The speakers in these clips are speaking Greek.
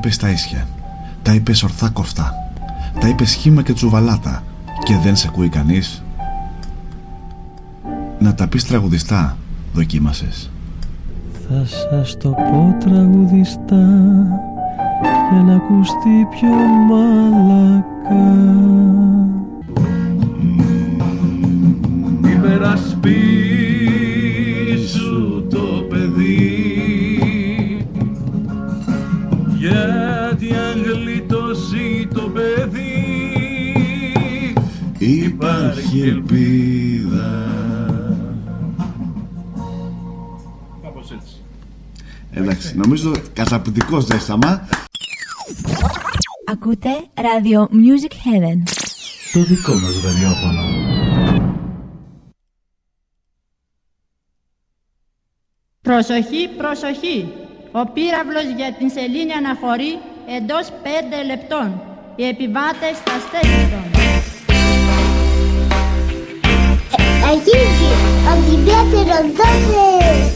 είπες τα ίσια. Τα είπες ορθά κοφτά. Τα είπες σχήμα και τσουβαλάτα. Και δεν σε ακούει κανείς. Να τα πεις τραγουδιστά, δοκίμασες. Θα σας το πω τραγουδιστά για να ακουστεί πιο μαλακά. Υπερασπίσου Υπάρχει ελπίδα. Κάπως έτσι Εντάξει, νομίζω καταπληκτικός ζέσταμα. Ακούτε Radio Music Heaven. Το δικό μας ραδιόφωνο. Προσοχή, προσοχή. Ο πύραυλος για την σελήνη αναχωρεί εντός 5 λεπτών. Οι επιβάτες θα στέκονται. Αγίγη, αντιβιέτερον δώσε!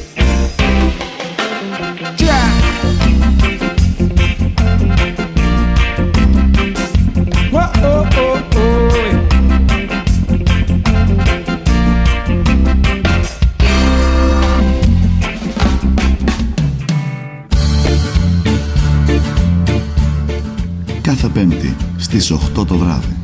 Κάθε Πέμπτη στις 8 το βράδυ.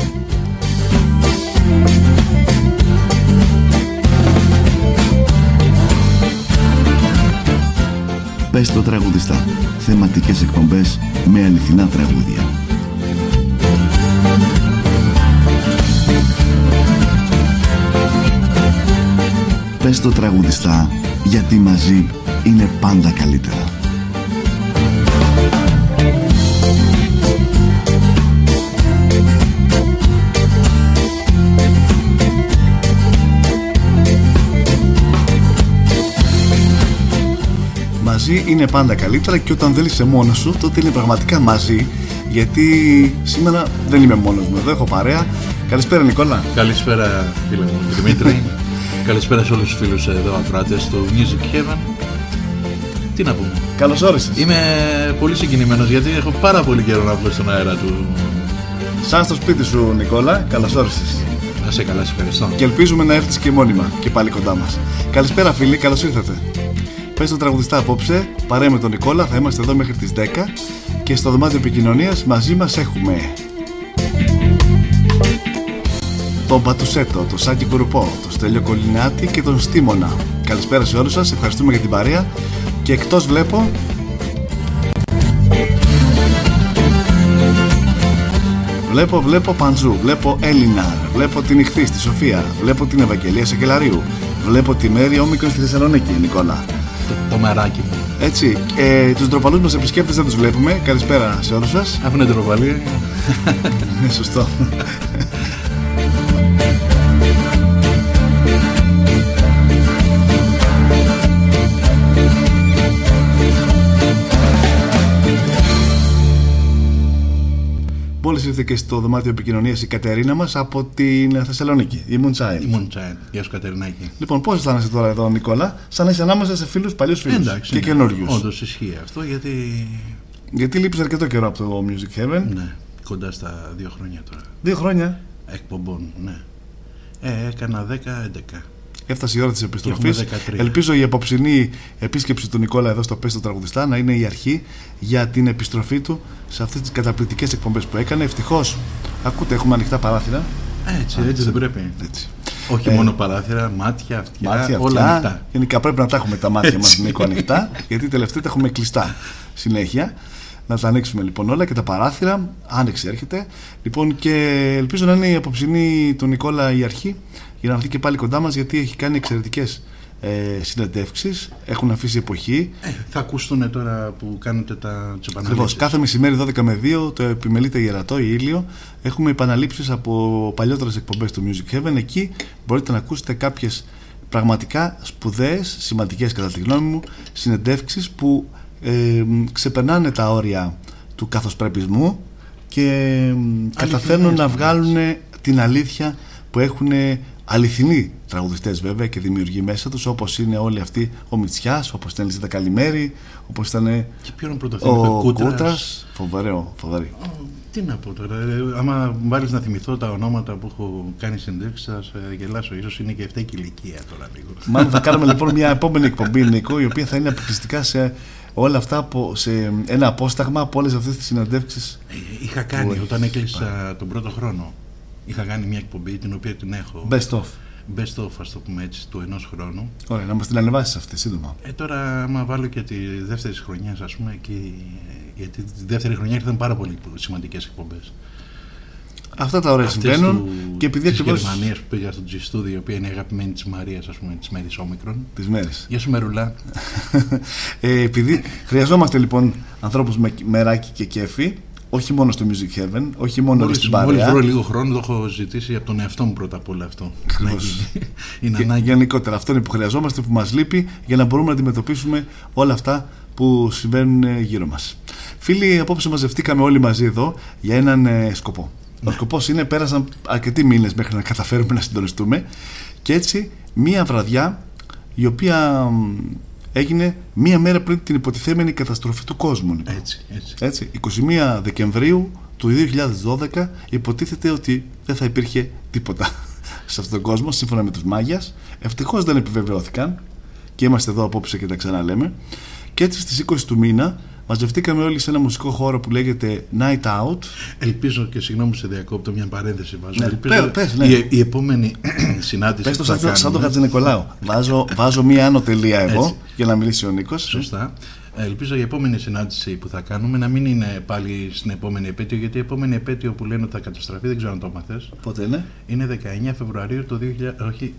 Πες το τραγουδιστά. Θεματικές εκπομπές με αληθινά τραγούδια. Πες το τραγουδιστά γιατί μαζί είναι πάντα καλύτερα. Μαζί είναι πάντα καλύτερα και όταν δεν είσαι μόνος σου τότε είναι πραγματικά μαζί γιατί σήμερα δεν είμαι μόνος μου εδώ, έχω παρέα. Καλησπέρα Νικόλα. Καλησπέρα φίλε μου Δημήτρη. Καλησπέρα σε όλους τους φίλους εδώ ακράτες του Music Heaven. Τι να πούμε. Καλώς όρισες. Είμαι πολύ συγκινημένος γιατί έχω πάρα πολύ καιρό να βγω στον αέρα του. Σαν στο σπίτι σου Νικόλα, καλώς όρισες. Να σε καλά, σε ευχαριστώ. Και ελπίζουμε να έρθεις και μόνιμα και πάλι κοντά μας. Καλησπέρα φίλοι, καλώς ήρθατε. Πες το τραγουδιστά απόψε, παρέα με τον Νικόλα, θα είμαστε εδώ μέχρι τις 10 και στο δωμάτιο επικοινωνίας μαζί μας έχουμε τον Πατουσέτο, τον Σάκη Κουρουπό, τον Στέλιο Κολυνάτη και τον Στίμωνα. Καλησπέρα σε όλους σας, ευχαριστούμε για την παρέα και εκτός βλέπω Βλέπω, βλέπω Παντζού, βλέπω Έλληνα, βλέπω την Ιχθή στη Σοφία, βλέπω την Ευαγγελία Σακελαρίου, βλέπω τη Μέρη Όμικρον στη Θεσσαλονίκη, Νικόλα. Το, το μεράκι μου. Έτσι, ε, τους ντροπαλούς μας επισκέπτες δεν τους βλέπουμε. Καλησπέρα σε όλους σας. Αφού είναι τροπαλή. Ε, Σωστό. Ήρθε και στο δωμάτιο επικοινωνίας η Κατερίνα μας από την Θεσσαλονίκη, η Moonchild. Ήμουν τσάιν. Γεια σου Κατερινάκη. Λοιπόν, πώς αισθάνεσαι τώρα εδώ, Νικόλα, σαν να είσαι ανάμεσα σε φίλους, παλιούς φίλους Εντάξει. και ναι. καινούριους. Όντως ισχύει αυτό γιατί. Γιατί λείπεις αρκετό καιρό από το Music Heaven. Ναι, κοντά στα δύο χρόνια τώρα. Δύο χρόνια. Εκπομπών, ναι. Ε, έκανα 10-11. Έφτασε η ώρα της επιστροφής. έχουμε 13. Ελπίζω η απόψινή επίσκεψη του Νικόλα εδώ στο Πέστο Τραγουδιστά να είναι η αρχή για την επιστροφή του σε αυτές τις καταπληκτικές εκπομπές που έκανε. Ευτυχώς, ακούτε, έχουμε ανοιχτά παράθυρα. Έτσι, έτσι δεν πρέπει. Έτσι. Όχι Ε, μόνο παράθυρα, μάτια, αυτιά, Μάτια, όλα αυτιά. ανοιχτά. Γενικά πρέπει να τα έχουμε τα μάτια μας, Έτσι. Νίκο, ανοιχτά. γιατί τελευταία τα έχουμε κλειστά συνέχεια. Να τα ανοίξουμε λοιπόν όλα και τα παράθυρα. Άνοιξη έρχεται. Λοιπόν, και ελπίζω να είναι η απόψινή του Νικόλα η αρχή για να έρθει και πάλι κοντά μας γιατί έχει κάνει εξαιρετικές ε, συνεντεύξεις. Έχουν αφήσει εποχή. Ε, θα ακούσουν τώρα που κάνετε τα Ακριβώς. τσεπαναλήψεις. Κάθε μεσημέρι 12 με 2 το επιμελείται ιερατό ή ήλιο. Έχουμε επαναλήψεις από παλιότερες εκπομπές του Music Heaven. Εκεί μπορείτε να ακούσετε κάποιες πραγματικά σπουδαίες, σημαντικές κατά τη γνώμη μου, συνεντεύξεις που ε, ξεπερνάνε τα όρια του καθοσπρεπισμού και ε, καταφέρνουν να βγάλουν την αλήθεια που έχουν αληθινοί τραγουδιστές βέβαια και δημιουργοί μέσα τους όπως είναι όλοι αυτοί ο Μητσιάς, όπως ήταν η Λίζα Καλημέρη όπως ήταν Και ποιον πρωτοθυμητό, ο Κούτρας. Κούτρας φοβερό, φοβερή Ω, Τι να πω τώρα, ε, άμα βάλεις να θυμηθώ τα ονόματα που έχω κάνει συνέντευξη, θα σε γελάσω. Ίσως είναι και αυτή η ηλικία τώρα λίγο. Μάλλον θα κάνουμε λοιπόν μια επόμενη εκπομπή Νίκο η οποία θα είναι αποκλειστικά σε όλα αυτά από, σε ένα απόσταγμα από όλες αυτές τις συνεντεύξεις Ε, Είχα κάνει Ου, όταν έκλεισα τον πρώτο χρόνο. Είχα κάνει μια εκπομπή την οποία την έχω. best of Best of, ας το πούμε έτσι, του ενός χρόνου. Ωραία, να μας την ανεβάσεις αυτή σύντομα Ε, τώρα, άμα βάλω και τη δεύτερη χρονιά, ας πούμε, εκεί, γιατί τη δεύτερη χρονιά ήρθαν πάρα πολύ σημαντικές εκπομπές. Αυτά τα ωραία συμβαίνουν και επειδή της ακριβώς Γερμανίας που πήγα στο G Studio, η οποία είναι η αγαπημένη της Μαρίας, ας πούμε, της μέρης Όμικρον. τις μέρες Γεια σου, Μερουλά. ε, επειδή χρειαζόμαστε λοιπόν ανθρώπους με μεράκι και κέφι όχι μόνο στο Music Heaven, όχι μόνο Μόλις, στην μόλις παρέα βρω λίγο χρόνο, το έχω ζητήσει από τον εαυτό μου πρώτα απ' όλα αυτό. Να Ακριβώς. γίνει. Είναι Και ανάγκη. γενικότερα αυτό είναι που χρειαζόμαστε, που μας λείπει για να μπορούμε να αντιμετωπίσουμε όλα αυτά που συμβαίνουν ε, γύρω μας. Φίλοι, απόψε μαζευτήκαμε όλοι μαζί εδώ για έναν ε, σκοπό. Ο σκοπός είναι, πέρασαν αρκετοί μήνες μέχρι να καταφέρουμε να συντονιστούμε και έτσι μία βραδιά η οποία μ, έγινε μία μέρα πριν την υποτιθέμενη καταστροφή του κόσμου. Νίκο. Έτσι, έτσι. Έτσι, 21 Δεκεμβρίου του 2012 υποτίθεται ότι δεν θα υπήρχε τίποτα σε αυτόν τον κόσμο σύμφωνα με τους Μάγιας. Ευτυχώς δεν επιβεβαιώθηκαν και είμαστε εδώ απόψε και τα ξαναλέμε. Και έτσι στις 20 του μήνα μαζευτήκαμε όλοι σε ένα μουσικό χώρο που λέγεται Night Out. Ελπίζω και συγγνώμη που σε διακόπτω μια παρένθεση βάζω. Ναι, Ελπίζω πες, πες, ναι. η, η επόμενη συνάντηση Πες το που θα σαν, το- σαν τον κάνουμε- Χατζηνικολάου. Βάζω, βάζω μία άνω τελεία εγώ Έτσι. για να μιλήσει ο Νίκος. Σωστά. Ε, Ελπίζω η επόμενη συνάντηση που θα κάνουμε να μην είναι πάλι στην επόμενη επέτειο, γιατί η επόμενη επέτειο που λένε ότι θα καταστραφεί, δεν ξέρω αν το μαθες, Πότε είναι; είναι 19 Φεβρουαρίου του 2000, όχι,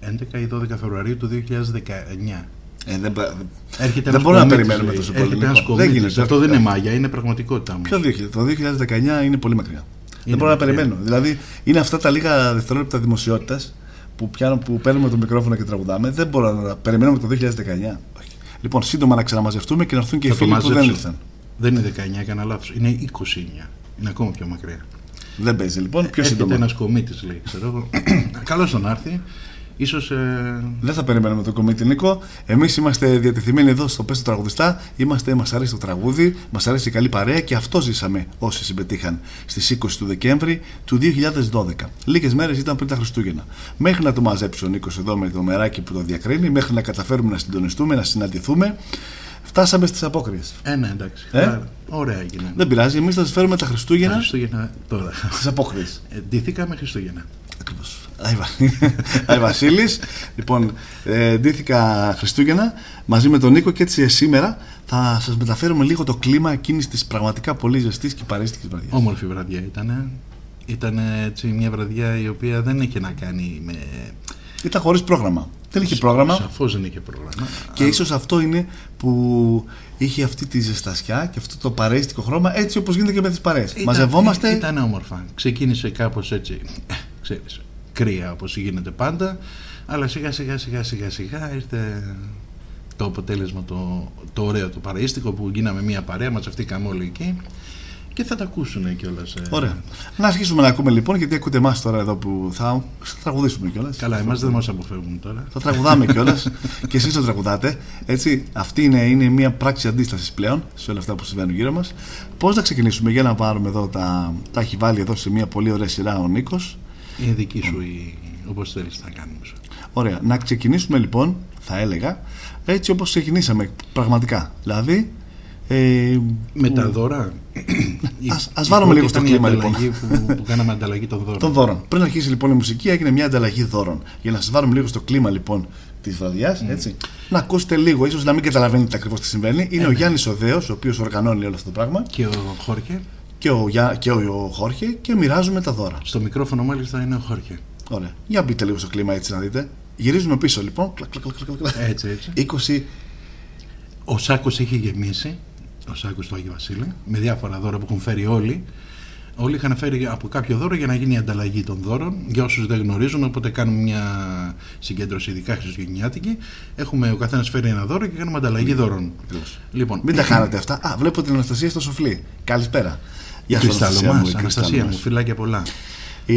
ε, 11 ή 12 Φεβρουαρίου του 2019. Ε, δεν, πρα- Έρχεται δεν ένας μπορούμε να κομίτης, περιμένουμε λέει. τόσο πολύ. Έρχεται ένας Νίκο. Δεν κομίτης. γίνεται. Αυτό δεν είναι μάγια, είναι πραγματικότητα όμως. Ποιο 2000, το 2019 είναι πολύ μακριά. δεν μπορώ να μακριά. περιμένω. Δηλαδή είναι αυτά τα λίγα δευτερόλεπτα δημοσιότητας που, πιάνω, που παίρνουμε το μικρόφωνο και τραγουδάμε. Δεν μπορώ να περιμένουμε το 2019. Όχι. Λοιπόν, σύντομα να ξαναμαζευτούμε και να έρθουν και οι Θα το φίλοι που δεν μαζέψω. ήρθαν. Δεν είναι 19, έκανα λάθος. Είναι 29. Είναι ακόμα πιο μακριά. Δεν παίζει λοιπόν. Πιο Έρχεται σύντομα. ένας κομίτης, λέει, ξέρω εγώ. Καλώς τον άρθει. Ίσως ε, Δεν θα περιμένουμε τον κομίτη Νίκο. Εμείς είμαστε διατεθειμένοι εδώ στο Πέστο Τραγουδιστά. Είμαστε, μας αρέσει το τραγούδι, μας αρέσει η καλή παρέα και αυτό ζήσαμε όσοι συμμετείχαν στις 20 του Δεκέμβρη του 2012. Λίγες μέρες ήταν πριν τα Χριστούγεννα. Μέχρι να το μαζέψει ο Νίκος εδώ με το μεράκι που το διακρίνει, μέχρι να καταφέρουμε να συντονιστούμε, να συναντηθούμε, φτάσαμε στις απόκριες. Ε, ναι, εντάξει. Ε; Άρα, Ωραία έγινε. Δεν πειράζει, εμείς θα σας φέρουμε τα Χριστούγεννα Χριστούγεννα τώρα. στις απόκριες. Ε, Ντύθηκαμε Χριστούγεννα. Ακριβώς. Άι, Βα- Άι Βασίλης. Λοιπόν, ε, ντύθηκα Χριστούγεννα μαζί με τον Νίκο και έτσι σήμερα θα σας μεταφέρουμε λίγο το κλίμα εκείνης της πραγματικά πολύ ζεστής και παρέστικης βραδιάς. Όμορφη βραδιά ήταν. Ήταν έτσι μια βραδιά η οποία δεν είχε να κάνει με. Ήταν χωρίς πρόγραμμα. Δεν είχε πρόγραμμα Σαφώς δεν είχε πρόγραμμα. και ίσως αυτό είναι που είχε αυτή τη ζεστασιά και αυτό το παρέστικο χρώμα έτσι όπως γίνεται και με τις παρέες. Ήταν- Μαζευόμαστε Ήταν όμορφα. Ξεκίνησε κάπως έτσι. ε, Ξέρεις, κρύα όπως γίνεται πάντα. Αλλά σιγά σιγά σιγά σιγά σιγά ήρθε το αποτέλεσμα το, το ωραίο, το παραίστικο που γίναμε μια παρέα, μαζευτήκαμε όλοι εκεί και θα τα ακούσουν κιόλας. Ωραία. Να αρχίσουμε να ακούμε λοιπόν, γιατί ακούτε εμάς τώρα εδώ που θα, θα τραγουδήσουμε κιόλας. Καλά, εμάς δεν μας αποφεύγουν τώρα. Θα τραγουδάμε κιόλας και εσείς το τραγουδάτε. Έτσι, αυτή είναι, είναι μια πράξη αντίστασης πλέον σε όλα αυτά που συμβαίνουν γύρω μας. Πώς να ξεκινήσουμε, για να πάρουμε εδώ τα. Τα έχει βάλει εδώ σε μια πολύ ωραία σειρά ο Νίκος. Είναι δική σου η. Όπως θέλεις να κάνουμε. Ωραία. Να ξεκινήσουμε λοιπόν, θα έλεγα, έτσι όπως ξεκινήσαμε πραγματικά. Δηλαδή. Ε, Με τα δώρα. Ας- ας βάλουμε λίγο στο κλίμα, λοιπόν. Που, που κάναμε ανταλλαγή των δώρων. των δώρων. Πριν αρχίσει λοιπόν η μουσική, έγινε μια ανταλλαγή δώρων. Για να σας βάλουμε λίγο στο κλίμα λοιπόν της βραδιάς, έτσι. Να ακούσετε λίγο, ίσως να μην καταλαβαίνετε ακριβώς τι συμβαίνει. Είναι ο Γιάννης Οδέος, ο οποίος οργανώνει όλο αυτό το πράγμα, Και ο Χόρκε. Και ο, Γιά, και ο, ο Χόρχε και μοιράζουμε τα δώρα. Στο μικρόφωνο μάλιστα είναι ο Χόρκε. Ωραία. Για μπείτε λίγο στο κλίμα έτσι να δείτε. Γυρίζουμε πίσω λοιπόν. Κλακ, κλακ, κλακ, κλακ, κλακ. Έτσι, έτσι. 20. Ο Σάκος είχε γεμίσει, ο Σάκος του Άγιο Βασίλη, με διάφορα δώρα που έχουν φέρει όλοι. Όλοι είχαν φέρει από κάποιο δώρο για να γίνει η ανταλλαγή των δώρων. Για όσους δεν γνωρίζουν, οπότε κάνουμε μια συγκέντρωση, ειδικά χριστουγεννιάτικη. Έχουμε ο καθένας φέρει ένα δώρο και κάνουμε ανταλλαγή δώρων. Ακριβώς. Λοιπόν, Μην τα χάνετε αυτά. Α, βλέπω την Αναστασία στο σοφλί. Καλησπέρα. Γεια σου, Κρυστάλλο Αναστασία μας, μου, η Αναστασία Κρυστάλλο μου, μας. φιλάκια πολλά. Ε,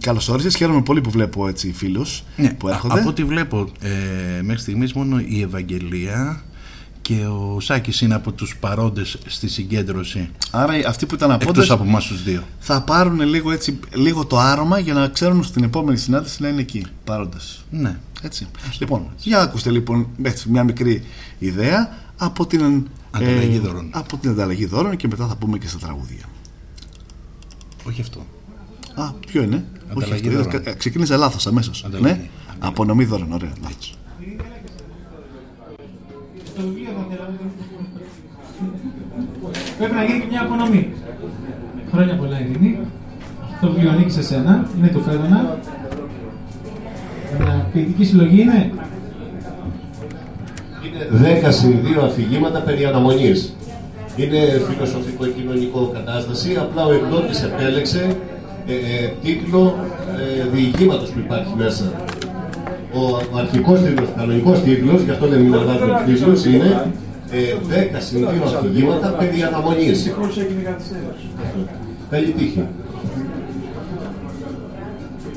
Καλώ όρισε. Χαίρομαι πολύ που βλέπω έτσι φίλους Ναι, που α- έρχονται. από ό,τι βλέπω ε, μέχρι στιγμής μόνο η Ευαγγελία και ο Σάκης είναι από τους παρόντες στη συγκέντρωση Άρα αυτοί που ήταν απόντες εκτός από εμάς τους δύο. θα πάρουν λίγο, έτσι, λίγο το άρωμα για να ξέρουν στην επόμενη συνάντηση να είναι εκεί παρόντες. Ναι. Έτσι. Λοιπόν, για ακούστε λοιπόν έτσι, μια μικρή ιδέα από την, Ανταλλαγή δώρων. από την ανταλλαγή δώρων και μετά θα πούμε και στα τραγούδια. Όχι αυτό. Α, ποιο είναι; Ανταλλαγή Όχι, αυτό, δώρων. κα- ξεκίνησε λάθος αμέσως. Ανταλλαγή. Ναι, Ανταλλαγή. απονομή δώρων, ωραία. λάθος. Πρέπει να γίνει και μια απονομή. Χρόνια πολλά, Ειρήνη. Αυτό το βιβλίο ανήκει σε σένα, είναι του Φέδωνα. Μια ποιητική συλλογή είναι; Είναι 10 συν 2 αφηγήματα περί αναμονής. Είναι φιλοσοφικό-κοινωνικό κατάσταση, απλά ο εκδότης επέλεξε ε, ε, τίτλο ε, διηγήματος που υπάρχει μέσα. Ο, ο αρχικός τίτλος, ο κανονικός τίτλος, γι' δεν είναι ο τίτλος, είναι ε, 10 συν 2 αφηγήματα περί αναμονής. Καλή τύχη.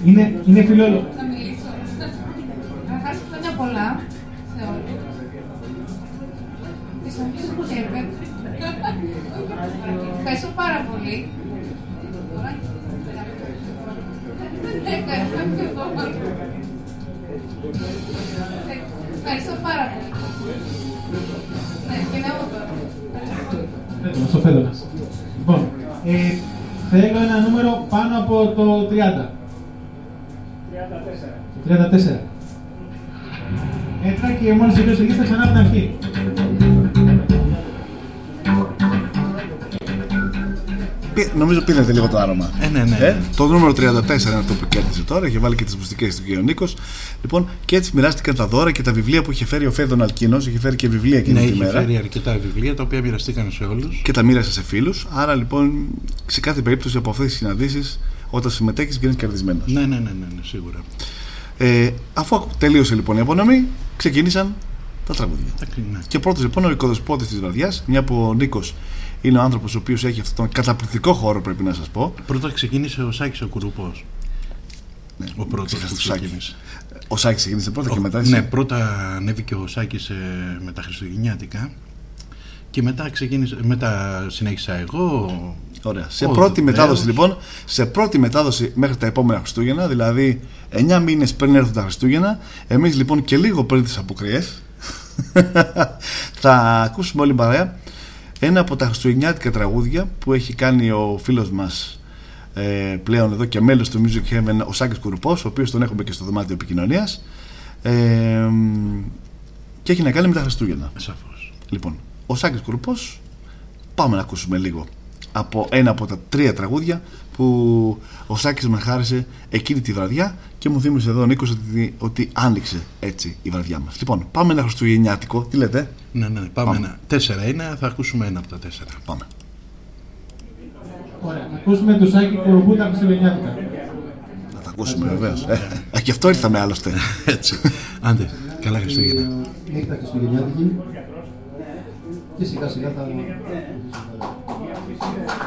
Είναι, είναι φιλόλογο. Πάρα πολύ. Ναι, ευχαριστώ και εγώ. Ευχαριστώ πάρα πολύ. Ναι, και να εγώ τώρα. Έτοιμος, ο Φέδωνας. Λοιπόν, ε, θέλω ένα νούμερο πάνω από το 30. 34. 34. Έτρα και μόλις τελειώσει η λίστα ξανά από την αρχή. Νομίζω πήρατε λίγο το άρωμα. Ε, ναι, ναι. Ε, το νούμερο 34 είναι αυτό που κέρδισε τώρα. Είχε βάλει και τις μουσικέ του και ο Νίκος. Λοιπόν, και έτσι μοιράστηκαν τα δώρα και τα βιβλία που είχε φέρει ο Φέδων Αλκίνος. Είχε φέρει και βιβλία εκείνη Ναι, τη είχε μέρα. φέρει αρκετά βιβλία τα οποία μοιραστήκαν σε όλους. Και τα μοίρασε σε φίλους. Άρα λοιπόν, σε κάθε περίπτωση από αυτές τις συναντήσεις, όταν συμμετέχεις, βγαίνει κερδισμένος. Ναι, ναι, ναι, ναι, ναι, σίγουρα. Ε, αφού τελείωσε λοιπόν η απονομή, ξεκίνησαν τα τραγούδια. Εντάξει, ναι. Και πρώτος λοιπόν ο οικοδεσπότη της βραδιάς, μια που ο Νίκος είναι ο άνθρωπος ο οποίος έχει αυτόν τον καταπληκτικό χώρο, πρέπει να σας πω. Πρώτα ξεκίνησε ο Σάκης ο Κουρουπός. Ναι, Ο πρώτος ξέχασα που το Σάκης. ξεκίνησε. Ο Σάκης ξεκίνησε πρώτα και Ο- μετά. εσύ. Ναι, πρώτα ανέβηκε ο Σάκης ε, με τα Χριστουγεννιάτικα και μετά ξεκίνησε, μετά συνέχισα εγώ. Ωραία. Σε ο πρώτη Δέος. μετάδοση λοιπόν, σε πρώτη μετάδοση μέχρι τα επόμενα Χριστούγεννα, δηλαδή 9 μήνες πριν έρθουν τα Χριστούγεννα, εμείς λοιπόν και λίγο πριν τις αποκριές, θα ακούσουμε όλη παρέα ένα από τα χριστουγεννιάτικα τραγούδια που έχει κάνει ο φίλος μας ε, πλέον εδώ και μέλος του Music Heaven ο Σάκης Κουρουπός ο οποίος τον έχουμε και στο δωμάτιο επικοινωνίας ε, και έχει να κάνει με τα Χριστούγεννα Σαφώς. λοιπόν ο Σάκης Κουρουπός πάμε να ακούσουμε λίγο από ένα από τα τρία τραγούδια που ο Σάκης με χάρισε εκείνη τη βραδιά και μου θύμισε εδώ ο Νίκος ότι, ότι άνοιξε έτσι η βραδιά μας λοιπόν πάμε ένα χριστουγεννιάτικο τι λέτε; Ναι, ναι, πάμε, Πάμε. ένα. Τέσσερα είναι, θα ακούσουμε ένα από τα τέσσερα. πάμε Ωραία, να ακούσουμε το Σάκη Κουρουπού τα Χριστουγεννιάτικα. Να τα ακούσουμε βεβαίως. Ε, γι' αυτό ήρθαμε άλλωστε. Έτσι. Άντε, καλά Χριστούγεννα. Νύχτα Χριστουγεννιάτικη και σιγά σιγά θα...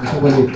Ευχαριστώ πολύ.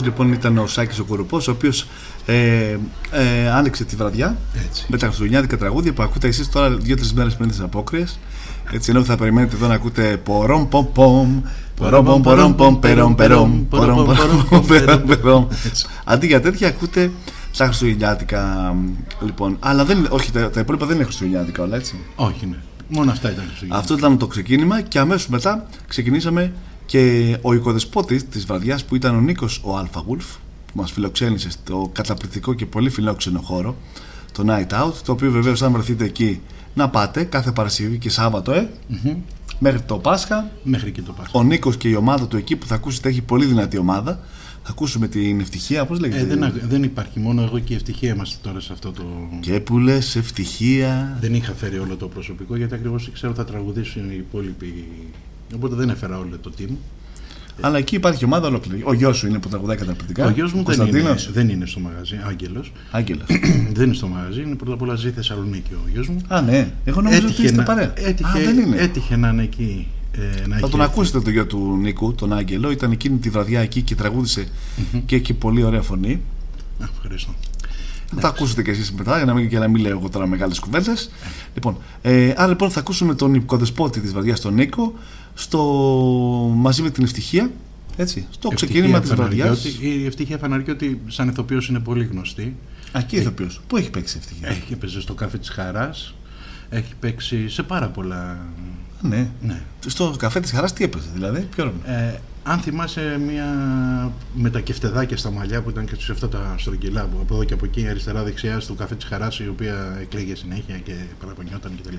Αυτός λοιπόν ήταν ο Σάκης ο Κοροπός ο οποίος ε, ε, άνοιξε τη βραδιά Έτσι. με τα χριστουγεννιάτικα τραγούδια που ακούτε εσείς τώρα δύο-τρεις μέρες πριν τις απόκριες έτσι ενώ θα περιμένετε εδώ να ακούτε πορομ πομ πομ πορομ πομ πορομ πομ περομ περομ πορομ πορομ πομ περομ περομ αντί για τέτοια ακούτε τα χριστουγεννιάτικα λοιπόν αλλά δεν, όχι τα, τα υπόλοιπα δεν είναι χριστουγεννιάτικα όλα έτσι Όχι, ναι. Μόνο αυτά ήταν Χριστούγεννα. αυτό ήταν το ξεκίνημα και αμέσως μετά ξεκινήσαμε και ο οικοδεσπότης της βραδιάς που ήταν ο Νίκος ο Αλφα Wolf που μας φιλοξένησε στο καταπληκτικό και πολύ φιλόξενο χώρο το Night Out το οποίο βεβαίως αν βρεθείτε εκεί να πάτε κάθε Παρασκευή και Σάββατο ε, Μμμ. μέχρι το Πάσχα Μέχρι και το Πάσχα. ο Νίκος και η ομάδα του εκεί που θα ακούσετε έχει πολύ δυνατή ομάδα θα ακούσουμε την ευτυχία πώς λέγεται; Ε, δεν, δεν υπάρχει μόνο εγώ και η ευτυχία είμαστε τώρα σε αυτό το. και που λες ευτυχία Δεν είχα φέρει όλο το προσωπικό γιατί ακριβώς ξέρω θα τραγουδήσουν οι υπόλοιποι. Οπότε δεν έφερα όλο το team. αλλά εκεί υπάρχει ομάδα ολόκληρη ο γιος σου είναι που τραγουδάει καταπληκτικά Ο γιος μου δεν είναι, Κωνσταντίνος δεν είναι στο μαγαζί, Άγγελος. Άγγελος δεν είναι στο μαγαζί, είναι πρώτα απ' όλα ζει Θεσσαλονίκη ο γιος μου. Α, ναι. Εγώ νόμιζα ότι είστε να, παρέα. έτυχε, Α, δεν είναι. έτυχε να είναι εκεί. Ε, να Θα έχει τον έρθει. ακούσετε το γιο του Νίκου, τον Άγγελο. Ήταν εκείνη τη βραδιά εκεί και τραγούδισε και έχει πολύ ωραία φωνή. Α, ευχαριστώ. Θα τα ακούσετε κι εσείς μετά για να μην, για να μην λέω εγώ τώρα μεγάλες κουβέντες. Λοιπόν, ε, άρα λοιπόν θα ακούσουμε τον οικοδεσπότη της βραδιάς, τον Νίκο, στο, μαζί με την ευτυχία. Έτσι, στο ξεκίνημα της βραδιάς. Φαναριώτη- Η ευτυχία Φαναριώτη σαν ηθοποιός είναι πολύ γνωστή. Α, και ηθοποιός. Πού έχει παίξει η ευτυχία; Έχει παίξει στο καφέ της Χαράς. Έχει παίξει σε πάρα πολλά... Ναι. Ναι. Στο καφέ της Χαράς τι έπαιζε, δηλαδή; Ποιο ρόλο; Ε, αν θυμάσαι μια με τα κεφτεδάκια στα μαλλιά που ήταν και σε αυτά τα στρογγυλά που από εδώ και από εκεί αριστερά δεξιά στο καφέ της Χαράς η οποία εκλέγε συνέχεια και παραπονιόταν κτλ.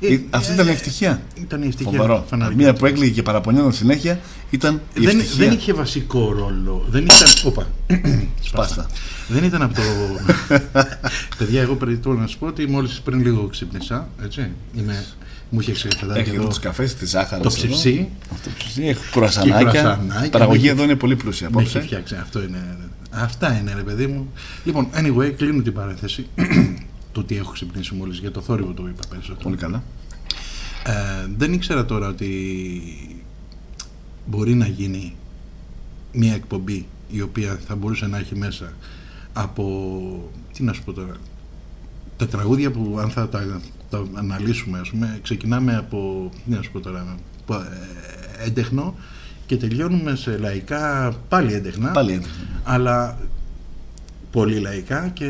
Ε, αυτή ήταν η ευτυχία. Ήταν η ευτυχία Φοβερό. Φαναριώτη. Μία που έκλειγε και παραπονιόταν συνέχεια ήταν η δεν, ευτυχία. δεν είχε βασικό ρόλο. Δεν ήταν. Όπα. Σπάστα. Δεν ήταν από το. Παιδιά, εγώ πρέπει να σα πω ότι μόλις πριν λίγο ξύπνησα. Έτσι. Είμαι... Μου είχε ξεφεδάκι Έχει εδώ εδώ τους καφές, τη ζάχαρη. το ψυψί. Το ψυψί, έχει κουρασανάκια. κουρασανάκια. Η παραγωγή Με εδώ είναι πολύ πλούσια Με έχει απόψε. φτιάξει. Αυτό είναι. Αυτά είναι, ρε παιδί μου. Λοιπόν, anyway, κλείνω την παρένθεση. το ότι έχω ξυπνήσει μόλις για το θόρυβο το είπα περισσότερο. Πολύ καλά. Ε, δεν ήξερα τώρα ότι μπορεί να γίνει μια εκπομπή η οποία θα μπορούσε να έχει μέσα από, τι να σου πω τώρα, τα τραγούδια που αν θα τα, τα αναλύσουμε ας πούμε, ξεκινάμε από, τι να σου πω τώρα, από, ε, έντεχνο και τελειώνουμε σε λαϊκά πάλι έντεχνα, Πάλι έντεχνα. αλλά πολύ λαϊκά και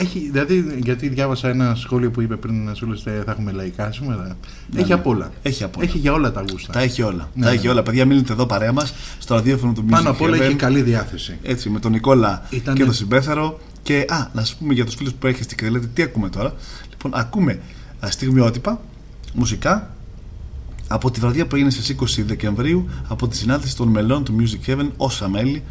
έχει, δηλαδή, γιατί διάβασα ένα σχόλιο που είπε πριν να σου λέει θα έχουμε λαϊκά σήμερα. έχει ναι. απ' όλα. Έχει απ' όλα. Έχει για όλα τα γούστα. Τα έχει όλα. Ναι, τα ναι. έχει όλα. Παιδιά, μείνετε εδώ παρέα μας στο ραδιόφωνο του Music Πάνω απ' όλα Heaven. έχει καλή διάθεση. Έτσι, με τον Νικόλα Ήτανε- και τον Συμπέθαρο. Και α, να σα πούμε για τους φίλους που έρχεστε και λέτε τι ακούμε τώρα. Λοιπόν, ακούμε α, στιγμιότυπα, μουσικά από τη βραδιά που έγινε στις 20 Δεκεμβρίου από τη συνάντηση των μελών του Music Heaven. Όσα μέλη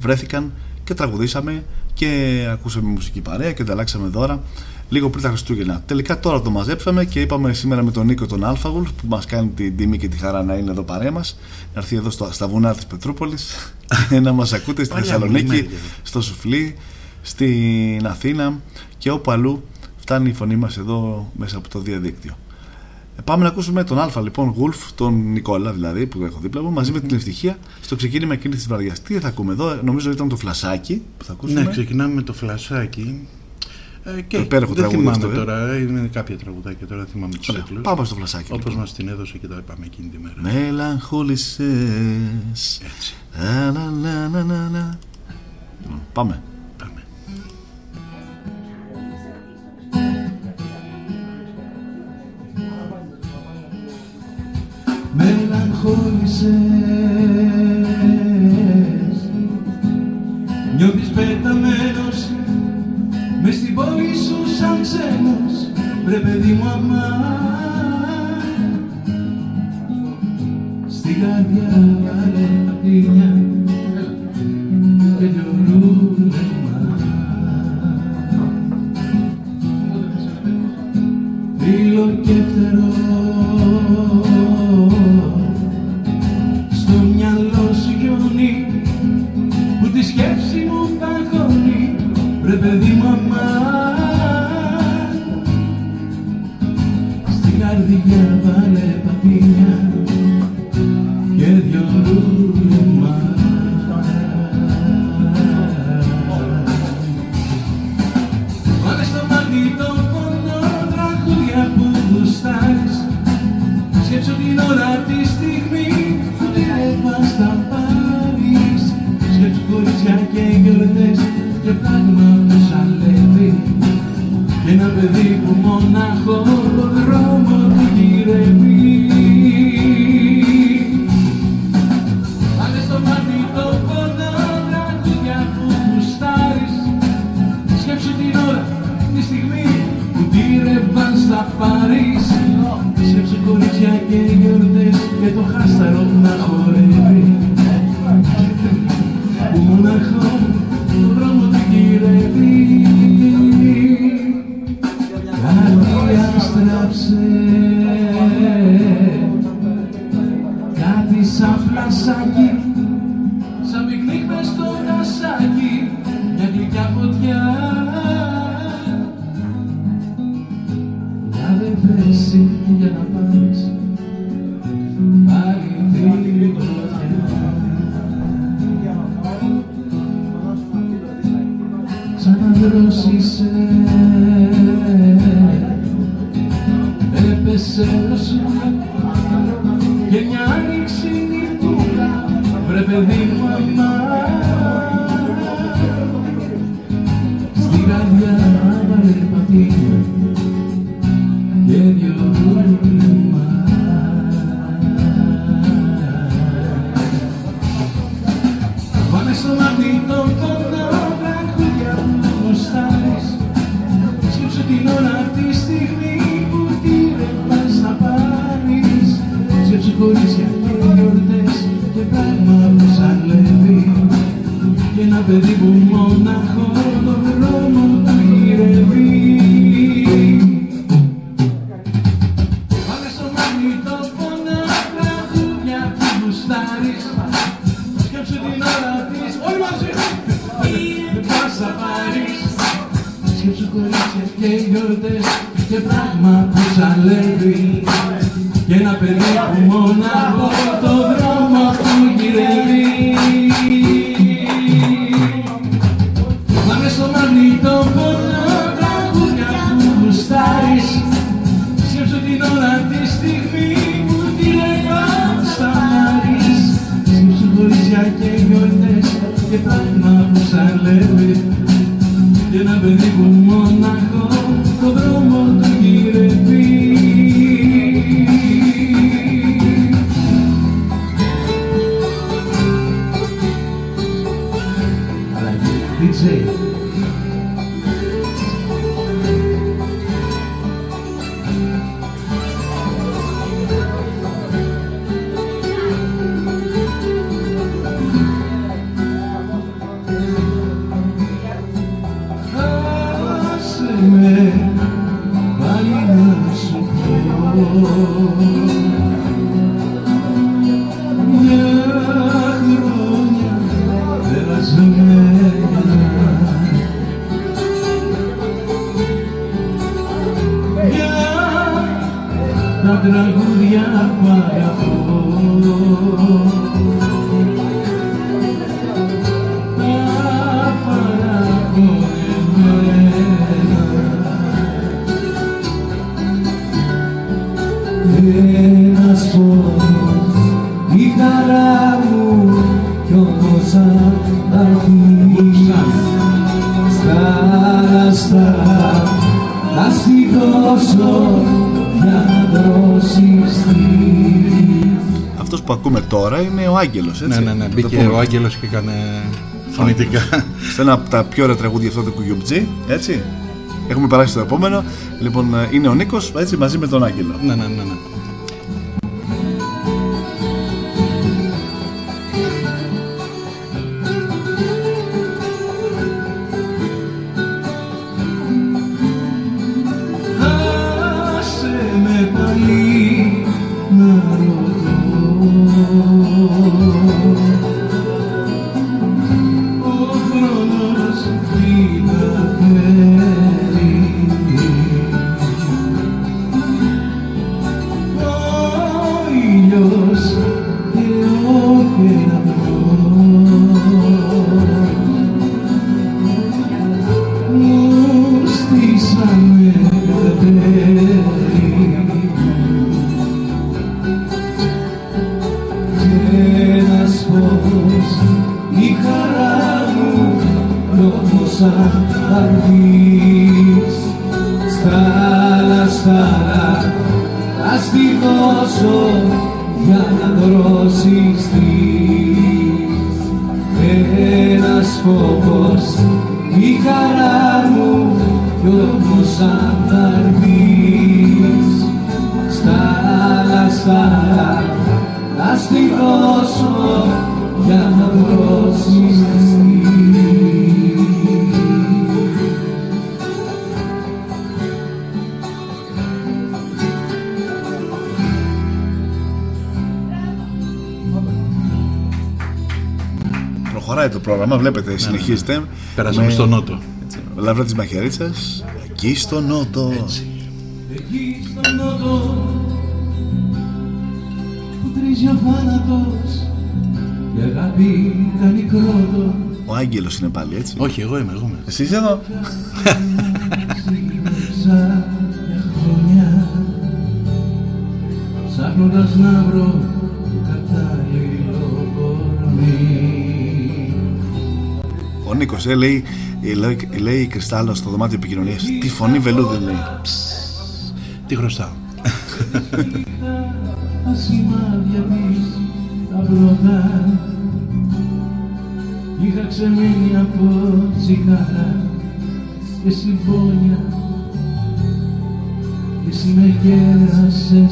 βρέθηκαν και τραγουδήσαμε και ακούσαμε μουσική παρέα και ανταλλάξαμε δώρα λίγο πριν τα Χριστούγεννα. Τελικά τώρα το μαζέψαμε και είπαμε σήμερα με τον Νίκο τον Αλφαγουλ που μας κάνει την τιμή και τη χαρά να είναι εδώ παρέα μας, να έρθει εδώ στο, στα βουνά της Πετρούπολης και να μας ακούτε στη Παλιά Θεσσαλονίκη, μνημέρια. στο Σουφλί, στην Αθήνα και όπου αλλού φτάνει η φωνή μας εδώ μέσα από το διαδίκτυο. Ε, Πάμε να ακούσουμε τον Αλφα λοιπόν, Γουλφ, τον Νικόλα δηλαδή που έχω δίπλα μου, μαζί με την ευτυχία στο ξεκίνημα εκείνης της βραδιάς. Τι θα ακούμε εδώ, νομίζω ήταν το φλασάκι που θα ακούσουμε. Ναι, ξεκινάμε με το φλασάκι. Ε, και Το υπέροχο δεν τραγούδι θυμάμαι αυτό, ε. τώρα, είναι κάποια τραγουδάκια τώρα, δεν θυμάμαι τους Ωραία, τίτλους. Πάμε στο φλασάκι. Όπως λοιπόν. μας την έδωσε και τα είπαμε εκείνη τη μέρα. Μελαγχόλησες Έτσι, Λα, λα, λα, λα, λα, λα. Λοιπόν, Πάμε. Μελαγχόλησες. Νιώθεις πεταμένος Μες στην πόλη σου σαν ξένος. Βρε παιδί μου αμά. Στην καρδιά βάλε πατίνια Και λιωρούνε Φίλο και φτερό βάλε Αυτός που ακούμε τώρα είναι ο Άγγελος, έτσι. Ναι, ναι, ναι. Μπήκε ο Άγγελος και έκανε φωνητικά. Σε ένα από τα πιο ωραία τραγούδια αυτό του Κουγιομπτζή, έτσι. Έχουμε περάσει το επόμενο. Λοιπόν, ε, είναι ο Νίκος, έτσι, μαζί με τον Άγγελο. Ναι, ναι, ναι. ναι. Συνεχίζεται. Περάσαμε με- στο Νότο. έτσι, Λαύρα της Μαχαιρίτσας, εκεί στο Νότο. Εκεί στον νότο που τρίζει ο θάνατος η αγάπη κάνει κρότο Ο Άγγελος είναι πάλι έτσι. Όχι, εγώ είμαι, εγώ είμαι. Εσύ είσαι εδώ. Ζήτησα μια χρονιά ψάχνοντας να βρω Ο Νίκος ε, λέει, ε, λέει, λέει η Κρυστάλλο στο δωμάτιο επικοινωνίας Τι φωνή βελούδι λέει. Τι χρωστάω. τα σημάδια της τα πρώτα είχα ξεμείνει από τσιγάρα και συμπόνια και εσύ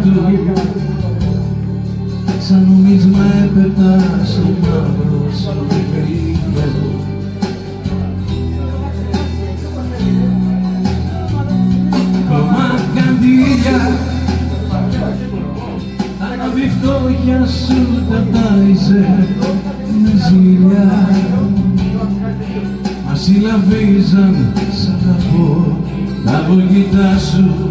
σκιά του Σαν νομίσμα έπετα στο μαύρο σου κρύβο Χρώμα καντήλια Ανάβει φτώχεια σου τα τάιζε με ζήλια Μα συλλαβίζαν σ' αγαπώ τα βογγητά σου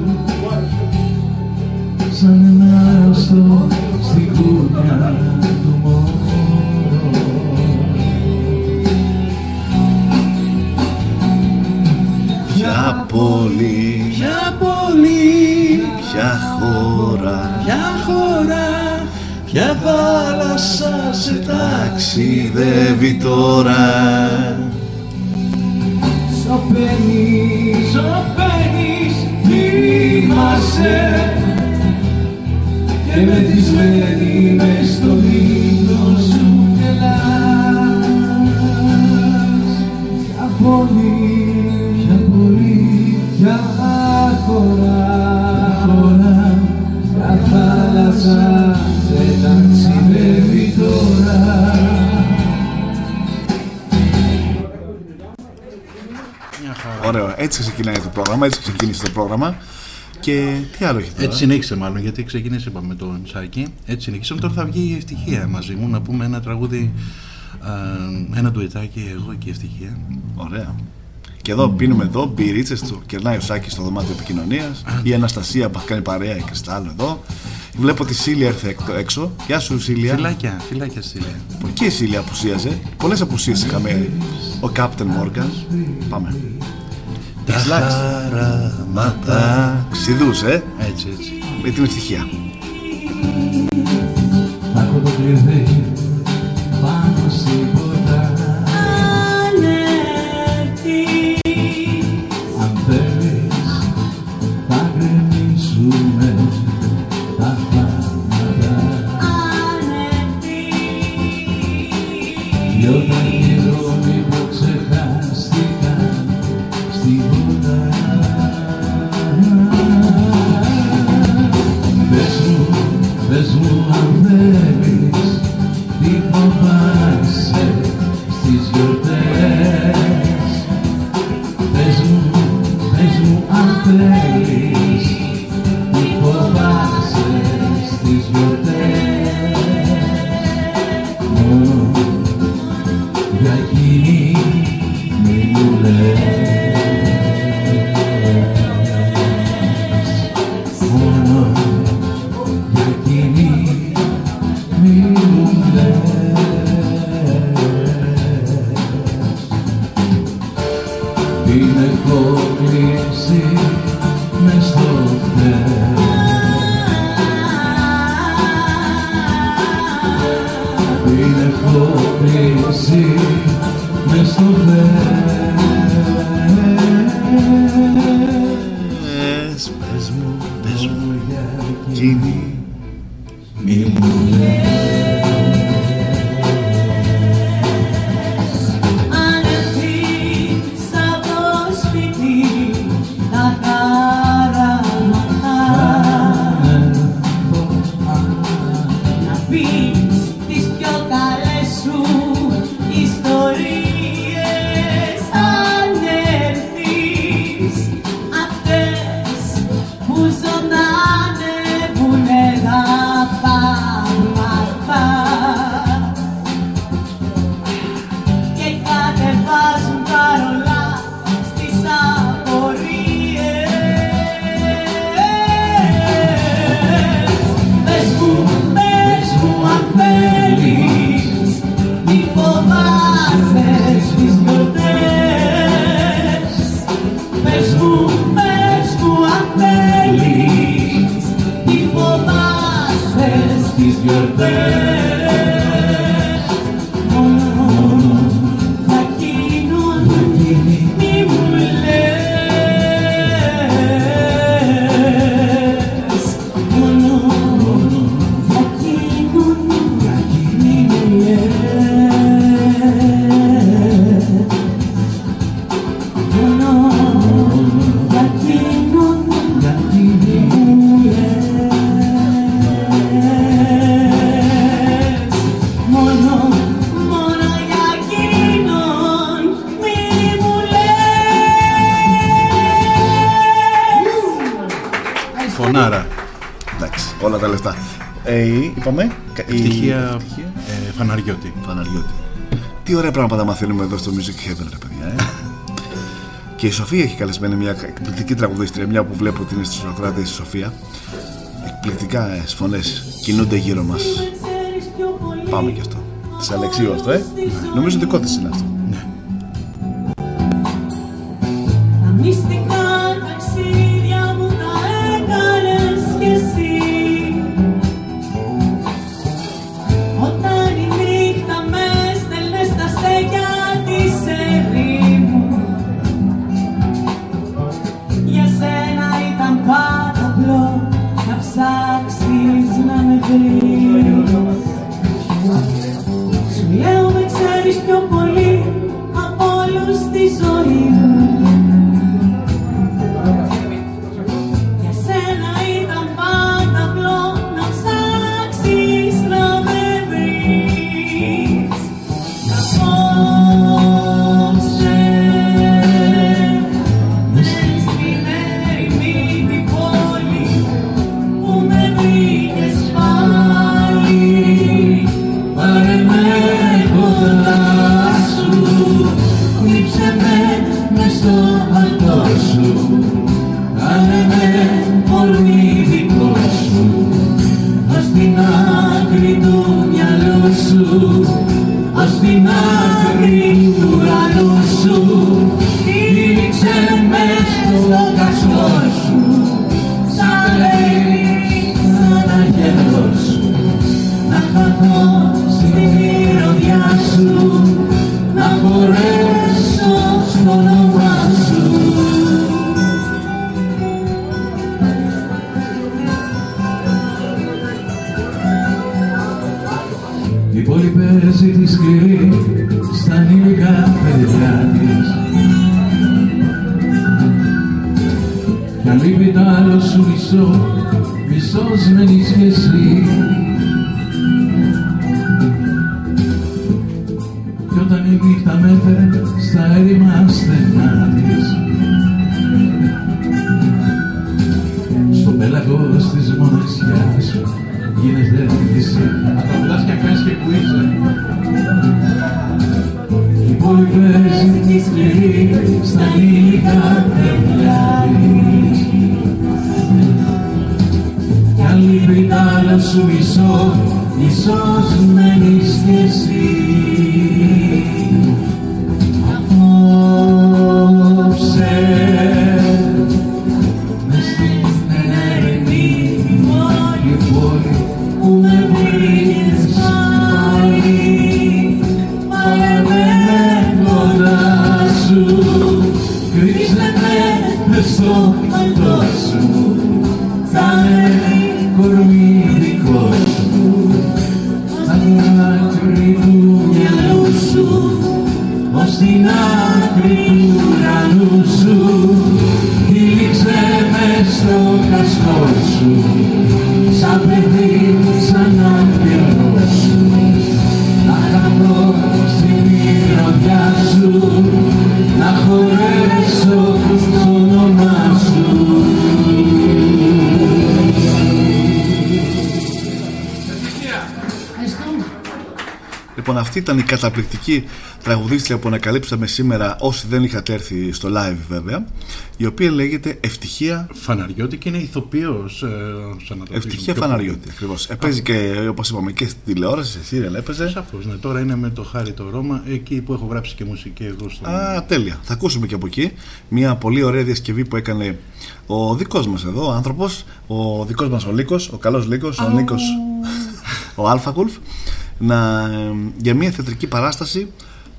πρόγραμμα Και τι άλλο έχει τώρα; Έτσι συνέχισε μάλλον, γιατί ξεκίνησε είπαμε με το νησάκι. Έτσι συνεχίσαμε. Τώρα θα βγει η ευτυχία μαζί μου να πούμε ένα τραγούδι, α, ένα ντουετάκι εγώ και η ευτυχία. Ωραία. Και εδώ πίνουμε εδώ μπυρίτσες του. Κερνάει ο Σάκης στο δωμάτιο επικοινωνίας. Η Αναστασία που κάνει παρέα, η Κρυστάλλο εδώ. Βλέπω τη Σίλια έρθε εκ- έξω. Γεια σου, Σίλια. Φιλάκια, φιλάκια Σίλια. Και η Σίλια απουσίαζε. Πολλές απουσίες είχαμε. Ο Κάπτεν Μόργαν. Πάμε. Τα Slacks. χαράματα. Ξιδούς, ε. Έτσι, έτσι. Με την ευτυχία. Έχω το κλειδί πάνω στην πράγματα μαθαίνουμε εδώ στο Music Heaven, ρε παιδιά. Ε. Και η Σοφία έχει καλεσμένη μια εκπληκτική τραγουδίστρια, μια που βλέπω ότι είναι στη Σοκράτη η Σοφία. Εκπληκτικά ε, φωνές κινούνται γύρω μας. Πάμε κι αυτό. Της Αλεξίου αυτό, ε. Νομίζω δικό τη είναι αυτό. Καταπληκτική τραγουδίστρια που ανακαλύψαμε σήμερα, όσοι δεν είχατε έρθει στο live βέβαια, η οποία λέγεται Ευτυχία Φαναριώτη και είναι ηθοποιός. Ε, σαν να το Ευτυχία πούμε πιο Φαναριώτη. Ακριβώς. Έπαιζε και όπως είπαμε και στην τηλεόραση, σε σύριαλ έπαιζε. Σαφώς, ναι. Τώρα είναι με το Χάρη το Ρώμα, εκεί που έχω γράψει και μουσική εγώ στο. Α, τέλεια. Θα ακούσουμε και από εκεί μια πολύ ωραία διασκευή που έκανε ο δικός μας εδώ, ο άνθρωπος, ο δικός μας ο Λίκο, ο καλός Λίκο, ο Νίκος, ο Αλφαγουλφ, να, ε, για μια θεατρική παράσταση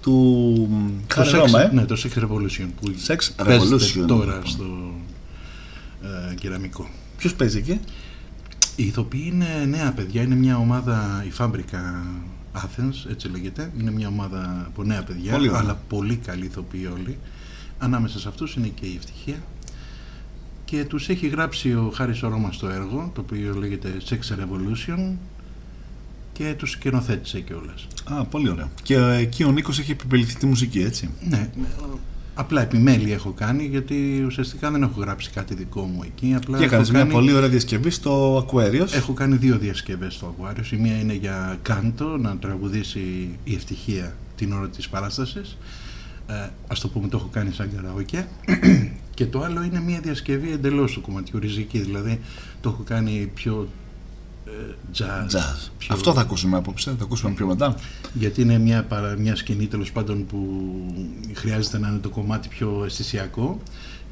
του Το Χάρη sex, Ρώμα, ε. ναι, το Sex Revolution που Sex παίζεται Revolution. τώρα στο ε, κεραμικό. Ποιος παίζει εκεί, Οι ηθοποιοί είναι νέα παιδιά, είναι μια ομάδα, η Φάμπρικα Athens, έτσι λέγεται. Είναι μια ομάδα από νέα παιδιά, Πολύ ωραία. αλλά πολύ καλοί ηθοποιοί όλοι. Ανάμεσα σε αυτούς είναι και η Ευτυχία. Και τους έχει γράψει ο Χάρης Ρώμα στο έργο, το οποίο λέγεται Sex Revolution και τους σκηνοθέτησε κιόλας. Α, πολύ ωραία. Και ε, εκεί ο Νίκος έχει επιμεληθεί τη μουσική, έτσι. Ναι, απλά επιμέλεια έχω κάνει γιατί ουσιαστικά δεν έχω γράψει κάτι δικό μου εκεί. Απλά Και έχω έκανε μια κάνει- πολύ ωραία διασκευή στο Aquarius. Έχω κάνει δύο διασκευές στο Aquarius. Η μία είναι για κάντο, να τραγουδήσει η ευτυχία την ώρα της παράστασης. Ε, ας το πούμε το έχω κάνει σαν καραόκια. και το άλλο είναι μια διασκευή εντελώς του κομματιού, ριζική. Δηλαδή το έχω κάνει πιο ε, jazz. Jazz. πιο- Αυτό θα ακούσουμε απόψε, θα ακούσουμε πιο μετά. γιατί είναι μια, παρα- μια σκηνή τέλος πάντων που χρειάζεται να είναι το κομμάτι πιο αισθησιακό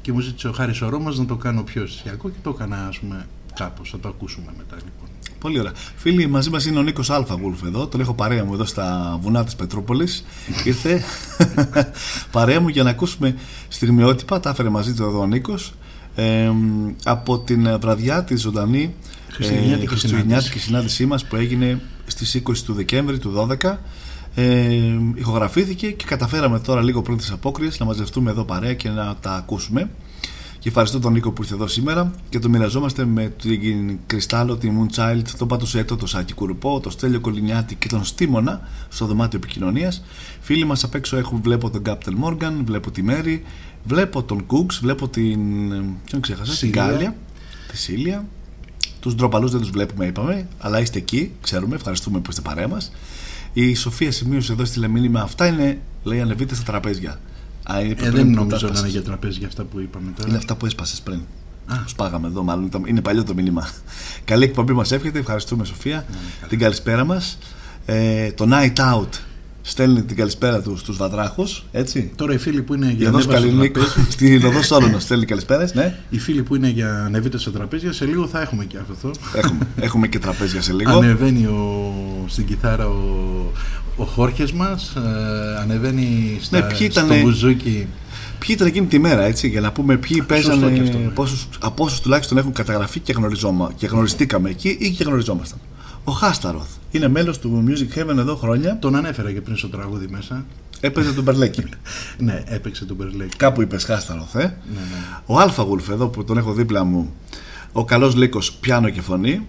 και μου ζήτησε ο Χάρης ο Ρώμας να το κάνω πιο αισθησιακό και το έκανα ας πούμε κάπως, θα το ακούσουμε μετά λοιπόν. Πολύ ωραία. Φίλοι, μαζί μας είναι ο Νίκος Αλφαγούλφ εδώ. Τον έχω παρέα μου εδώ στα βουνά της Πετρούπολης. Ήρθε παρέα μου για να ακούσουμε στιγμιότυπα. Τα έφερε μαζί του εδώ ο Νίκος. από την βραδιά τη ζωντανή Χριστουγεννιάτικη ε, χριστουγεννιάτικη συνάντησή μας που έγινε στις 20 του Δεκέμβρη του 12. Ε, ηχογραφήθηκε και καταφέραμε τώρα λίγο πριν τις απόκριες να μαζευτούμε εδώ παρέα και να τα ακούσουμε και ευχαριστώ τον Νίκο που ήρθε εδώ σήμερα και το μοιραζόμαστε με την Κρυστάλλο, τη Moonchild, τον Πατουσέτο, τον Σάκη Κουρουπό, τον Στέλιο Κολυνιάτη και τον Στίμωνα στο δωμάτιο επικοινωνίας. Φίλοι μας απ' έξω έχουν, βλέπω τον Κάπτελ Μόργαν, βλέπω τη Μέρη, βλέπω τον Κούξ, βλέπω την. Ποιον ξέχασα, την Σίλια. Γκάλια, τη Σίλια. Τους ντροπαλούς δεν τους βλέπουμε, είπαμε, αλλά είστε εκεί, ξέρουμε, ευχαριστούμε που είστε παρέα μας. Η Σοφία σημείωσε εδώ στη μήνυμα, αυτά είναι, λέει, ανεβείτε στα τραπέζια. Α, είναι Ε, πριν δεν που τα νομίζω να έσπασες. είναι για τραπέζι για αυτά που είπαμε τώρα. Είναι αυτά που έσπασες πριν. Σπάγαμε εδώ, μάλλον. ήταν- Είναι παλιό το μήνυμα. Καλή εκπομπή μας εύχεται. Ευχαριστούμε, Σοφία. την καλησπέρα μας. Ε, το Night Out στέλνει την καλησπέρα του στους Βατράχους. Έτσι. Τώρα οι φίλοι που είναι για Εδώ ανέβαση στο Σκαλινίκο, τραπέζι. στην Οδό Σόλωνο στέλνει καλησπέρες. Ναι, Οι φίλοι που είναι για ανεβείτε στα τραπέζια, σε λίγο θα έχουμε και αυτό. έχουμε, έχουμε και τραπέζια σε λίγο. Ανεβαίνει ο, στην κιθάρα ο, ο Χόρχες μας, ε, ανεβαίνει στα, Ναι, ποιοι στο ήτανε- μπουζούκι. Ποιοι ήταν εκείνη τη μέρα, έτσι, για να πούμε ποιοι και αυτό, παίζανε, ναι. πόσους, από όσους τουλάχιστον έχουν καταγραφεί και, γνωριζόμα, και γνωριστήκαμε εκεί ή και γνωριζόμασταν. Ο Χάσταροθ είναι μέλος του Music Heaven εδώ χρόνια. Τον ανέφερα και πριν στο τραγούδι μέσα. Έπαιζε τον Μπερλέκη. ναι, έπαιξε τον Μπερλέκη. Κάπου είπες Χάσταροθ, ε. Ναι, ναι. Ο Αλφα Γουλφ εδώ που τον έχω δίπλα μου, ο καλός Λύκος πιάνο και φωνή.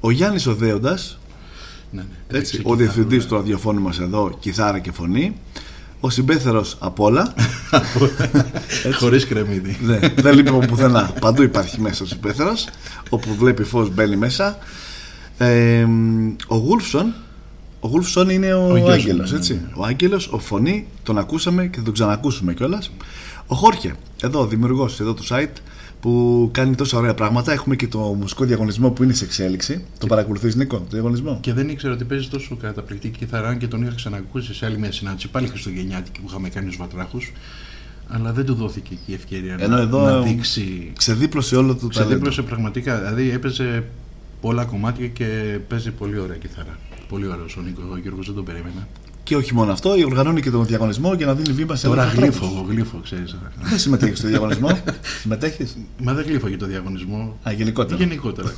Ο Γιάννης ο Δέοντας, Ναι, ναι. έτσι, Έπαιξε ο κιθάρα, διευθυντής ναι. του ραδιοφώνου μας εδώ, κιθάρα και φωνή. Ο συμπέθερος απ' όλα. Χωρίς κρεμμύδι. Ναι, δεν λείπει από πουθενά. Παντού υπάρχει μέσα ο συμπέθερος. Όπου βλέπει φως μπαίνει μέσα. Ε, ο Γούλφσον, Ο Wolf Sony είναι ο, Ο γιος Άγγελος, μου, ναι, έτσι. ναι. Ο Άγγελος, ο φωνή, τον ακούσαμε και θα τον ξανακούσουμε κιόλας. Ο Χόρχε, εδώ, δημιουργός εδώ του site, που κάνει τόσα ωραία πράγματα. Έχουμε και το μουσικό διαγωνισμό που είναι σε εξέλιξη. Το παρακολουθείς, Νίκο, το διαγωνισμό; Και δεν ήξερα ότι παίζει τόσο καταπληκτική κιθαρά και τον είχα ξανακούσει σε άλλη μια συνάντηση, πάλι Χριστουγεννιάτικη που είχαμε κάνει στους Βατράχους. Αλλά δεν του δόθηκε και η ευκαιρία Ενώ να, εδώ να δείξει. ξεδίπλωσε όλο το ταλέντο. Ξεδίπλωσε πραγματικά. Δηλαδή έπαιζε πολλά κομμάτια και παίζει πολύ ωραία κιθαρά. Πολύ ωραίος ο Νίκος. Ο Γιώργος δεν τον περίμενα. Και όχι μόνο αυτό, οργανώνει και τον διαγωνισμό για να δίνει βήμα σε Τώρα άλλους ανθρώπους. γλύφω, εγώ γλύφω, ξέρεις. Δεν συμμετέχεις στο διαγωνισμό; Συμμετέχεις; Μα δεν γλύφω για το διαγωνισμό. Α, γενικότερα. Γενικότερα.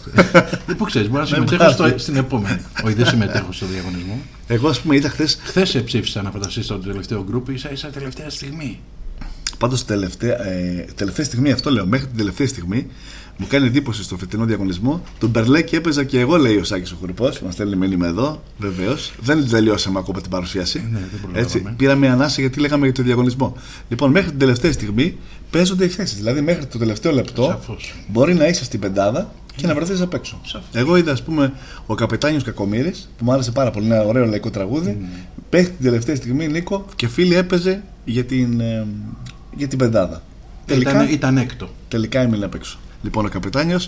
Ε, Πού ξέρεις, μπορεί να Με συμμετέχω στο, βάζει. στην επόμενη. Όχι, δεν συμμετέχω στο διαγωνισμό. Εγώ, ας πούμε, είδα χθε. Χθες ψήφισα να φανταστείς στο τελευταίο γκρουπ, ίσα ίσα τελευταία στιγμή. Πάντως, τελευταία, ε, τελευταία στιγμή, αυτό λέω, μέχρι την τελευταία στιγμή, μου κάνει εντύπωση στο φετινό διαγωνισμό. Τον Μπερλέκη έπαιζα και εγώ, λέει ο Σάκης ο Χουρπό. Μας στέλνει μήνυμα εδώ, βεβαίως. Δεν τελειώσαμε ακόμα την παρουσίαση. Ναι, δεν προλάβαμε. Έτσι, πήραμε ανάσα γιατί λέγαμε για το διαγωνισμό. Λοιπόν, μέχρι την τελευταία στιγμή παίζονται οι θέσεις. Δηλαδή, μέχρι το τελευταίο λεπτό Σαφώς. μπορεί να είσαι στην πεντάδα και να βρεθείς απ' έξω. Εγώ είδα, ας πούμε, ο Καπετάνιος Κακομήρη, που μου άρεσε πάρα πολύ, ένα ωραίο λαϊκό τραγούδι. Μέχρι την τελευταία στιγμή, Νίκο και φίλοι έπαιζε για την, ε, για την πεντάδα. Ήταν, ήταν έκτο. Τελικά έμεινε απ' έξω. Λοιπόν, ο Καπετάνιο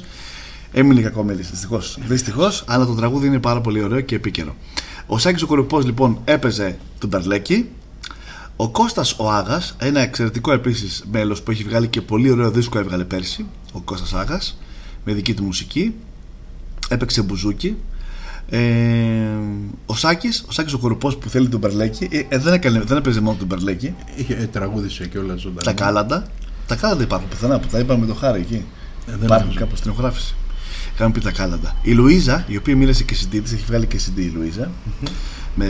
έμεινε κακομοίρης, δυστυχώς. Δυστυχώς, αλλά το τραγούδι είναι πάρα πολύ ωραίο και επίκαιρο. Ο Σάκης ο Κορυφό λοιπόν έπαιζε τον Ταρλέκη. Ο Κώστας ο Άγας, ένα εξαιρετικό επίσης μέλος που έχει βγάλει και πολύ ωραίο δίσκο έβγαλε πέρσι, ο Κώστας Άγας, με δική του μουσική. Έπαιξε μπουζούκι. Ε, ο Σάκης, ο Σάκης ο Κορυφός που θέλει τον Μπερλέκη, ε, ε, δεν, έκανε, δεν έπαιζε μόνο τον Μπερλέκη, Είχε ε, τραγούδισε και όλα ζωντανά. τα κάλαντα. Τα κάλαντα υπάρχουν πουθενά που τα είπαμε με το χάρη εκεί. Ε, δεν υπάρχουν νομίζω. κάπου στην ηχογράφηση. Είχαμε πει τα κάλαντα. Η Λουίζα, η οποία μοίρασε και CD της, έχει βγάλει και CD η λουιζα Με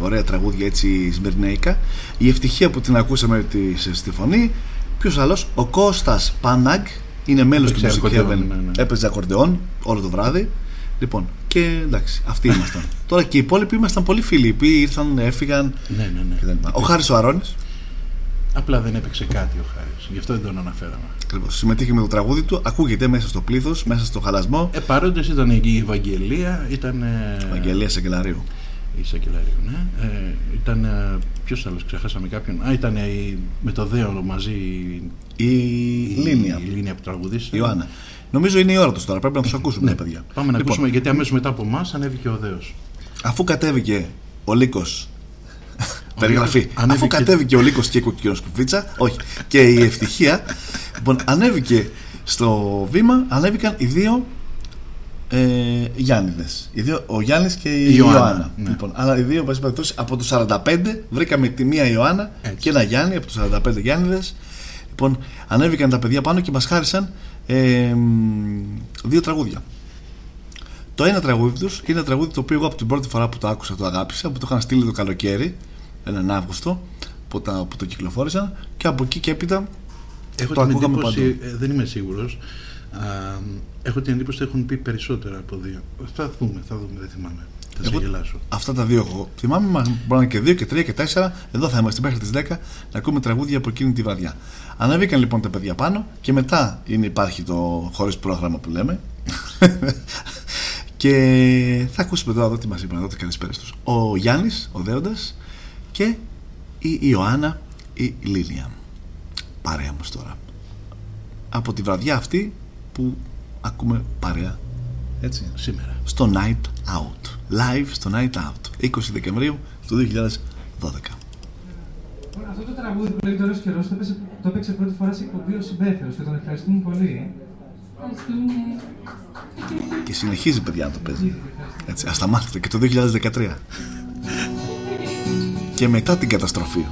ωραία τραγούδια έτσι σμυρνέικα. Η ευτυχία που την ακούσαμε της, στη φωνή. Ποιος άλλος, ο Κώστας Πανάγκ, είναι μέλος του Έπαιξε Music ακορντεόν, Heaven. ναι, ναι. Έπαιζε ακορντεόν όλο το βράδυ. Λοιπόν, και εντάξει, αυτοί ήμασταν. Τώρα και οι υπόλοιποι ήμασταν πολύ φίλοι. Οι οποίοι ήρθαν, έφυγαν. Ναι, ναι, ναι. κτλ. Ο Χάρης ο Αρώνης Απλά δεν έπαιξε κάτι ο Χάρης. Γι' αυτό δεν τον αναφέραμε. Ακριβώς. Συμμετείχε με το τραγούδι του, ακούγεται μέσα στο πλήθος, μέσα στο χαλασμό. Ε, παρόντες ήταν εκεί η Ευαγγελία, ήταν. ε, Ευαγγελία Σακελαρίου. Η Σακελαρίου, ναι. Ε, ήταν. Ε, Ποιος άλλος, ξεχάσαμε κάποιον. Α, ήταν η, με το Δέο μαζί. Η Λίνια. Η Λίνια που τραγουδίσε. Η Ιωάννα. Νομίζω είναι η ώρα τους τώρα, πρέπει να τους ακούσουμε Ναι, τα παιδιά. Πάμε να Λοιπόν, ακούσουμε γιατί αμέσως μετά από εμάς ανέβηκε ο Δέος. Αφού κατέβηκε ο Λύκο. Περιγραφή. Λύκος Αφού ανέβηκε- κατέβηκε ο Λύκος και η κοκκινόσκουφίτσα, όχι, και η ευτυχία, λοιπόν, ανέβηκε στο βήμα, ανέβηκαν οι δύο ε, Γιάννηδες. Οι δύο, ο Γιάννης και η, Η Ιωάννα, Ιωάννα. ναι. Λοιπόν, αλλά οι δύο, εν πάση περιπτώσει, από τους 45 βρήκαμε τη μία Ιωάννα Έτσι. και ένα Γιάννη από τους 45 Γιάννηδες. Λοιπόν, ανέβηκαν τα παιδιά πάνω και μας χάρισαν ε, μ, δύο τραγούδια. Το ένα τραγούδι τους είναι ένα τραγούδι το οποίο εγώ από την πρώτη φορά που το άκουσα το αγάπησα, που το είχαν στείλει το καλοκαίρι, έναν Αύγουστο, που, τα, που το κυκλοφόρησαν και από εκεί και έπειτα Έχω το την ακούγαμε εντύπωση, παντού. ε, δεν είμαι σίγουρος. Έχω την εντύπωση ότι έχουν πει περισσότερα από δύο. Θα δούμε, θα δούμε, δεν θυμάμαι. Θα σε Εγώ- γελάσω. Αυτά τα δύο εγώ θυμάμαι, μα μπορεί να είναι και δύο και τρία και τέσσερα. Εδώ θα είμαστε μέχρι τις 10 να ακούμε τραγούδια από εκείνη τη βραδιά. Ανέβηκαν λοιπόν τα παιδιά πάνω και μετά είναι, υπάρχει το χωρίς πρόγραμμα που λέμε. και θα ακούσουμε τώρα εδώ τι μας είπαν εδώ τι καλησπέρε του. Ο Γιάννης, ο Δέοντας και η Ιωάννα, η Λίλια. Παρέα μας τώρα. Από τη βραδιά αυτή που ακούμε παρέα. Έτσι Σήμερα. στο Night Out. Live στο Night Out. 20 Δεκεμβρίου του 2012. Αυτό το τραγούδι που λέγεται Ωραίος Καιρός το έπαιξε, το έπαιξε πρώτη φορά σε εκπομπή ο Συμπέθερος και τον ευχαριστούμε πολύ. Ευχαριστούμε. Και συνεχίζει, παιδιά, να το παίζει. Έτσι, ασταμάτητα και το 2013. και μετά την καταστροφή.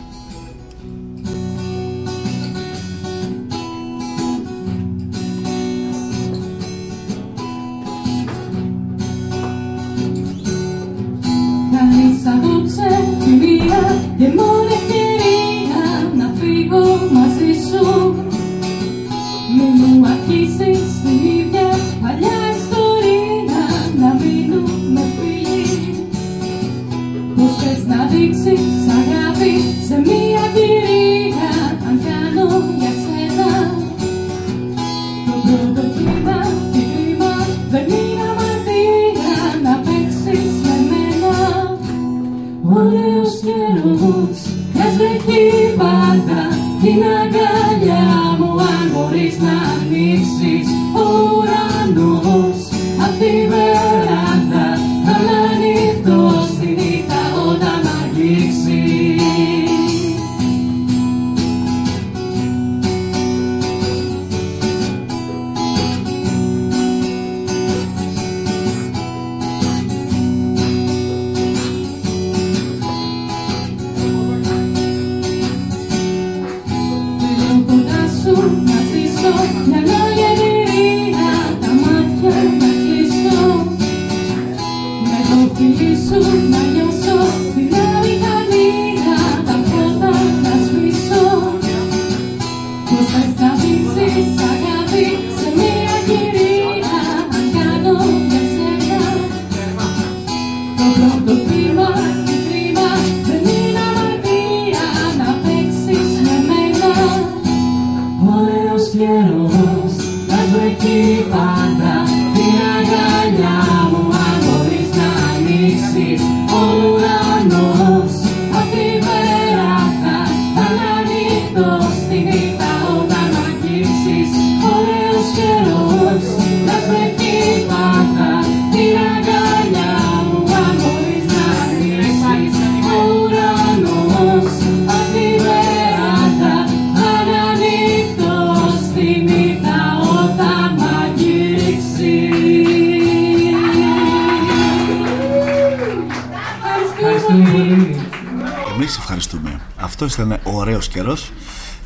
Ευχαριστούμε. Αυτό ήταν ωραίος καιρός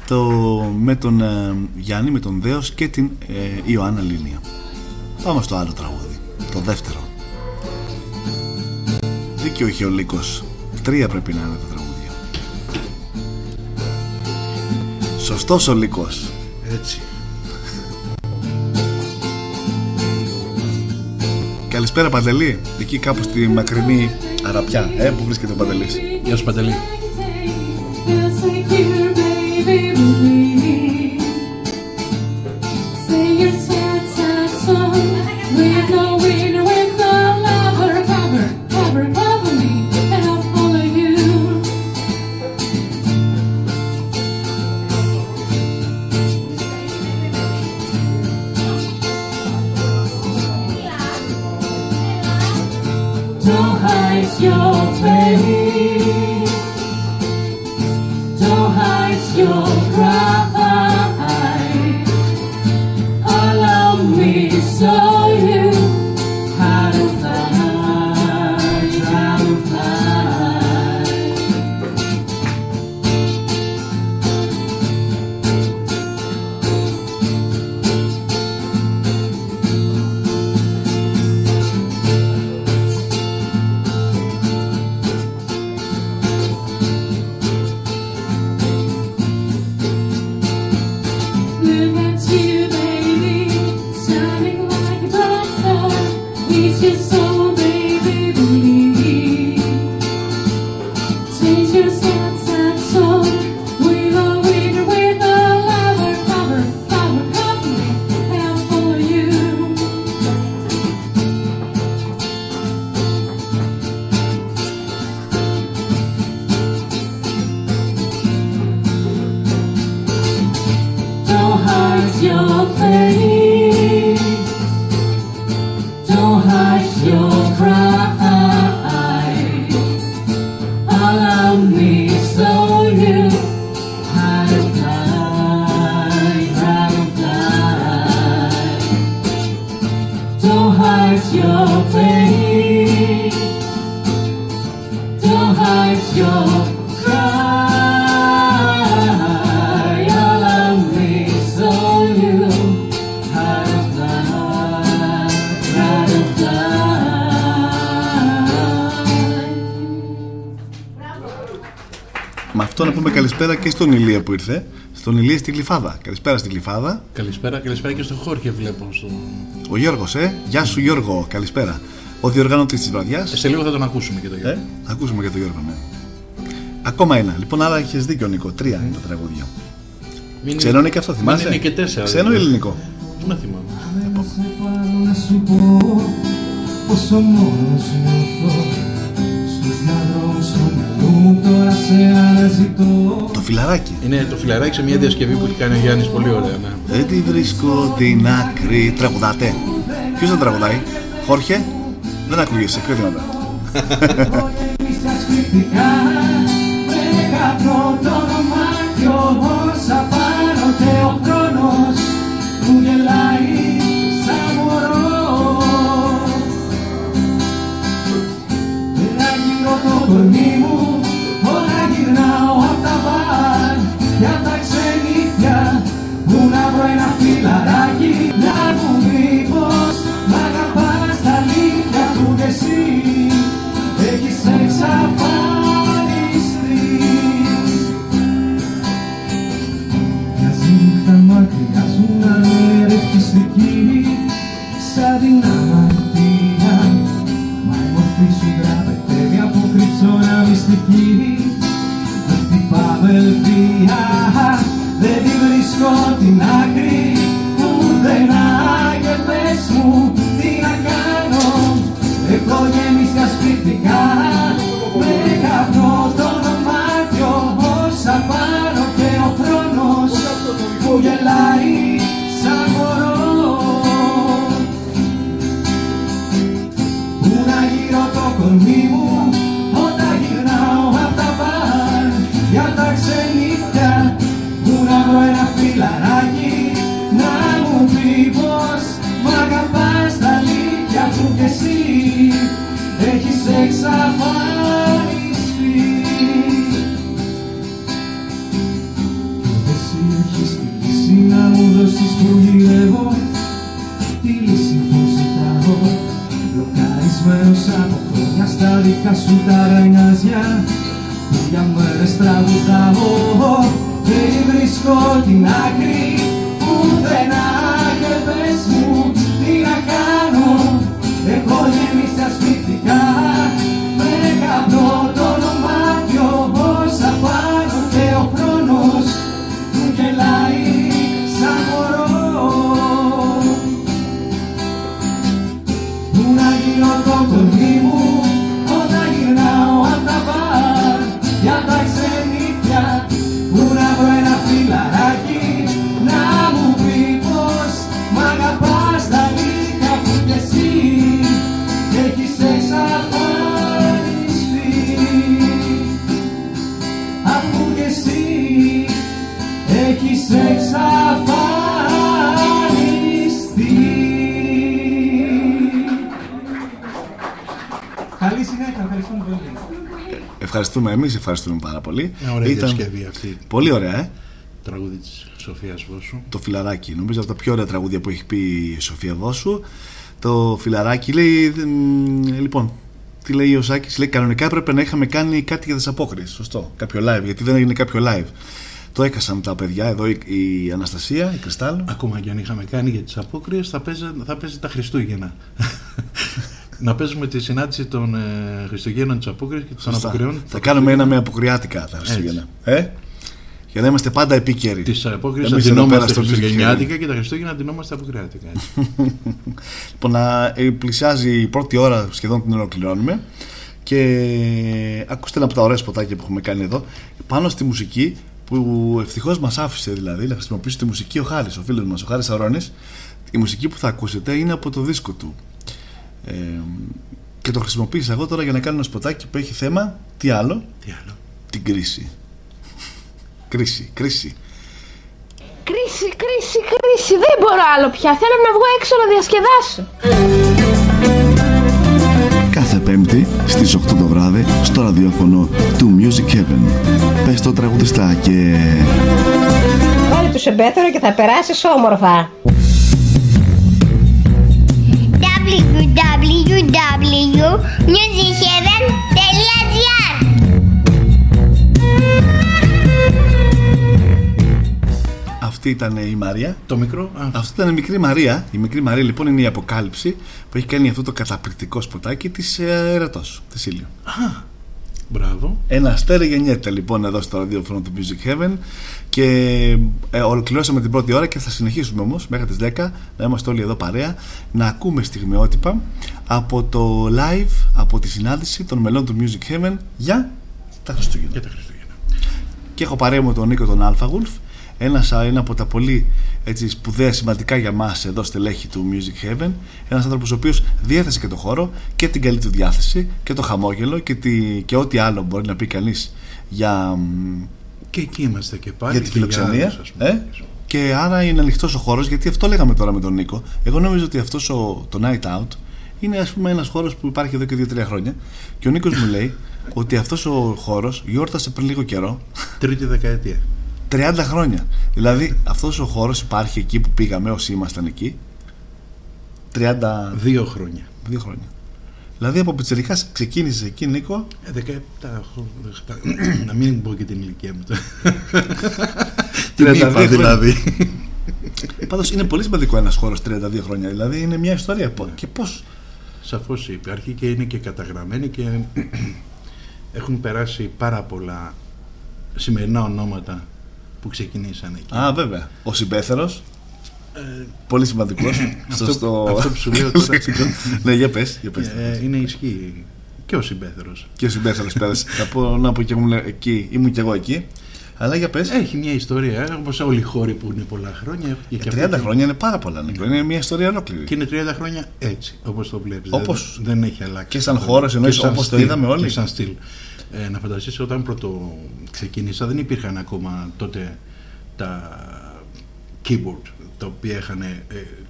το, με τον ε, Γιάννη, με τον Δέος και την ε, Ιωάννα Λίνια. Πάμε στο άλλο τραγούδι, το δεύτερο. Δίκαιο είχε ο Λύκος. Τρία πρέπει να είναι τα τραγούδια. Σωστός ο Λύκος. Έτσι. Καλησπέρα Παντελή. Εκεί κάπου στη μακρινή Αραπιά. Ε, που βρίσκεται ο Παντελής. Γεια σου Παντελή. Καλησπέρα και στον Ηλία που ήρθε. Στον Ηλία στη Γλυφάδα. Καλησπέρα στη Γλυφάδα. Καλησπέρα, καλησπέρα και στο Χόρχε βλέπω. Στο... Ο Γιώργος, ε. Γεια σου Γιώργο. Καλησπέρα. Ο διοργανωτής της βραδιάς. Ε, σε λίγο θα τον ακούσουμε και το Ε, Γιώργο. θα ακούσουμε και τον Γιώργο, ναι. Ακόμα ένα. Λοιπόν, άρα έχεις δίκιο, Νίκο. Τρία είναι τα τραγούδια. Μην Ξένο είναι και αυτό, Μα θυμάσαι; είναι και τέσσερα. Ξένο ή δηλαδή. ελληνικό. Πού να θυμάμαι. Να σε πάρω να σου πω πόσο μόνος νιώθω Στους διαδρόμους του μυαλού μου τώρα σε αναζητώ Το φιλαράκι. Είναι το φιλαράκι σε μια διασκευή που έχει κάνει ο Γιάννης πολύ ωραία. Ναι. Δεν τη βρίσκω την άκρη. Τραγουδάτε. Ποιος δεν τραγουδάει, Χόρχε; Δεν ακούγεσαι, πιο δυνατά. Στα σπιτικά εμείς, ευχαριστούμε πάρα πολύ. Μια ωραία διασκευή αυτή. Πολύ ωραία, ε. Τραγούδι της Σοφίας Βόσου. Το φιλαράκι. Νομίζω από τα πιο ωραία τραγούδια που έχει πει η Σοφία Βόσου. Το φιλαράκι λέει. μ, Λοιπόν, τι λέει ο Σάκης, λέει κανονικά έπρεπε να είχαμε κάνει κάτι για τις απόκριε. Σωστό. Κάποιο live, γιατί δεν έγινε κάποιο live. Το έκασαν τα παιδιά εδώ η, η Αναστασία, η Κρυστάλλ. Ακόμα και αν είχαμε κάνει για τις απόκριες θα παίζει, θα παίζει τα Χριστούγεννα. Να παίζουμε τη συνάντηση των ε, Χριστουγέννων της απόκριας και των Σωστά. αποκριών. Θα κάνουμε ένα με αποκριάτικα τα Χριστούγεννα. Ε; Για να είμαστε πάντα επίκαιροι. Τις απόκριες θα Εμείς εδώ πέρα ντυνόμαστε στο Music Χριστουγεννιάτικα Heaven. και τα Χριστούγεννα ντυνόμαστε αποκριάτικα. Λοιπόν, να ε, πλησιάζει η πρώτη ώρα, σχεδόν την ολοκληρώνουμε. Και ακούστε ένα από τα ωραία σποτάκια που έχουμε κάνει εδώ. Πάνω στη μουσική που ευτυχώς μας άφησε δηλαδή να χρησιμοποιήσει τη μουσική ο Χάρης, ο φίλος μας, ο Χάρης Αρώνη. Η μουσική που θα ακούσετε είναι από το δίσκο του. Ε, και το χρησιμοποίησα εγώ τώρα για να κάνω ένα σποτάκι που έχει θέμα. Τι άλλο, Τι άλλο; την κρίση. κρίση, κρίση. Κρίση, κρίση, κρίση. Δεν μπορώ άλλο πια. Θέλω να βγω έξω να διασκεδάσω. Κάθε Πέμπτη στις 8 το βράδυ στο ραδιόφωνο του Music Heaven. Πες το τραγουδιστά και... Βάλε του σε μπέτερο και θα περάσεις όμορφα. www.musicheaven.gr Αυτή ήταν η Μαρία. Το μικρό. Α, Αυτή ήταν η μικρή Μαρία. Η μικρή Μαρία λοιπόν είναι η αποκάλυψη που έχει κάνει αυτό το καταπληκτικό σποτάκι της ε, Ερατός, της Ήλιου. μπράβο. Ένα αστέρι γεννιέται λοιπόν εδώ στο ραδιόφωνο του Music Heaven και ε, ολοκληρώσαμε την πρώτη ώρα και θα συνεχίσουμε όμως μέχρι τις 10 να είμαστε όλοι εδώ παρέα να ακούμε στιγμιότυπα από το live, από τη συνάντηση των μελών του Music Heaven για τα Χριστούγεννα. Για τα Χριστούγεννα. Και έχω παρέα μου τον Νίκο τον Αλφαγουλφ, ένας, α, ένα από τα πολύ έτσι, σπουδαία σημαντικά για μας εδώ στελέχη του Music Heaven. Ένας άνθρωπος ο οποίος διέθεσε και το χώρο και την καλή του διάθεση και το χαμόγελο και, τη, και ό,τι άλλο μπορεί να πει κανείς για, μ, Και εκεί είμαστε και πάλι. για τη και φιλοξενία. άλλους, ας πούμε. ε; Και άρα είναι ανοιχτός ο χώρος, γιατί αυτό λέγαμε τώρα με τον Νίκο. Εγώ νομίζω ότι αυτός το Night Out είναι ας πούμε ένας χώρος που υπάρχει εδώ και 2-3 χρόνια. Και ο Νίκος μου λέει ότι αυτός ο χώρος γιόρτασε πριν λίγο καιρό Τρίτη δεκαετία. 30 χρόνια. Δηλαδή αυτός ο χώρος υπάρχει εκεί που πήγαμε όσοι ήμασταν εκεί 32 Δύο χρόνια. χρόνια. Δηλαδή από πιτσερικά ξεκίνησε εκεί Νίκο Ε, 17 χρόνια. Να μην πω και την ηλικία μου. 32 Την είπα χρόνια. δηλαδή. Πάντως είναι πολύ σημαντικό ένας χώρος 32 χρόνια. Δηλαδή είναι μια ιστορία. Πο- Και πώς Σαφώς υπάρχει και είναι και καταγραμμένη και έχουν περάσει πάρα πολλά σημερινά ονόματα που ξεκινήσαν εκεί. Α, βέβαια. Ο συμπέθερος. Ε, Πολύ σημαντικός. αυτό, Σωστό. αυτό που σου λέω τώρα ναι, για πες. Για πες. ε, είναι ισχύει και ο συμπέθερος. Και ο συμπέθερος πέρασε. Θα πω να πω και εγώ εκεί. Ήμουν και εγώ εκεί. Αλλά για πες. Έχει μια ιστορία, ε, όπως όλοι οι χώροι που είναι πολλά χρόνια. έχουν και Ε, και 30 αυτή- χρόνια είναι πάρα πολλά, Νίκο. Είναι μια ιστορία ολόκληρη. Και είναι 30 χρόνια έτσι, όπως το βλέπεις. Όπως- δεν, δεν έχει αλλάξει. και σαν αυτό. χώρος, εννοείς, Και σαν όπως το στυλ, είδαμε όλοι. Και σαν στυλ. Ε, να φανταστείς όταν πρώτο ξεκίνησα δεν υπήρχαν ακόμα τότε τα keyboard τα οποία είχαν ε,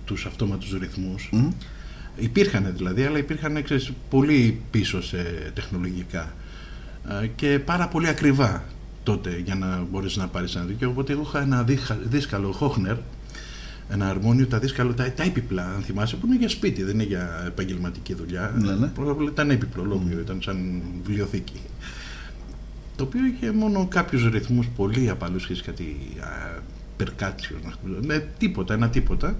τους αυτόματους ρυθμούς. Μμ. Υπήρχαν δηλαδή, αλλά υπήρχαν ξέρεις, πολύ πίσω σε τεχνολογικά Ε, και πάρα πολύ ακριβά τότε για να μπορείς να πάρεις ένα δίκαιο. Οπότε εγώ είχα ένα δίχα- δίσκαλο Hochner, ένα αρμόνιο, τα δίσκαλο, τα, τα έπιπλα, αν θυμάσαι, που είναι για σπίτι, δεν είναι για επαγγελματική δουλειά. Ναι, ναι. Πρώτα απ' όλα ήταν έπιπλο, ολόκληρο, ήταν σαν βιβλιοθήκη. Το οποίο είχε μόνο κάποιους ρυθμούς πολύ απαλούς, είχε κάτι περκάτσιο, με τίποτα, ένα τίποτα.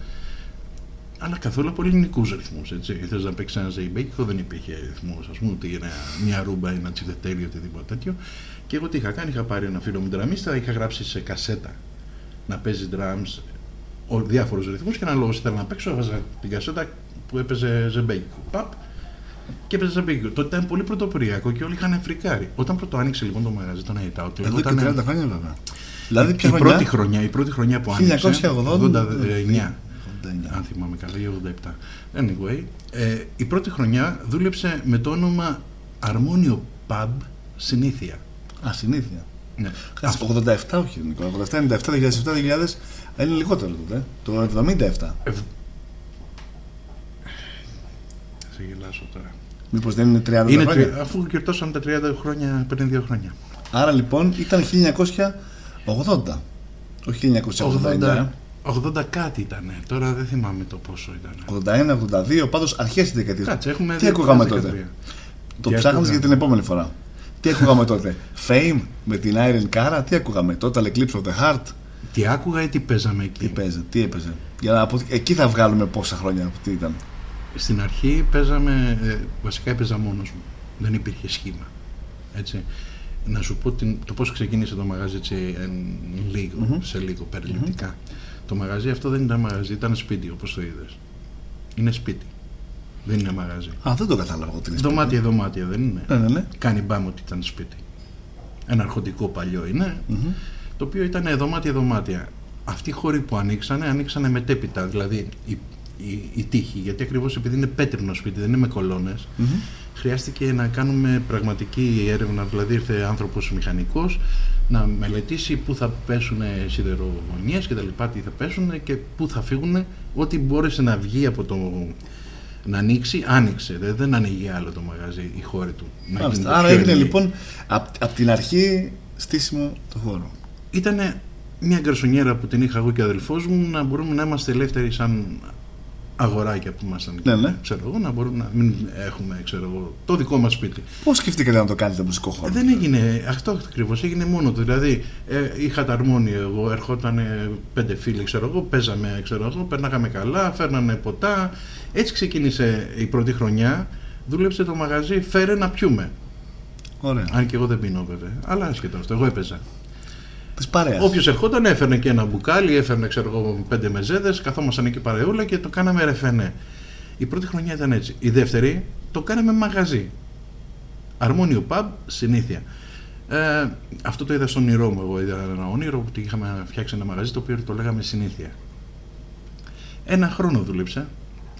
Αλλά καθόλου από ελληνικούς ρυθμούς. Θες να παίξεις ένα ζεϊμπέκικο, δεν υπήρχε ρυθμός, ας πούμε, ούτε ένα, μια ρούμπα, ένα τσιφτετέλιο, οτιδήποτε τέτοιο. Και εγώ τι είχα κάνει, είχα πάρει ένα φίλο μου ντραμίστα, είχα γράψει σε κασέτα να παίζει drums διάφορους ρυθμούς και ένα λόγο ήθελα να παίξω, έβαζα την κασέτα που έπαιζε ζεμπέκικο. Παπ, και έπαιζε ζεμπέκικο. Τότε ήταν πολύ πρωτοποριακό και όλοι είχαν φρικάρει. Όταν πρώτο άνοιξε λοιπόν το μαγαζί, το Night Out, Εδώ και λεγόταν- 30 χρόνια βέβαια. Δηλαδή ποια η χρονιά; πρώτη χρονιά, η πρώτη χρονιά που άνοιξε, 1989. 89, αν θυμάμαι καλά, ή 87. Anyway, ε, η πρώτη χρονιά δούλεψε με το όνομα Αρμόνιο Pub Συνήθεια. Α, συνήθεια. Ναι. Κάτσε, 87 όχι Νίκο. 87, 97, 2007, 2000 είναι λιγότερο τότε. Το 77. Θα σε γελάσω τώρα. Μήπως δεν είναι 30 Είναι, χρόνια; τρι- αφού γιορτώσαμε τα 30 χρόνια πριν δύο χρόνια. Άρα λοιπόν ήταν 1980. Όχι 1989. 80 κάτι ήταν. Τώρα δεν θυμάμαι το πόσο ήταν. 81, 82, πάντως αρχές της δεκαετίας. Κάτσε, έχουμε Τι δει ακούγαμε 13. τότε; Το Τι ψάχνεις ακούγαμε; για την επόμενη φορά. Τι ακούγαμε τότε; Fame με την Iron Cara. Τι ακούγαμε; Total Eclipse of the Heart. Τι άκουγα ή τι παίζαμε εκεί; Τι παίζε. Τι έπαιζε. Για να, από, εκεί θα βγάλουμε πόσα χρόνια τι ήταν. Στην αρχή παίζαμε, ε, βασικά έπαιζα μόνος μου. Δεν υπήρχε σχήμα. Έτσι. Να σου πω την, το πώς ξεκίνησε το μαγαζί έτσι εν λίγο, Μμμ. σε λίγο περιληπτικά. Το μαγαζί αυτό δεν ήταν μαγαζί, ήταν σπίτι όπως το είδες. Είναι σπίτι. Δεν είναι μαγαζί. Α, δεν το κατάλαβα εγώ την Δωμάτια, δωμάτια δεν είναι. Ναι, ναι, ναι. Κάνει μπάμ ότι ήταν σπίτι. Ένα αρχοντικό παλιό είναι, Μμμ. το οποίο ήταν δωμάτια, δωμάτια. Αυτοί οι χώροι που ανοίξανε, ανοίξανε μετέπειτα, δηλαδή η, η, η τύχη, γιατί ακριβώς επειδή είναι πέτρινο σπίτι, δεν είναι με κολόνες, Μμμ. Χρειάστηκε να κάνουμε πραγματική έρευνα, δηλαδή ήρθε άνθρωπος μηχανικός να μελετήσει πού θα πέσουν σιδερογωνίες και τα λοιπά, τι θα πέσουν και πού θα φύγουν, ό,τι μπόρεσε να βγει από το να ανοίξει, άνοιξε. Δεν, δεν ανοίγει άλλο το μαγαζί, η χώρη του. Να Μάλιστα. γίνεται Άρα πιο έγινε ενιαία. λοιπόν από την αρχή στήσιμο το χώρο. Ήταν μια γκαρσονιέρα που την είχα εγώ και ο αδελφός μου να μπορούμε να είμαστε ελεύθεροι σαν αγοράκια που ήμασταν εκεί. Ναι, ναι. Ξέρω εγώ, να μπορούμε να μην έχουμε ξέρω εγώ, το δικό μας σπίτι. Πώς σκεφτήκατε να το κάνετε μουσικό χώρο; Δεν έγινε αυτό ακριβώς, έγινε μόνο του. Δηλαδή, ε, είχα τα αρμόνια εγώ, ερχόταν πέντε φίλοι, ξέρω εγώ, παίζαμε, ξέρω εγώ, περνάγαμε καλά, φέρνανε ποτά. Έτσι ξεκίνησε η πρώτη χρονιά. Δούλεψε το μαγαζί, φέρε να πιούμε. Ωραία. Αν και εγώ δεν πίνω βέβαια. Αλλά άσχετο αυτό, εγώ έπαιζα. Της παρέας. Όποιος ερχόταν έφερνε και ένα μπουκάλι, έφερνε ξέρω εγώ πέντε μεζέδες, καθόμασταν εκεί παρεούλα και το κάναμε ρεφενέ. Η πρώτη χρονιά ήταν έτσι. Η δεύτερη το κάναμε μαγαζί. Αρμόνιο pub, συνήθεια. Ε, αυτό το είδα στον όνειρό μου. Εγώ είδα ένα όνειρο που είχαμε φτιάξει ένα μαγαζί το οποίο το λέγαμε συνήθεια. Ένα χρόνο δούλεψα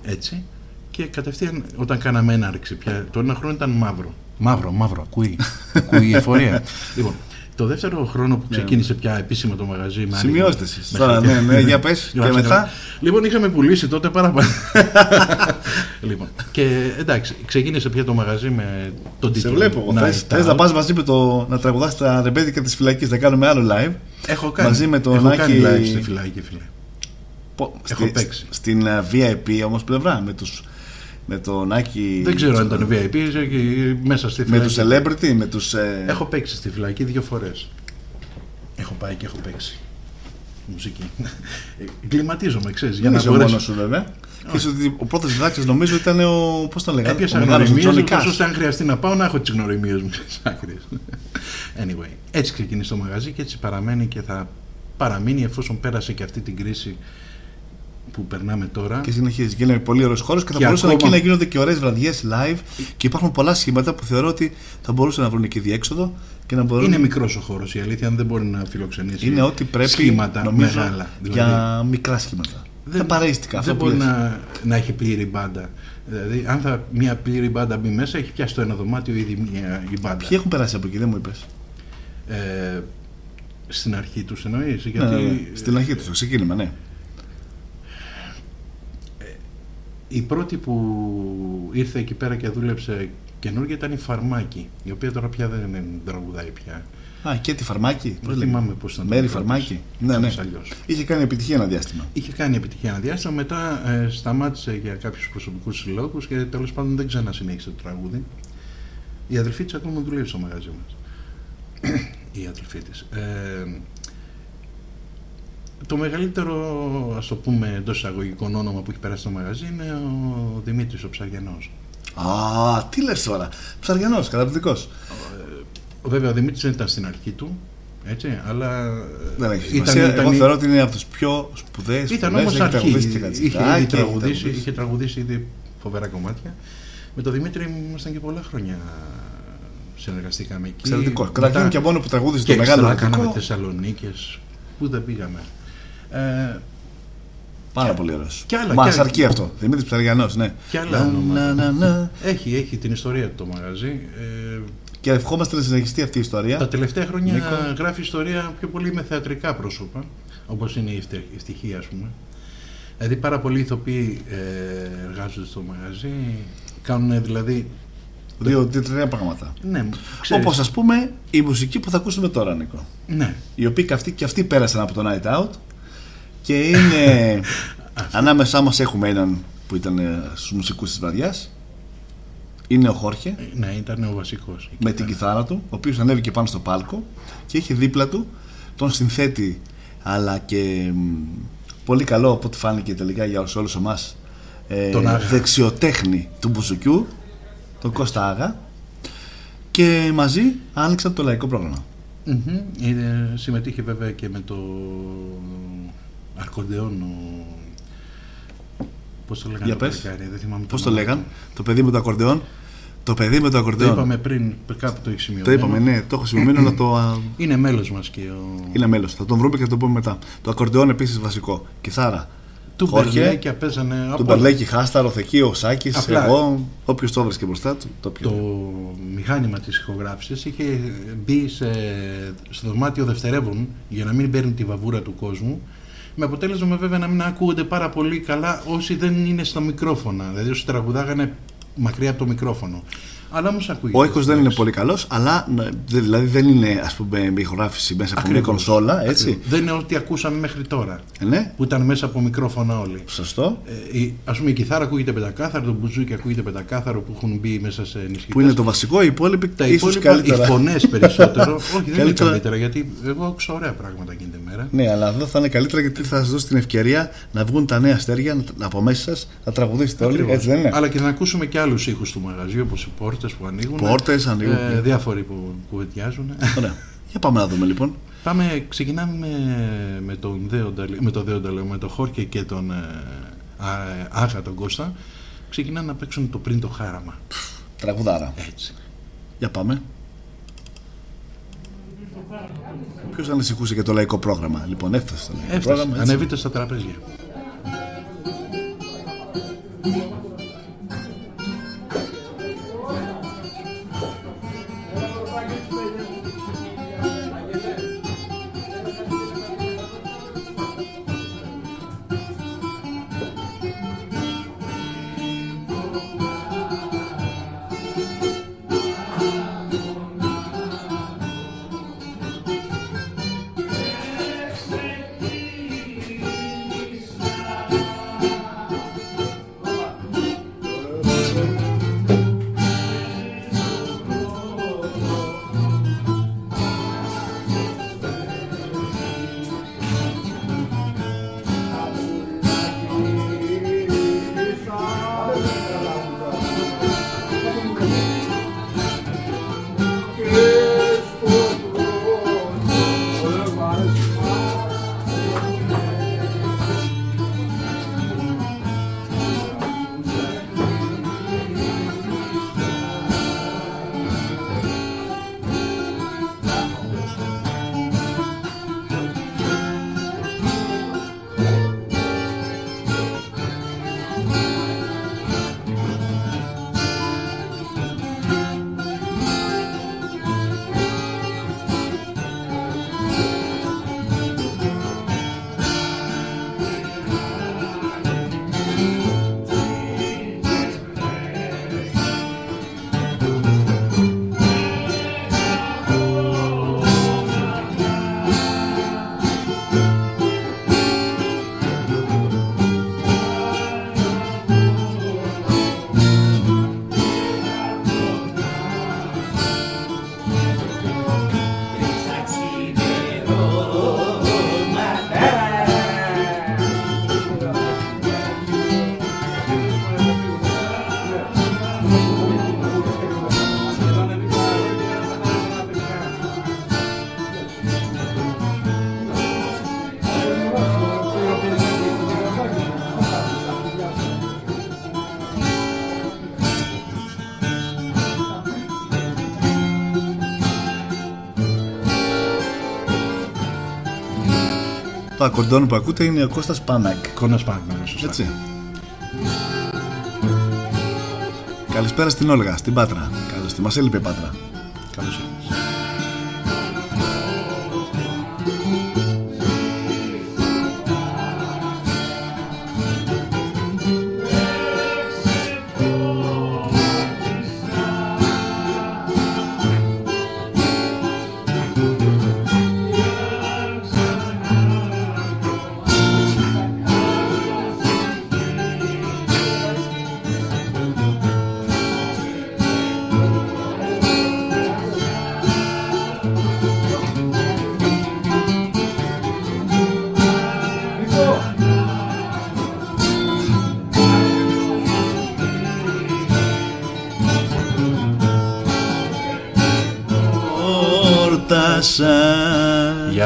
έτσι και κατευθείαν όταν κάναμε έναρξη πια, το ένα χρόνο ήταν μαύρο. Μαύρο, μαύρο, ακούει. ακούει η εφορία. λοιπόν, το δεύτερο χρόνο που ξεκίνησε πια επίσημα το μαγαζί. με Σημειώστε άνοιγμα- εσείς. με Τώρα, χαρτιά. ναι, ναι, για πες. Και Λοιπόν, μετά; Λοιπόν, είχαμε πουλήσει τότε παραπάνω. λοιπόν, και εντάξει, ξεκίνησε πια το μαγαζί με τον Σε τίτλο. βλέπω εγώ. Night Θες, θες να Out. πας μαζί με το. να τραγουδάς τα ρεμπέτικα της φυλακής, να κάνουμε άλλο live. Έχω κάνει. Μαζί με τον Έχω Άκη. κάνει live στη φυλακή, φίλε. Πο- Έχω στη- παίξει. Στην ε, VIP όμως πλευρά με τους. Με τον Άκη. Δεν ξέρω αν ήταν VIP, είσαι και μέσα στη Με φυλακή. τους celebrity, με τους. ε, Έχω παίξει στη φυλακή δύο φορές. Έχω πάει και έχω παίξει. Μουσική. Ε, Εγκληματίζομαι, ξέρεις, για Δεν να είσαι μπορέσω. μόνος σου βέβαια. Και είσαι ότι ο πρώτος διδάκτης νομίζω ήταν ο. Πώς τον λέγανε. Έπιασα ο μεγάλος, ο γνωριμίες, Johnny ούτως Cash. ώστε αν χρειαστεί να πάω να έχω τις γνωριμίες μου. ξέρεις, άκρες. anyway, έτσι ξεκίνησε το μαγαζί και έτσι παραμένει και θα παραμείνει εφόσον πέρασε και αυτή την κρίση που περνάμε τώρα. Και συνεχίζει. Και είναι πολύ ωραίος χώρος και θα Και μπορούσαν ακόμα- εκεί να γίνονται και ωραίες βραδιές live. Και υπάρχουν πολλά σχήματα που θεωρώ ότι θα μπορούσαν να βρουν εκεί διέξοδο και να μπορούν. Είναι μικρός ο χώρος. Η αλήθεια αν δεν μπορεί να φιλοξενήσει Είναι ό,τι πρέπει σχήματα νομίζω, μεγάλα. για μικρά σχήματα. Δεν, παρέστηκα αυτό δεν που μπορεί λες. να, να έχει πλήρη μπάντα. Δηλαδή, αν θα, μια πλήρη μπάντα μπει μέσα, έχει πιάσει το ένα δωμάτιο ήδη μια, η μπάντα. Ποιοι έχουν περάσει από εκεί, δεν μου είπες. Ε, στην αρχή τους εννοείς. Γιατί Ναι, ναι, ναι. Στην αρχή τους, στο ξεκίνημα, ναι. Η πρώτη που ήρθε εκεί πέρα και δούλεψε καινούργια ήταν η Φαρμάκη, η οποία τώρα πια δεν τραγουδάει πια. Α, και τη φαρμάκι. Δεν πώς λέγεται; θυμάμαι πώς ήταν. Μέρη το πρώτο. φαρμάκι. Ναι, ναι. Κάπως αλλιώς. Είχε κάνει επιτυχία ένα διάστημα. Είχε κάνει επιτυχία ένα διάστημα, μετά ε, σταμάτησε για κάποιους προσωπικούς συλλόγους και τέλος πάντων δεν ξανασυνέχισε το τραγούδι. Η αδελφή της ακόμα δουλεύει στο μαγαζί μας. η αδελφή της. Ε, το μεγαλύτερο, ας το πούμε εντός εισαγωγικών όνομα που έχει περάσει στο μαγαζί είναι ο Δημήτρης ο Ψαριανός. Α, τι λες τώρα. Ψαριανό, καταπληκτικός. Βέβαια ο Δημήτρης δεν ήταν στην αρχή του, έτσι, αλλά Δεν έχει ήταν- σημασία. ήταν- Εγώ θεωρώ ότι είναι από τους πιο σπουδαίε Ήταν όμως αρχή. Είχε, ήδη τραγουδήσει, είχε τραγουδήσει ήδη φοβερά κομμάτια. Με τον Δημήτρη ήμασταν και πολλά χρόνια συνεργαστήκαμε εκεί. Εξαιρετικό. Μετά- Καταρχήν και μόνο που τραγούδισε και το μεγάλο έξτρα κάναμε ερωτικό. Θεσσαλονίκες. Πού δεν πήγαμε. Ε, Πάρα πολύ ωραίος. Κι άλλα, Μα κι άλλα. αρκεί αυτό. Δημήτρης Ψαριανός, ναι. και άλλα Να, ονόματα. να, να, να. Έχει, έχει την ιστορία του το μαγαζί. Ε, Και ευχόμαστε να συνεχιστεί αυτή η ιστορία. τα τελευταία χρόνια Νίκο. γράφει ιστορία πιο πολύ με θεατρικά πρόσωπα, όπως είναι η ευτε- η ευτυχία, ας πούμε. Δηλαδή, πάρα πολλοί ηθοποιοί ε, εργάζονται στο μαγαζί, κάνουν δηλαδή. Δύο, δύο, τρία πράγματα. Ναι, ξέρεις. Όπως ας πούμε η μουσική που θα ακούσουμε τώρα, Νίκο. Ναι. Οι οποίοι και αυτοί, και αυτοί πέρασαν από το Night Out και είναι. ανάμεσά μας έχουμε έναν που ήταν στους μουσικούς της βραδιάς. Είναι ο Χόρχε Ναι, ήταν ο βασικός. με την κιθάρα του, ο οποίος ανέβηκε πάνω στο πάλκο και έχει δίπλα του τον συνθέτη αλλά και μ, πολύ καλό από ό,τι φάνηκε τελικά για όλους, όλους εμάς ε, Τον Άγα. δεξιοτέχνη του Μπουζουκιού τον Κώστα Άγα και μαζί άνοιξαν το λαϊκό πρόγραμμα Μμμ. Ε, συμμετείχε βέβαια και με το αρκοντεόν ο... Πώς το λέγανε Για το πες. παλικάρι, δεν θυμάμαι Πώς το όνομα λέγαν, του. το παιδί με το ακορντεόν; Το παιδί με το Το ακορντεόν είπαμε πριν, κάπου το έχει το σημειωμένο. είπαμε, ναι, το έχω σημειωμένο αλλά το, α, Είναι μέλος μας και ο... είναι μέλος, θα τον βρούμε και θα το πούμε μετά το ακορντεόν επίσης βασικό, κιθάρα Του Χόρχε, Μπερλέκια παίζανε Του από Μπαρλέκη Χάσταρο, Θεκή, ο Σάκης, Απλά- εγώ, όποιος το βρίσκε μπροστά του, το πιω. το μηχάνημα της ηχογράφησης είχε μπει σε, στο δωμάτιο δευτερεύων για να μην παίρνει τη βαβούρα του κόσμου με αποτέλεσμα βέβαια να μην ακούγονται πάρα πολύ καλά όσοι δεν είναι στο μικρόφωνα, δηλαδή όσοι τραγουδάγανε μακριά από το μικρόφωνο. Αλλά όμως ακούγεται. Ο ήχος δεν είναι πολύ καλός, αλλά ναι, δε- δηλαδή δεν είναι ας πούμε με ηχογράφηση μέσα από μια Ακριβώς. κονσόλα, έτσι. Ακριβώς. Δεν είναι ό,τι ακούσαμε μέχρι τώρα. Ε, ναι, Που ήταν μέσα από μικρόφωνα όλοι. σωστό. Ε, η, ας πούμε η κιθάρα ακούγεται πεντακάθαρο, το μπουζούκι ακούγεται πεντακάθαρο που έχουν μπει μέσα σε ενισχυτές. Που είναι το βασικό, οι υπόλοιποι Τα ίσως υπόλοιπα, οι καλύτερα. φωνές περισσότερο. Όχι, δεν είναι Καλύτερα. καλύτερα γιατί εγώ άκουσα ωραία πράγματα εκείνη τη μέρα. Ναι, αλλά εδώ θα είναι καλύτερα γιατί θα σας δώσει την ευκαιρία να βγουν τα νέα αστέρια να- από μέσα σας, να τραγουδήσετε όλοι, Ακριβώς. έτσι δεν είναι; Αλλά και να ακούσουμε και άλλους ήχους του μαγαζιού όπως οι πόρτες που ανοίγουν. Πόρτες ανοίγουν. Ε, διάφοροι που κουβεντιάζουν. Ωραία. Για πάμε να δούμε λοιπόν. Πάμε, ξεκινάμε με, με τον Δέοντα, με το Δέοντα, λέω, με τον Χόρκε και τον ε, Α, Άγα τον Κώστα. Ξεκινάνε να παίξουν το πριν το χάραμα. Τραγουδάρα. Έτσι. Για πάμε. Ποιος ανησυχούσε για το λαϊκό πρόγραμμα; Λοιπόν, έφτασε το λαϊκό Έφτασε. πρόγραμμα. έτσι. Ανεβείτε στα τραπέζια. Ακορντών που ακούτε είναι ο Κώστας Πανάκ. Κόνας Πανάκ, ναι, σωστά. Έτσι. Καλησπέρα στην Όλγα, στην Πάτρα. Καλώς τη μας έλειπε η Πάτρα.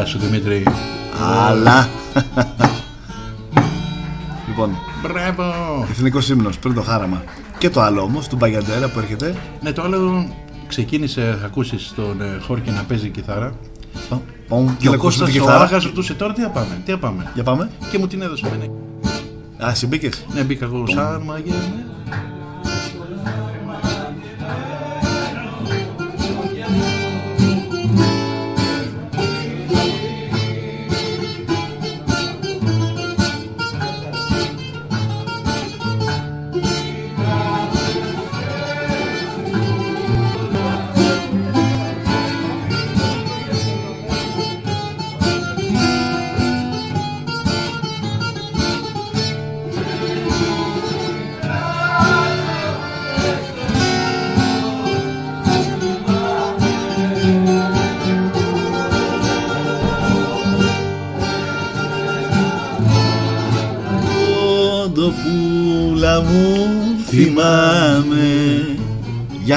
Γεια σου Δημήτρη. Αλλά. λοιπόν, Μπράβο. εθνικός ύμνος πριν το χάραμα. Και το άλλο όμως, του Μπαγκαντέρα που έρχεται. Ναι, το άλλο ξεκίνησε, θα ακούσεις τον ε, Χόρκι να παίζει κιθάρα. Πομ, Και ο να ακούσουμε Κώστας την ο κιθάρα. Άγας ρωτούσε τώρα τι θα πάμε, τι θα πάμε; Για πάμε. Και μου την έδωσε εμένα. Α, συμπήκε. Ναι, μπήκα εγώ σαν μαγέννη.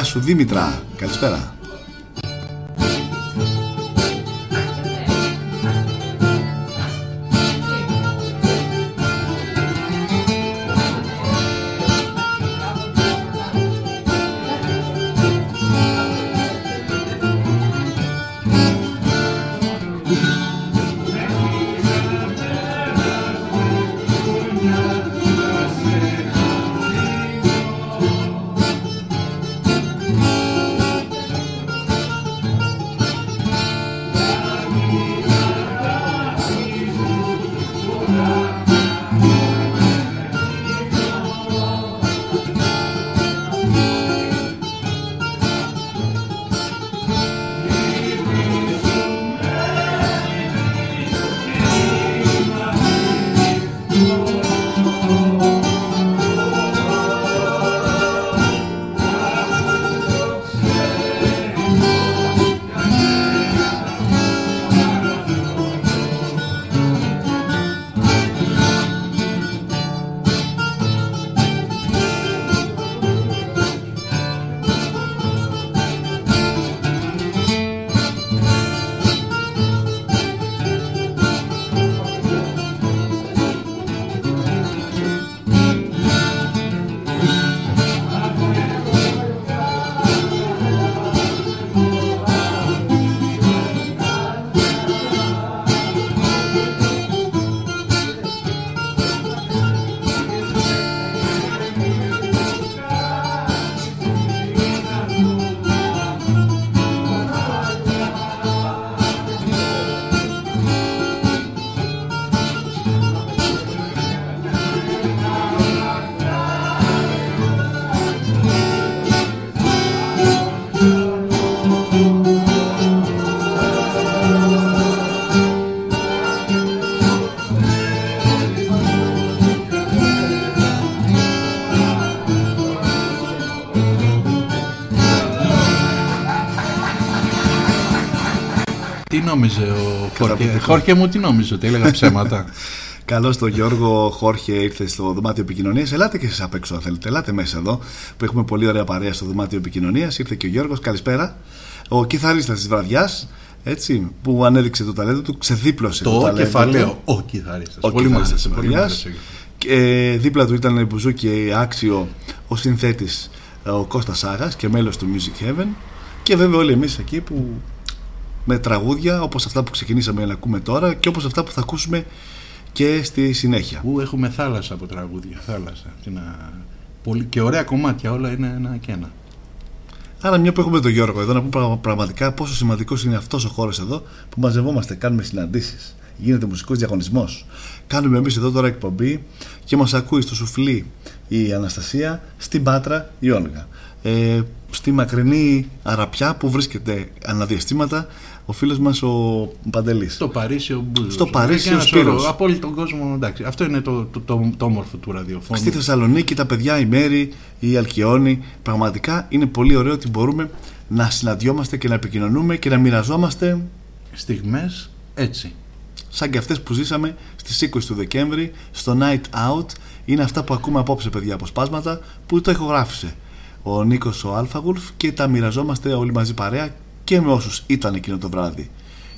Σου Δήμητρα. Καλησπέρα. Νόμιζε ο Χόρχε. Καταπληκτικό. Χόρχε μου, τι νόμιζε, ότι έλεγα ψέματα; Καλώς τον Γιώργο Χόρχε ήρθε στο δωμάτιο επικοινωνίας. Ελάτε και εσείς απ' έξω, αν θέλετε. Ελάτε μέσα εδώ που έχουμε πολύ ωραία παρέα στο δωμάτιο επικοινωνίας. Ήρθε και ο Γιώργος, καλησπέρα. Ο κιθαρίστας της βραδιάς, έτσι, που ανέδειξε το ταλέντο του, ξεδίπλωσε το, το ταλέντο κεφαλαίο. του. Ο κιθαρίστας. Ο Πολύ μου κιθαρίστας άρεσε. της Πολύ μου βραδιάς. άρεσε. Και ε, δίπλα του ήταν μπουζούκι άξιο ο συνθέτης ε, ο Κώστας Σάγας και μέλος του Music Heaven και βέβαια όλοι εμείς εκεί που με τραγούδια όπως αυτά που ξεκινήσαμε να ακούμε τώρα και όπως αυτά που θα ακούσουμε και στη συνέχεια. Που έχουμε θάλασσα από τραγούδια. Θάλασσα. Τι να- Πολύ... Και ωραία κομμάτια, όλα είναι ένα και ένα. Άρα, μια που έχουμε τον Γιώργο εδώ, να πούμε πραγμα- πραγματικά πόσο σημαντικός είναι αυτός ο χώρος εδώ που μαζευόμαστε, κάνουμε συναντήσεις, γίνεται μουσικός διαγωνισμός. Κάνουμε εμείς εδώ τώρα εκπομπή και μας ακούει στο σουφλί η Αναστασία, στην Πάτρα η Όλγα. Ε, στη μακρινή Αραπιά που βρίσκεται αναδιαστήματα ο φίλος μας ο Παντελής. Στο Παρίσι ο Μπούζος. Στο Παρίσι Και ο ένα σώρο, Σπύρος. Από όλο τον κόσμο, εντάξει. Αυτό είναι το, το, το, το όμορφο του ραδιοφώνου. Στη Θεσσαλονίκη τα παιδιά, η Μέρη, η Αλκιόνη, πραγματικά είναι πολύ ωραίο ότι μπορούμε να συναντιόμαστε και να επικοινωνούμε και να μοιραζόμαστε Στιγμές έτσι. σαν και αυτές που ζήσαμε στις 20 του Δεκέμβρη στο Night Out είναι αυτά που ακούμε απόψε παιδιά αποσπάσματα που το ηχογράφησε ο Νίκος ο Αλφαγουλφ και τα μοιραζόμαστε όλοι μαζί παρέα και με όσους ήταν εκείνο το βράδυ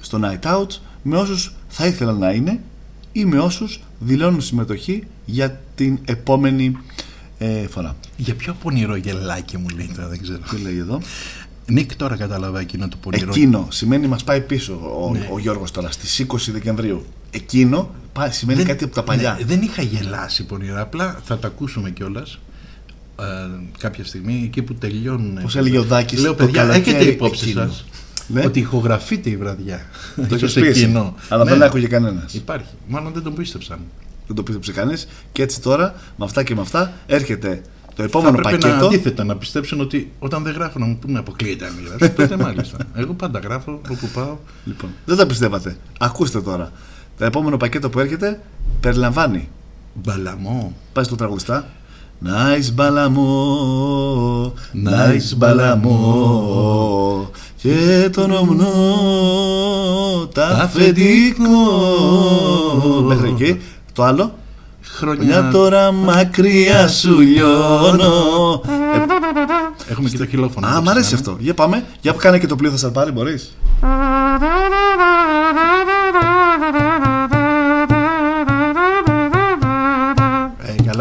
στο Night Out με όσους θα ήθελαν να είναι ή με όσους δηλώνουν συμμετοχή για την επόμενη ε, φορά. Για ποιο πονηρό γελάκι μου λέει τώρα, δεν ξέρω. Τι λέει εδώ; Νίκ, τώρα κατάλαβα εκείνο το πονηρό. Εκείνο σημαίνει μας πάει πίσω ο, Ναι. ο Γιώργος τώρα στις 20 Δεκεμβρίου. Εκείνο πάει, σημαίνει Δεν- κάτι από τα παλιά. ναι, δεν είχα γελάσει πονηρά. Απλά θα τα ακούσουμε κιόλας. Ε, κάποια στιγμή εκεί που τελειώνουν. Πώς έλεγε ο Δάκης, Λέω, το παιδιά, καλοκαίρι έχετε υπόψη εκείνο». σας Ναι. ότι ηχογραφείται η βραδιά. Το Ίσως έχεις πει εσύ, εκείνο. αλλά Ναι. δεν άκουγε κανένας. Υπάρχει. Μάλλον δεν τον πίστεψαν. Δεν το πίστεψε κανείς. Και έτσι τώρα, με αυτά και με αυτά, έρχεται το επόμενο θα πρέπει να πακέτο. αντίθετα να πιστέψουν ότι όταν δεν γράφω να μου πούνε αποκλείεται να μιλάς. Τότε μάλιστα. Εγώ πάντα γράφω όπου πάω. Λοιπόν, δεν τα πιστεύατε. Ακούστε τώρα. Το επόμενο πακέτο που έρχεται περιλαμβάνει. Μπαλαμό. Πάει στο τραγουδιστά. Nice μπαλαμό, nice μπαλαμό και τον ομνό τα αφεντικό. Μέχρι εκεί. Το άλλο. Χρόνια. Μια τώρα μακριά σου λιώνω. Έχουμε και το χιλόφωνο. Α, μ' αρέσει αυτό. Για πάμε. Για κάνε και το πλοίο θα σε πάρει, μπορείς.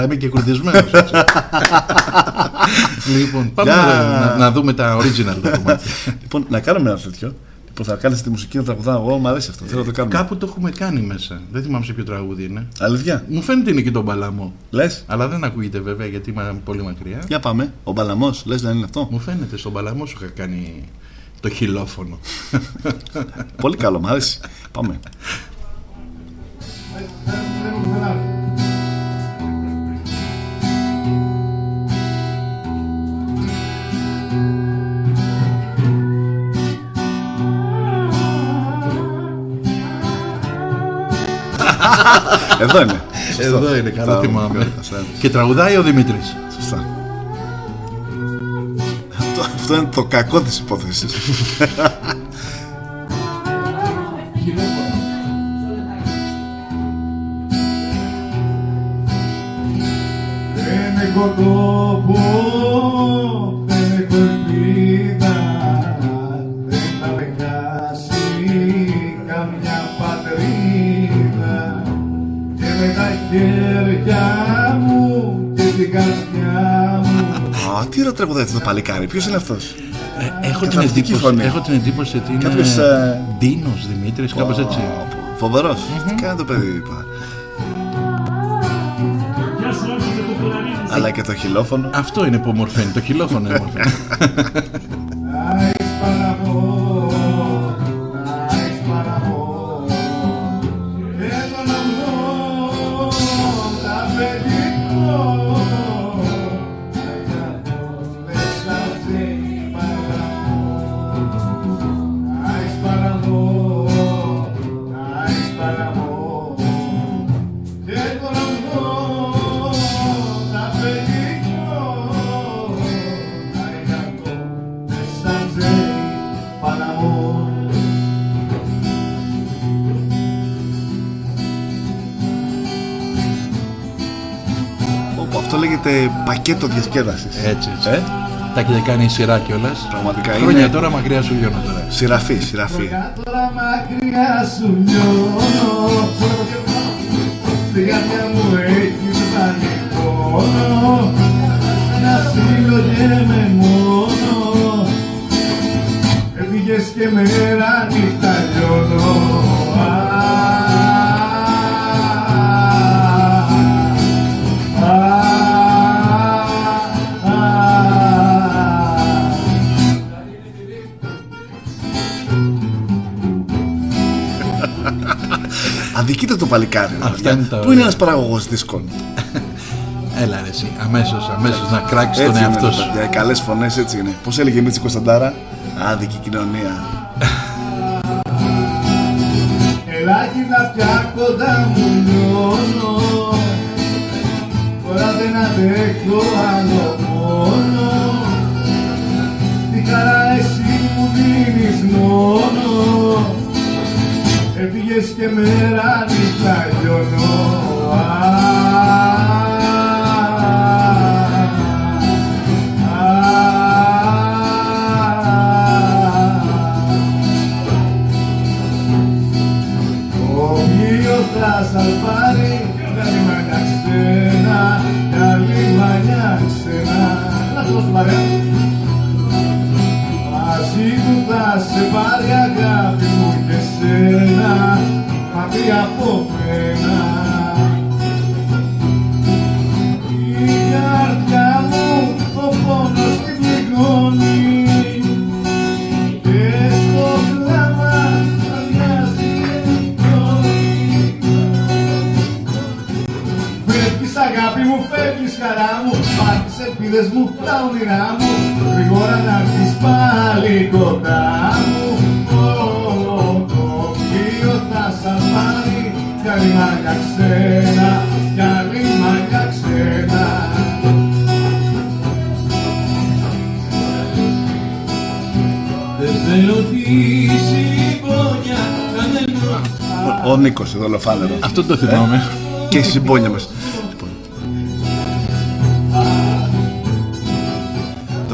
Ε, καλά είμαι και κουρδισμένος. λοιπόν, πάμε Για. να, να- να δούμε τα original του κομμάτια. Λοιπόν, να κάνουμε ένα τέτοιο. Λοιπόν, θα κάνεις τη μουσική να τραγουδάω εγώ, μου αρέσει αυτό. Θέλω να το κάνουμε. Κάπου το έχουμε κάνει μέσα. Δεν θυμάμαι σε ποιο τραγούδι είναι. Αλήθεια; Μου φαίνεται είναι και τον Παλαμό. Λες; Αλλά δεν ακούγεται βέβαια γιατί είμαι πολύ μακριά. Για πάμε. Ο Μπαλαμός, λες να είναι αυτό; Μου φαίνεται στον Παλαμό σου είχα κάνει το χιλόφωνο. Πολύ καλό, μου αρέσει. Πάμε. Εδώ είναι. Σωστό. Εδώ είναι, καλά Θα- θυμάμαι. θα σε- Και τραγουδάει ο Δημήτρης. Σωστά. Αυτό, αυτό είναι το κακό της υπόθεσης. Δεν μου Α, τι ωραίο τραγουδάει αυτό το παλικάρι. Ποιος είναι αυτός; Ε, έχω, την Καταπληκτική εντύπωση, φωνή. έχω την εντύπωση ότι είναι Κάποιος, ε, Ντίνος Δημήτρης, κάπως έτσι. Φοβερός. Τι κάνει το παιδί, είπα. Αλλά και το χιλόφωνο. Αυτό είναι που ομορφαίνει, το χιλόφωνο είναι ομορφαίνει. πακέτο διασκέδασης. Έτσι, έτσι. Ε; Τα έχετε κάνει σειρά κιόλας. Πραγματικά Χρόνια είναι- τώρα μακριά σου λιώνω τώρα. Σειραφή, σειραφή. Τώρα μακριά σου λιώνω Στη καρδιά μου έχεις βάλει πόνο Να συλλογέμαι μόνο Έφυγες και μέρα νύχτα λιώνω Αδικείται το παλικάρι. ρε, Αυτά παιδιά. είναι τα Πού ωραία. είναι ένας παραγωγός δίσκων; Έλα ρε εσύ, αμέσως, αμέσως να κράξεις τον Έτσι είναι, εαυτό σου. παιδιά, Οι καλές φωνές έτσι είναι. Πώς έλεγε η Μίτση Κωνσταντάρα, άδικη κοινωνία. Έλα κοίτα πια κοντά μου λιώνω Έφυγες και μέρα νύχτα λιώνω Πάρ' τις ελπίδες μου, τα όνειρά μου Γρήγορα να έρθεις πάλι κοντά μου Ω, Το πλοίο θα σας πάρει Για λιμάνια ξένα, για λιμάνια ξένα Δεν θέλω τη συμπόνια κανένα Ο Νίκος εδώ λοφάνερο. Αυτό το θυμάμαι. Και η συμπόνια μας.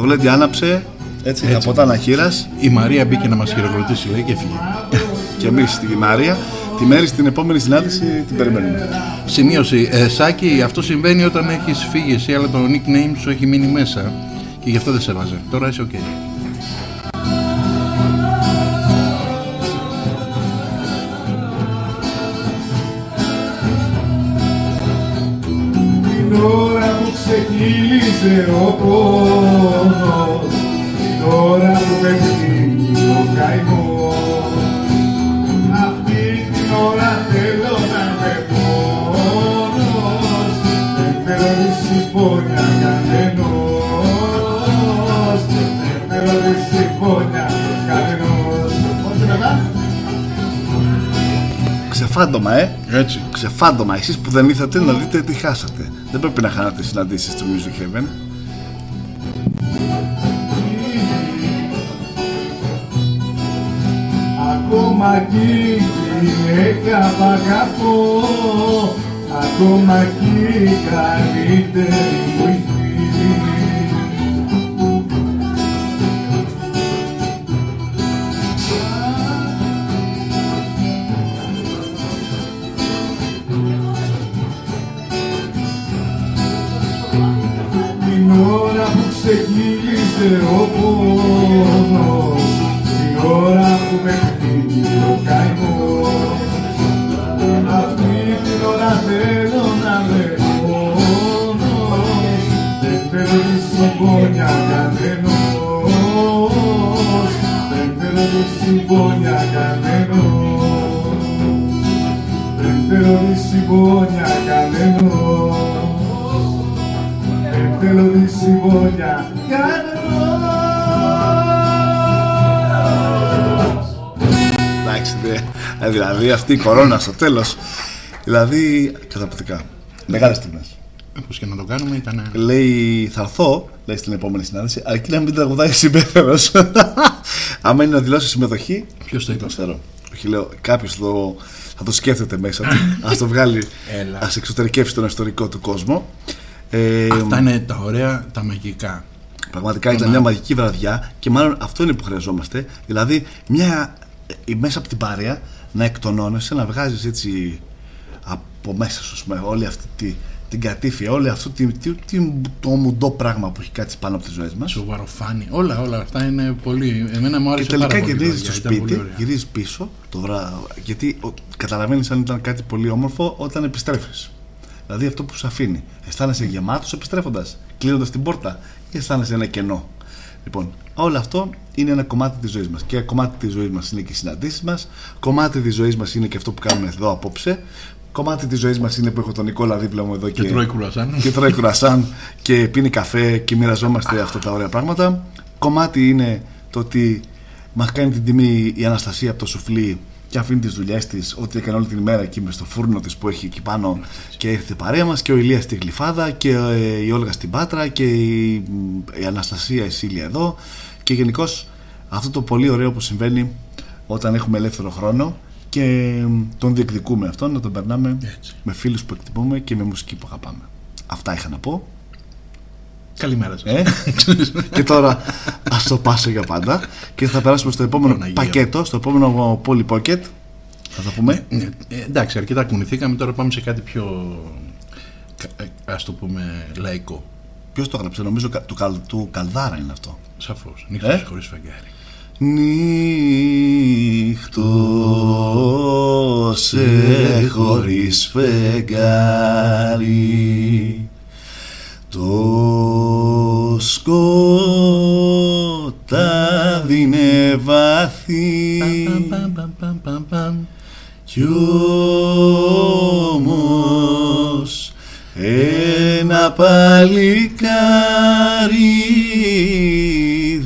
Το γλέντι άναψε. Έτσι, Έτσι. από τα αναχείρας Η Μαρία μπήκε να μας χειροκροτήσει λέει και έφυγε. και εμείς στη Μαρία. Τη Μαίρη στην επόμενη συνάντηση την περιμένουμε. Σημείωση. Ε, Σάκη, αυτό συμβαίνει όταν έχεις φύγει εσύ, αλλά το nickname σου έχει μείνει μέσα και γι' αυτό δεν σε βάζε. Τώρα είσαι οκ. Την ώρα που ξεκύλιζε ο Έτσι. Ξεφάντομα. Εσείς που δεν ήρθατε να δείτε τι χάσατε. Δεν πρέπει να χάνατε συναντήσεις στο Music Heaven. Ακόμα κι η γυναίκα που αγαπώ Ακόμα κι η καλύτερη μου συμπόνια κανενός Εντάξει, δε- ε, δηλαδή αυτή η κορώνα στο τέλος. Δηλαδή, καταπληκτικά. Μεγάλες στιγμές. Όπως και να το κάνουμε ήταν... Λέει, θα έρθω, λέει στην επόμενη συνάντηση, αρκεί να μην τραγουδάει συμπέθερο. Άμα είναι να δηλώσει συμμετοχή, Ποιος το είπε; το ξέρω. Όχι, λέω, κάποιος το, θα το σκέφτεται μέσα του. Α το βγάλει, Έλα. ας εξωτερικεύσει τον ιστορικό του κόσμο. Ε, Αυτά είναι τα ωραία, τα μαγικά. Πραγματικά ήταν μια μαγική βραδιά και μάλλον αυτό είναι που χρειαζόμαστε. Δηλαδή, μια, ε, μέσα από την παρέα να εκτονώνεσαι, να βγάζεις έτσι από μέσα σου, ας πούμε, όλη αυτή τη, την κατήφια, όλη αυτό τη, τη, τη- το μουντό πράγμα που έχει κάτσει πάνω από τις ζωές μας. Σοβαροφάνη. Όλα, όλα αυτά είναι πολύ. Εμένα μου Και άρεσε τελικά πάρα πολύ. γυρίζει παιδιά, στο ήταν πολύ σπίτι, ωραία. γυρίζεις πίσω το βράδυ. Γιατί καταλαβαίνεις αν ήταν κάτι πολύ όμορφο όταν επιστρέφεις. Δηλαδή αυτό που σου αφήνει. Αισθάνεσαι γεμάτος επιστρέφοντας, κλείνοντας την πόρτα, ή αισθάνεσαι ένα κενό. Λοιπόν, όλο αυτό είναι ένα κομμάτι της ζωής μας. Και κομμάτι της ζωής μας είναι και οι συναντήσεις μας. Κομμάτι της ζωής μας είναι και αυτό που κάνουμε εδώ απόψε. Κομμάτι της ζωής μας είναι που έχω τον Νικόλα δίπλα μου εδώ Και τρώει κουρασάν. και τρώει κουρασάν και πίνει καφέ και μοιραζόμαστε αυτά τα ωραία πράγματα. Κομμάτι είναι το ότι μας κάνει την τιμή η Αναστασία από το σουφλί και αφήνει τις δουλειές της, ό,τι έκανε όλη την ημέρα εκεί με στο φούρνο της που έχει εκεί πάνω και έρχεται η παρέα μας και ο Ηλίας στη Γλυφάδα και ε, η Όλγα στην Πάτρα και η, η Αναστασία η Σίλια εδώ και γενικώς αυτό το πολύ ωραίο που συμβαίνει όταν έχουμε ελεύθερο χρόνο και τον διεκδικούμε αυτόν να τον περνάμε με φίλους που εκτιμούμε και με μουσική που αγαπάμε. Αυτά είχα να πω. Καλημέρα σας. Ε; και τώρα ας το πάσω για πάντα και θα περάσουμε στο επόμενο Παναγία. πακέτο, στο επόμενο Poly Pocket. Θα το πούμε. Ναι, ε, εντάξει, αρκετά κουνηθήκαμε. Τώρα πάμε σε κάτι πιο. κα- ας το πούμε λαϊκό. Ποιος το έγραψε, νομίζω κα- του, Καλ- του Καλδάρα είναι αυτό. Σαφώς. Ε; Νύχτα χωρίς φεγγάρι. Νύχτωσε χωρίς φεγγάρι Το σκοτάδι είναι βαθύ. Κι όμως ένα παλικάρι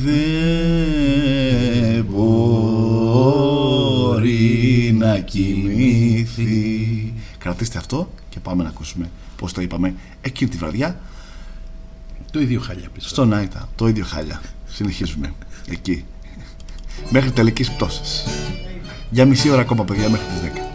δεν μπορεί να κοιμηθεί. Κρατήστε αυτό και πάμε να ακούσουμε πώς το είπαμε εκείνη τη βραδιά Το ίδιο χάλια πιστεύω. στο Νάιτα. Το ίδιο χάλια. Συνεχίζουμε εκεί. Μέχρι τελικής πτώσης. Για μισή ώρα ακόμα παιδιά μέχρι τις 10.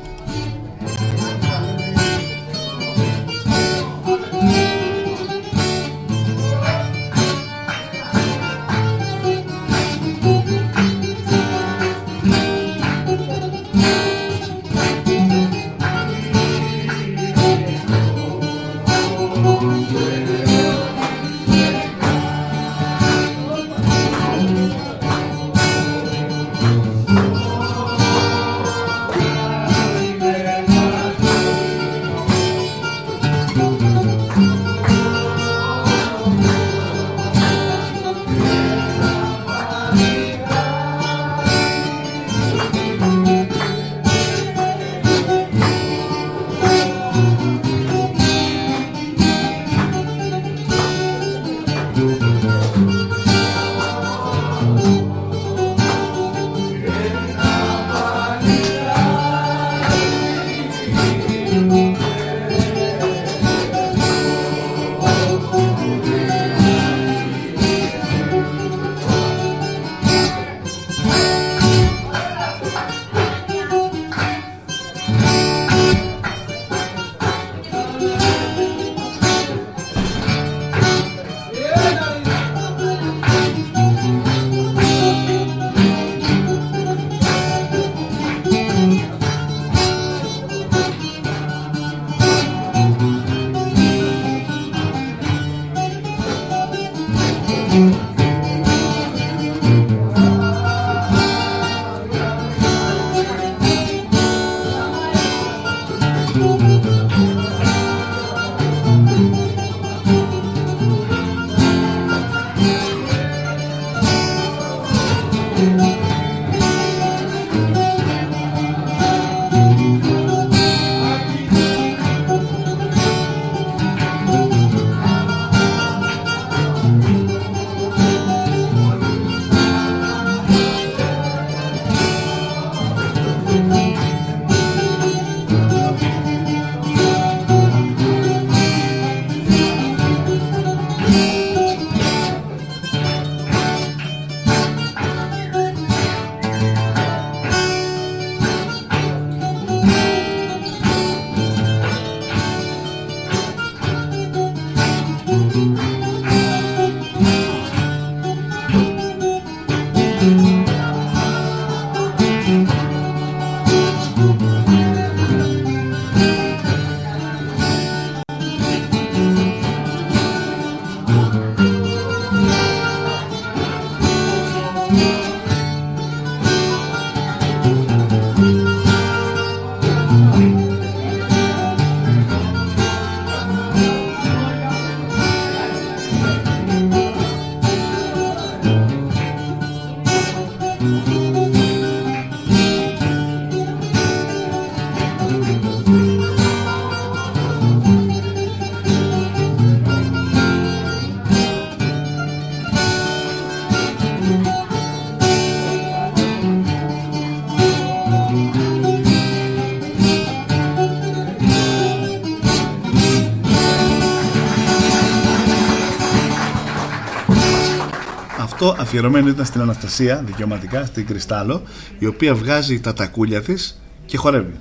Αυτό αφιερωμένο ήταν στην Αναστασία, δικαιωματικά, στην Κρυστάλλο, η οποία βγάζει τα τακούλια της και χορεύει.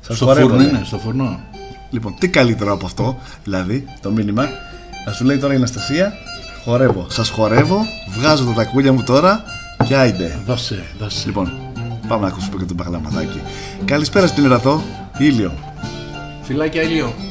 Σας Στο χορεύω, φούρνο ναι. είναι, στο φουρνό. Λοιπόν, τι καλύτερο από αυτό, δηλαδή, το μήνυμα. Να σου λέει τώρα η Αναστασία, χορεύω. Σας χορεύω, βγάζω τα τακούλια μου τώρα και άιντε. Δώσε, δώσε. Λοιπόν, πάμε να ακούσουμε και τον παγλαματάκι. Καλησπέρα στην Ερατό, ήλιο. Φιλάκια ηλίο.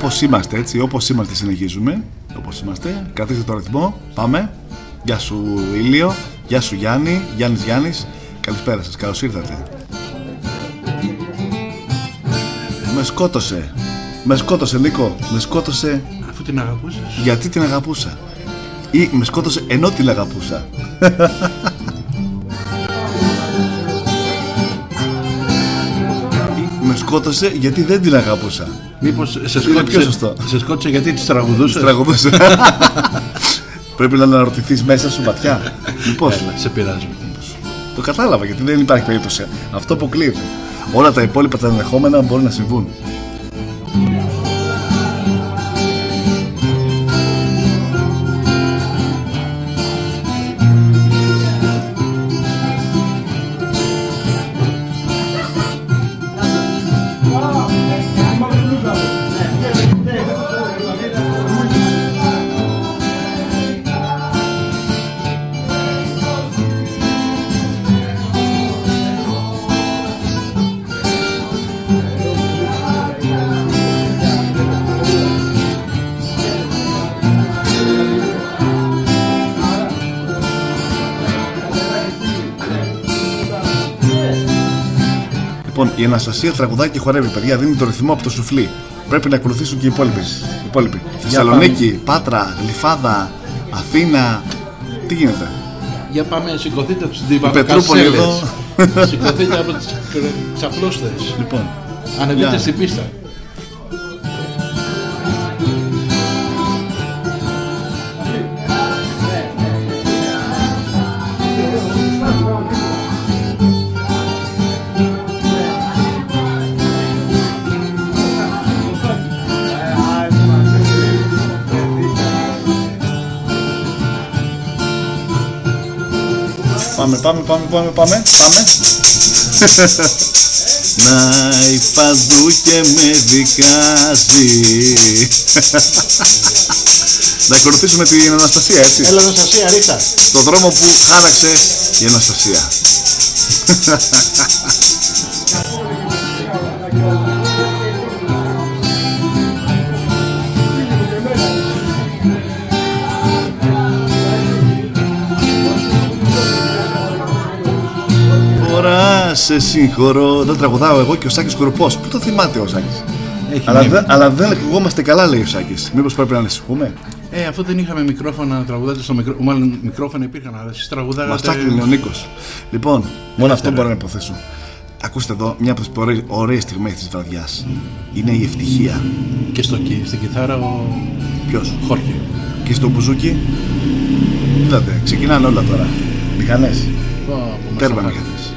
Παιδιά, όπως είμαστε, έτσι, όπως είμαστε, συνεχίζουμε. Όπως είμαστε, κρατήστε το ρυθμό. Πάμε. Γεια σου, Ήλιο. Γεια σου, Γιάννη. Γιάννης Γιάννης. Καλησπέρα σας, καλώς ήρθατε. Με σκότωσε. Με σκότωσε, Νίκο. Με σκότωσε. Αφού την αγαπούσες. Γιατί την αγαπούσα. Ή με σκότωσε ενώ την αγαπούσα. σκότωσε γιατί δεν την αγαπούσα. Μήπως σε Είναι πιο σκότωσε, σωστό. σε σκότωσε γιατί τις τραγουδούσες; Τραγουδούσες. Πρέπει να αναρωτηθείς μέσα σου ματιά. Μήπως. Έλα, σε πειράζω. Το κατάλαβα γιατί δεν υπάρχει περίπτωση. Αυτό αποκλείεται. Όλα τα υπόλοιπα τα ενδεχόμενα μπορεί να συμβούν. Αναστασία τραγουδάει και χορεύει, παιδιά, δίνει το ρυθμό από το σουφλί. Πρέπει να ακολουθήσουν και οι υπόλοιποι. οι υπόλοιποι. Θεσσαλονίκη, Πάτρα, Γλυφάδα, Αθήνα. Τι γίνεται; Για πάμε, σηκωθείτε από τις Η Πετρούπολη εδώ. Σηκωθείτε από τις ξαπλώστες. Λοιπόν. Ανεβείτε για- στην πίστα. Πάμε, πάμε, πάμε, πάμε, πάμε. πάμε. Να υπαδού και με δικάσει. Να ακολουθήσουμε την Αναστασία, έτσι. Έλα Αναστασία, ρίχτα. Το δρόμο που χάραξε η Αναστασία. σε συγχωρώ. Δεν τραγουδάω εγώ και ο Σάκης Κοροπός. Πού το θυμάται ο Σάκης; Έχει Αλλά, μνήμη. δεν- αλλά δεν ακουγόμαστε καλά, λέει ο Σάκης. Μήπως πρέπει να ανησυχούμε; Ε, αφού δεν είχαμε μικρόφωνα να τραγουδάτε στο μικρό... Μάλλον μικρόφωνα υπήρχαν, αλλά εσείς τραγουδάγατε... Μα τσάκλινε ο Νίκος. Λοιπόν, μόνο αυτό μπορώ να υποθέσω. Ακούστε εδώ μια από τις ωραίες στιγμές της βραδιάς. Είναι η ευτυχία. Και στο, κι- στην κιθάρα ο... Ποιος; Χόρχε. Και στο μπουζούκι; Είδατε, ξεκινάνε όλα τώρα. Μηχανές. Πω, πω, μας Τέρμα το μηχανές.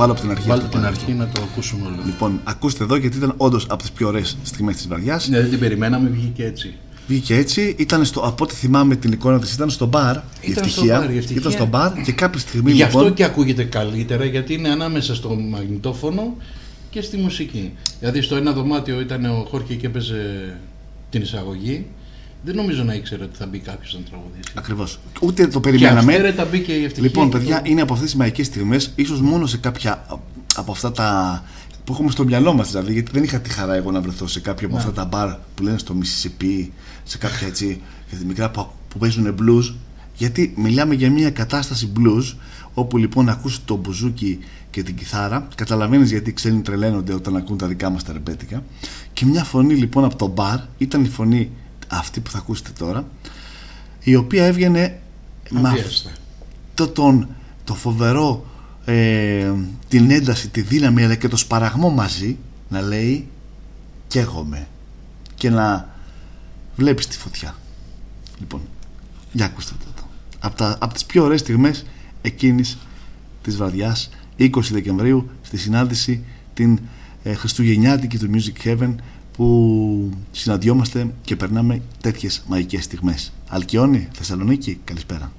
Το βάλω από την αρχή. Βάλτε αυτό την πάλι. αρχή να το ακούσουμε όλο. Λοιπόν, ακούστε εδώ γιατί ήταν όντως από τις πιο ωραίες στιγμές της βραδιάς. Ναι, δεν την περιμέναμε, βγήκε έτσι. Βγήκε έτσι, ήταν στο, από ό,τι θυμάμαι την εικόνα της, ήταν στο μπαρ. η, Ήταν στο ευτυχία, μπαρ, η ευτυχία. Ήταν στο μπαρ και κάποια στιγμή Γι' λοιπόν. αυτό και ακούγεται καλύτερα, γιατί είναι ανάμεσα στο μαγνητόφωνο και στη μουσική. Δηλαδή στο ένα δωμάτιο ήταν ο Χόρχε και έπαιζε την εισαγωγή. Δεν νομίζω να ήξερε ότι θα μπει κάποιος να τραγουδήσει. Ακριβώς. Ούτε το περιμέναμε. Και αυθαίρετα μπήκε η ευτυχία. Λοιπόν, και παιδιά, το- είναι από αυτές τις μαγικές στιγμές, ίσως μόνο σε κάποια από αυτά τα. που έχουμε στο μυαλό μας δηλαδή, γιατί δεν είχα τη χαρά εγώ να βρεθώ σε κάποια από Ναι. αυτά τα μπαρ που λένε στο Mississippi, σε κάποια έτσι μικρά που, που παίζουν blues. Γιατί μιλάμε για μια κατάσταση blues, όπου λοιπόν ακούς το μπουζούκι και την κιθάρα, καταλαβαίνεις γιατί οι ξένοι τρελαίνονται όταν ακούν τα δικά μας τα ρεμπέτικα. Και μια φωνή λοιπόν από το μπαρ, ήταν η φωνή αυτή που θα ακούσετε τώρα, η οποία έβγαινε με Αβίαστα. αυτό τον, το φοβερό ε, την ένταση, τη δύναμη αλλά και το σπαραγμό μαζί να λέει καίγομαι και να βλέπεις τη φωτιά λοιπόν για ακούστε το εδώ. από, τα, από τις πιο ωραίες στιγμές εκείνης της βραδιάς 20 Δεκεμβρίου στη συνάντηση την ε, Χριστουγεννιάτικη του Music Heaven που συναντιόμαστε και περνάμε τέτοιες μαγικές στιγμές. Αλκιόνη, Θεσσαλονίκη, καλησπέρα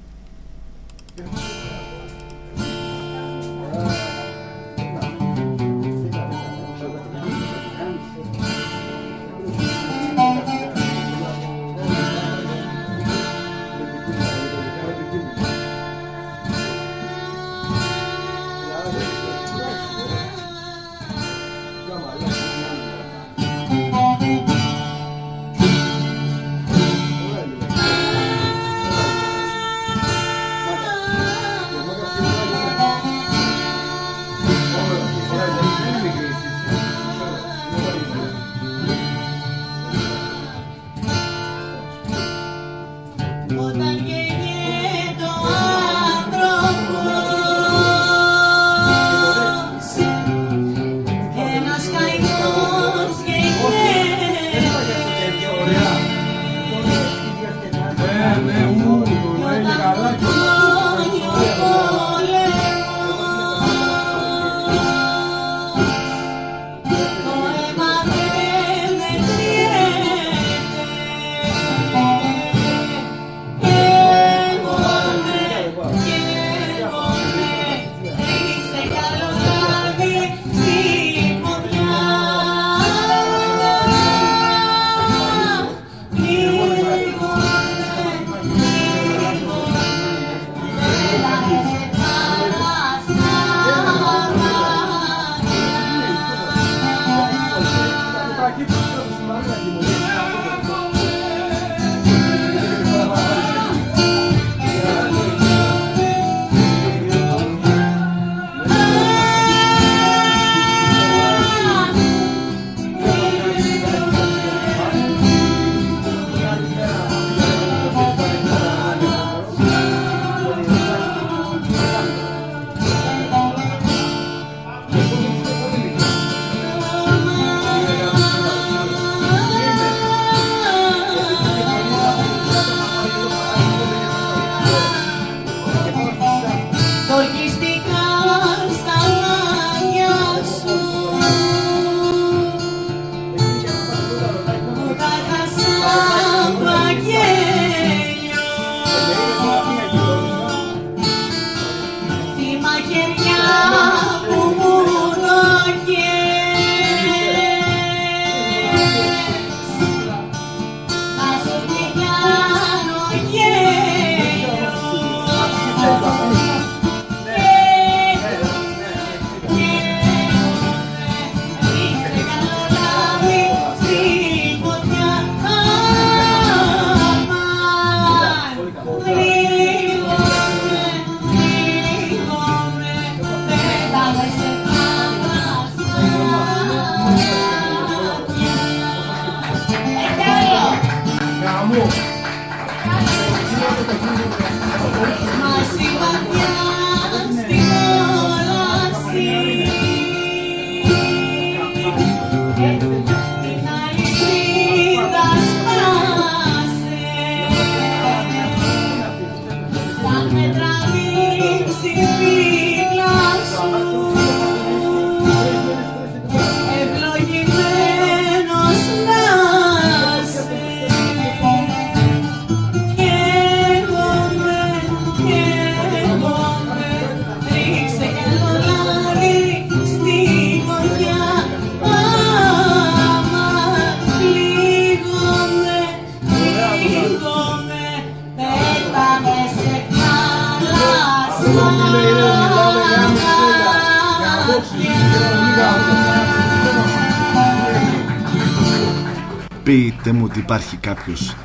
υπάρχει κάποιος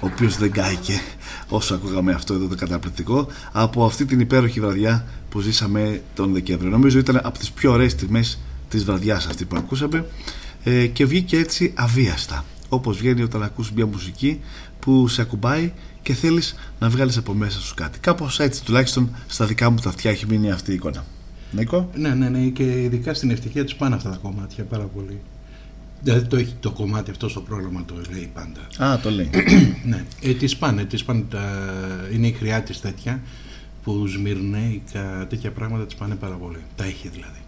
ο οποίος δεν κάηκε όσο ακούγαμε αυτό εδώ το καταπληκτικό από αυτή την υπέροχη βραδιά που ζήσαμε τον Δεκέμβριο. Νομίζω ήταν από τις πιο ωραίες στιγμές της βραδιάς αυτή που ακούσαμε ε, και βγήκε έτσι αβίαστα όπως βγαίνει όταν ακούς μια μουσική που σε ακουμπάει και θέλεις να βγάλεις από μέσα σου κάτι. Κάπως έτσι τουλάχιστον στα δικά μου τα αυτιά έχει μείνει αυτή η εικόνα. Νίκο; Ναι, ναι, ναι, και ειδικά στην ευτυχία τους πάνε αυτά τα κομμάτια πάρα πολύ. Δηλαδή το έχει το κομμάτι αυτό στο πρόγραμμα το λέει πάντα. Α, το λέει. ναι, ε, τις πάνε, τις πάνε τα... είναι η χρειά της τέτοια που σμυρνέικα τέτοια πράγματα τις πάνε πάρα πολύ. Τα έχει δηλαδή.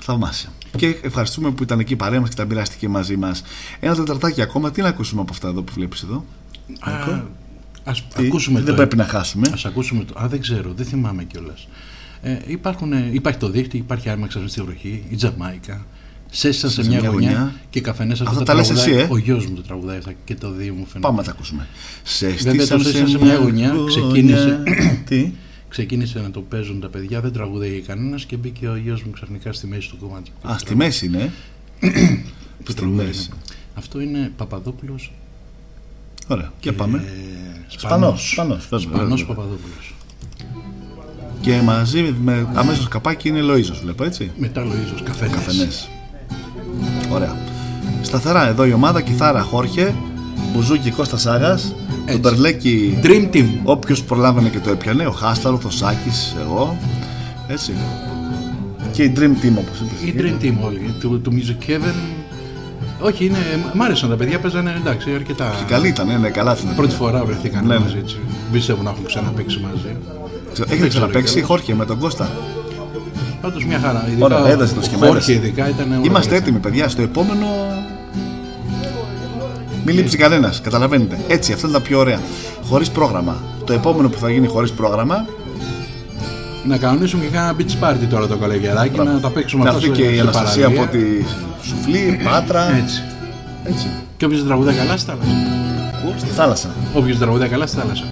Θαυμάσια. Και ευχαριστούμε που ήταν εκεί παρέα μας και τα μοιράστηκε μαζί μας. Ένα τεταρτάκι ακόμα, τι να ακούσουμε από αυτά εδώ που βλέπεις εδώ; Α, Νίκο; ας Τι, ακούσουμε δεν το- πρέπει να χάσουμε. Ας ακούσουμε το... Α, δεν ξέρω, δεν θυμάμαι κιόλας. Ε, υπάρχουν, ε, υπάρχει το δίχτυ, υπάρχει άρμαξα στη βροχή, η Τζαμάικα. Σέσσα σε, μια, γωνιά, και καφενές Αυτά αυτό τα λες εσύ, ε; Ο γιος μου το τραγουδάει αυτά και το δύο μου φαίνεται. Πάμε να τα ακούσουμε. Σε Βέβαια στήσαν το Σέσσα σε μια γωνιά ξεκίνησε, Τι; ξεκίνησε να το παίζουν τα παιδιά, δεν τραγουδάει κανένας και μπήκε ο γιος μου ξαφνικά στη μέση του κομμάτι. Α, στη μέση είναι. Του Στη τραγουδάει, μέση. ναι. Αυτό είναι Παπαδόπουλος Ωραία, και πάμε. Σπανός. Σπανός, βέβαια, Σπανός βέβαια. Παπαδόπουλος. Και μαζί με αμέσως καπάκι είναι Λοΐζος, βλέπω έτσι. Μετά Λοΐζος, καφενές. Καφενές. Ωραία. Σταθερά εδώ η ομάδα, κιθάρα Χόρχε, Μπουζούκι Κώστας Σάγας, τον Τερλέκι Dream Team. Όποιος προλάβαινε και το έπιανε, ο Χάσταρος, ο Σάκης, εγώ. Έτσι. Και η Dream Team όπως είπες. Η Dream Team όλοι. Του, του Music Heaven. Όχι, είναι, μ' άρεσαν τα παιδιά, παίζανε εντάξει αρκετά. Και καλή ήταν, ναι, ναι, καλά ήταν. Πρώτη φορά βρεθήκαν Ναι, ναι. μαζί έτσι. Πιστεύω να έχουν ξαναπέξει μαζί. Έχετε ξαναπέξει Χόρχε με τον Κώστα; Πάντως μια χαρά. Ειδικά Ωραία, ο- έδωσε το ο σχήμα. Χόρχε έδωσε. ειδικά ήταν. όλα Είμαστε καλά. έτοιμοι, παιδιά. Στο επόμενο. Μην λείψει κανένας, καταλαβαίνετε. Έτσι, αυτά είναι τα πιο ωραία. Χωρίς πρόγραμμα. Το επόμενο που θα γίνει χωρίς πρόγραμμα. Να κανονίσουμε και κάνα beach party τώρα το καλοκαιράκι, να τα παίξουμε Να αυτά έρθει σε- και η σε Αναστασία παραλία. από τη Σουφλή, Πάτρα. Έτσι. Έτσι. Και όποιος τραγουδάει καλά στη θάλασσα. Ου, Στη θάλασσα. Όποιος τραγουδάει καλά στη θάλασσα.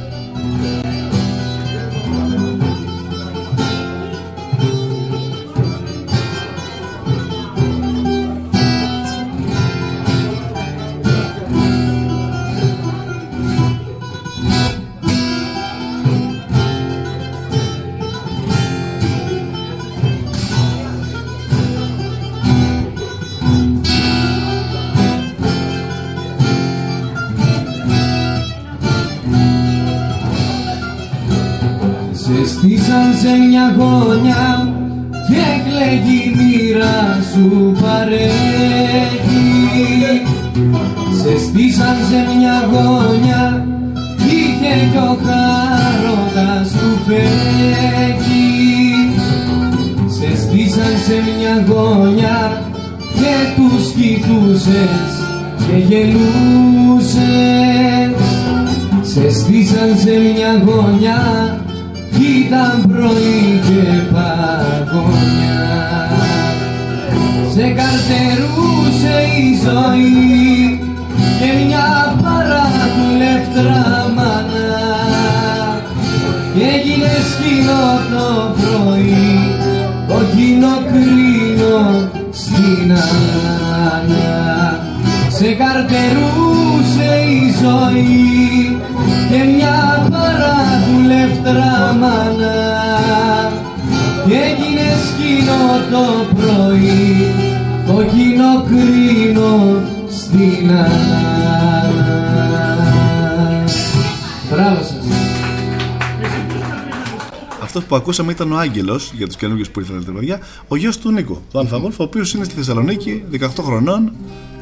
Που ακούσαμε ήταν ο Άγγελος, για τους καινούριου που ήρθαν τα παιδιά, ο γιος του Νίκο, του Αλφαγόλφ, ο οποίος είναι στη Θεσσαλονίκη, 18 χρονών.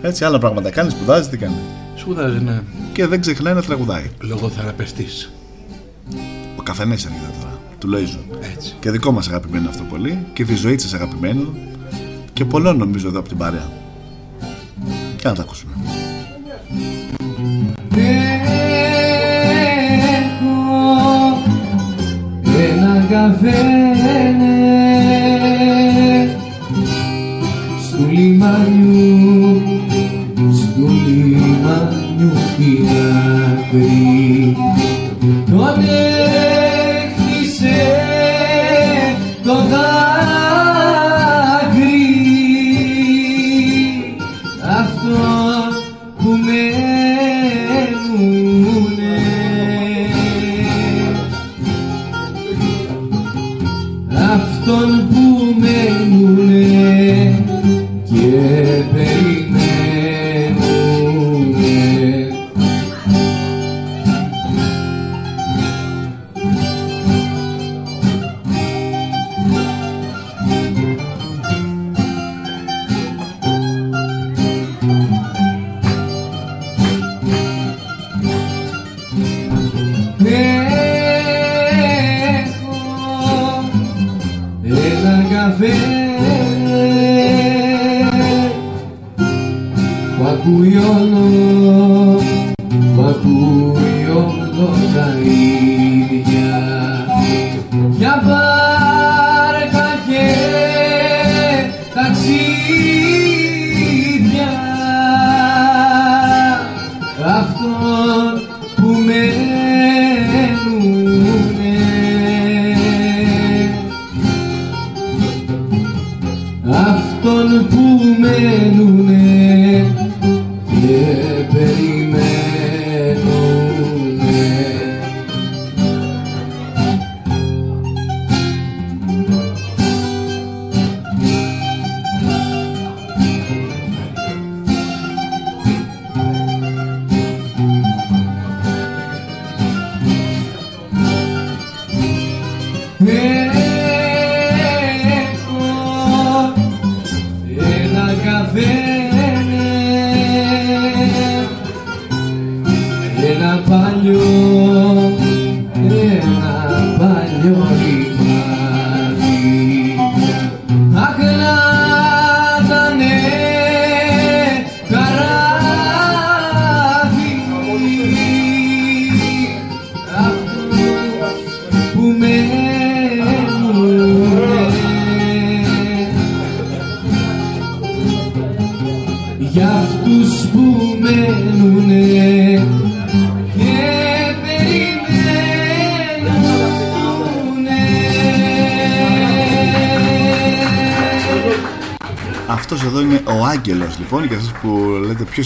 Έτσι, άλλα πράγματα κάνει, σπουδάζει, τι κάνει. Σπουδάζει, ναι. Και δεν ξεχνάει να τραγουδάει. Λογοθεραπευτής. Ο καφενές έρχεται τώρα, του Λόιζου. Έτσι. Και δικό μας αγαπημένο αυτό πολύ, και τη ζωή της αγαπημένο, και πολλών νομίζω εδώ από την παρέα. Και να τα ακούσουμε. Ένα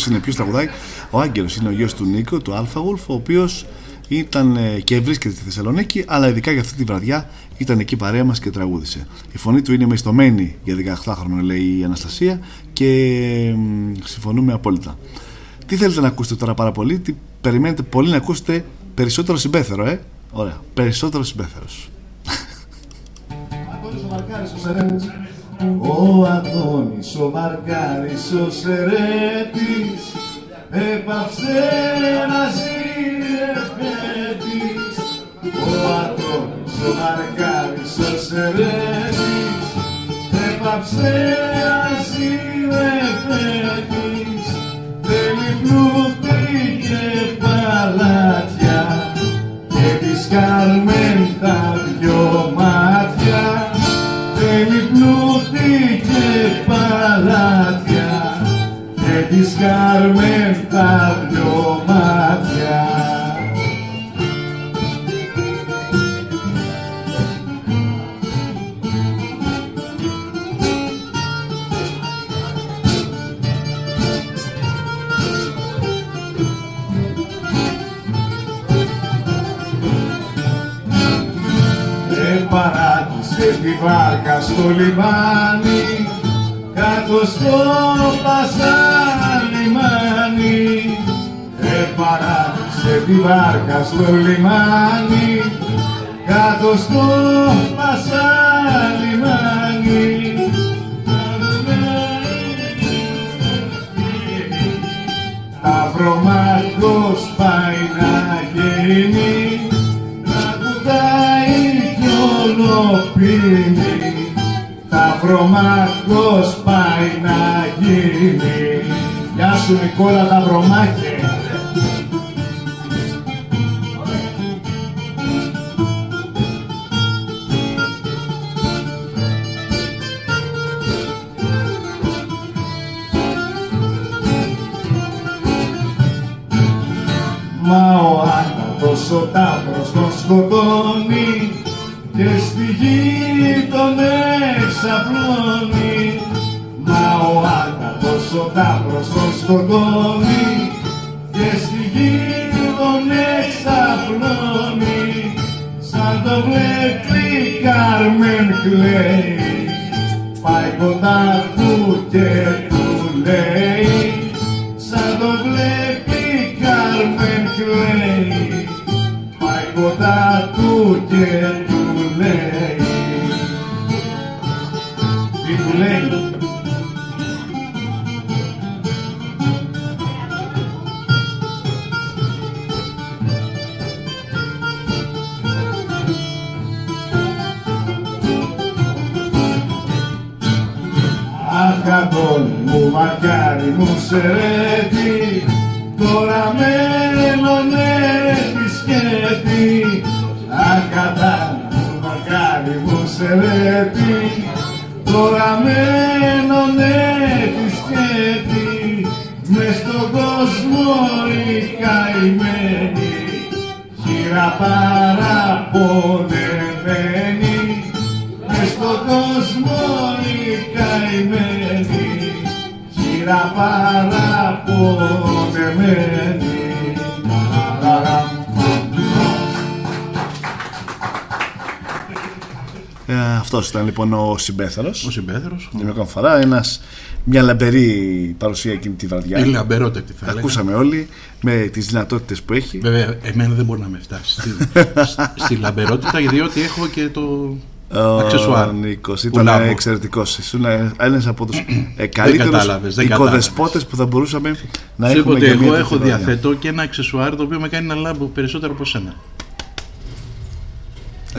είναι, ποιος τραγουδάει; Ο Άγγελος είναι ο γιος του Νίκο, του Αλφα Wolf, ο οποίος ήταν ε, και βρίσκεται στη Θεσσαλονίκη, αλλά ειδικά για αυτή τη βραδιά ήταν εκεί παρέα μας και τραγούδισε. Η φωνή του είναι μεστομένη για 18 χρόνια, λέει η Αναστασία, και μ, συμφωνούμε απόλυτα. Τι θέλετε να ακούσετε τώρα πάρα πολύ, τι περιμένετε πολύ να ακούσετε περισσότερο συμπέθερο, ε; Ωραία, περισσότερο συμπέθερος. Ο Αντώνης, ο Μαρκάρης, ο Σερέτης λιμάνι κάτω στο πασά λιμάνι Επαράτησε τη βάρκα στο λιμάνι κάτω στο πασά Σταυρομάχος πάει να γίνει. Γεια σου Νικόλα Σταυρομάχε Μα ήταν λοιπόν ο Συμπέθαρος. Ο Συμπέθαρος. Την ακόμα φορά ένας, μια λαμπερή παρουσία εκείνη τη βραδιά. Η λαμπερότατη θα έλεγα. Ακούσαμε όλοι με τις δυνατότητες που έχει. Βέβαια, εμένα δεν μπορεί να με φτάσει στη, στη λαμπερότητα, διότι έχω και το Ο αξεσουάρ. Νίκος που ήταν λάβω. εξαιρετικός. Ήσουν ένας από τους καλύτερους κατάλαβες, δεν οικοδεσπότες που θα μπορούσαμε να Σου είπα έχουμε ότι για μια εγώ τέτοια έχω βραδιά. διαθέτω και ένα αξεσουάρ το οποίο με κάνει να λάμπω περισσότερο από σένα.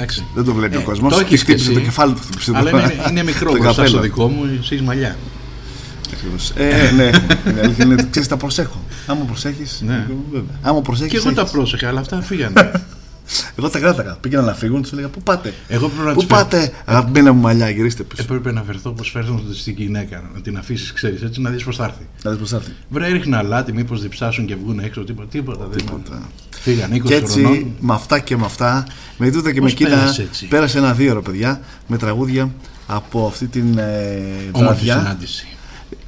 Εντάξει. Δεν το βλέπει ο Ε, κόσμος. Το έχεις και χτύπησε εσύ, το κεφάλι του. χτύπησε το- Αλλά είναι, είναι μικρό το μπροστά στο καπέλο. δικό μου, εσύ μαλλιά. Ακριβώς. Ε, ναι, η αλήθεια είναι ότι ξέρεις, τα προσέχω. Άμα προσέχεις. Ναι. Άμα προσέχεις. Και εγώ τα πρόσεχα, αλλά αυτά φύγανε. Εγώ τα κράταγα. Πήγαινα να φύγουν, τους έλεγα Πού πάτε; Εγώ πρέπει να Πού τις φέρω. πάτε, αγαπημένα μου μαλλιά, γυρίστε πίσω. Έπρεπε να φερθώ όπω φέρνουν στη γυναίκα. Να την αφήσεις, ξέρεις έτσι, να δεις πώ θα έρθει. Να δεις πώς θα έρθει. Βρε, ρίχνα αλάτι, μήπως διψάσουν και βγουν έξω. Τίποτα. Τίποτα. τίποτα. Φύγαν 20 Και έτσι, χρονών. με αυτά και με αυτά, με τούτα και Πώς με εκείνα, πέρασε έτσι; πέρασε ένα δύο παιδιά με τραγούδια από αυτή την ε, Όμορφη βραδιά. συνάντηση.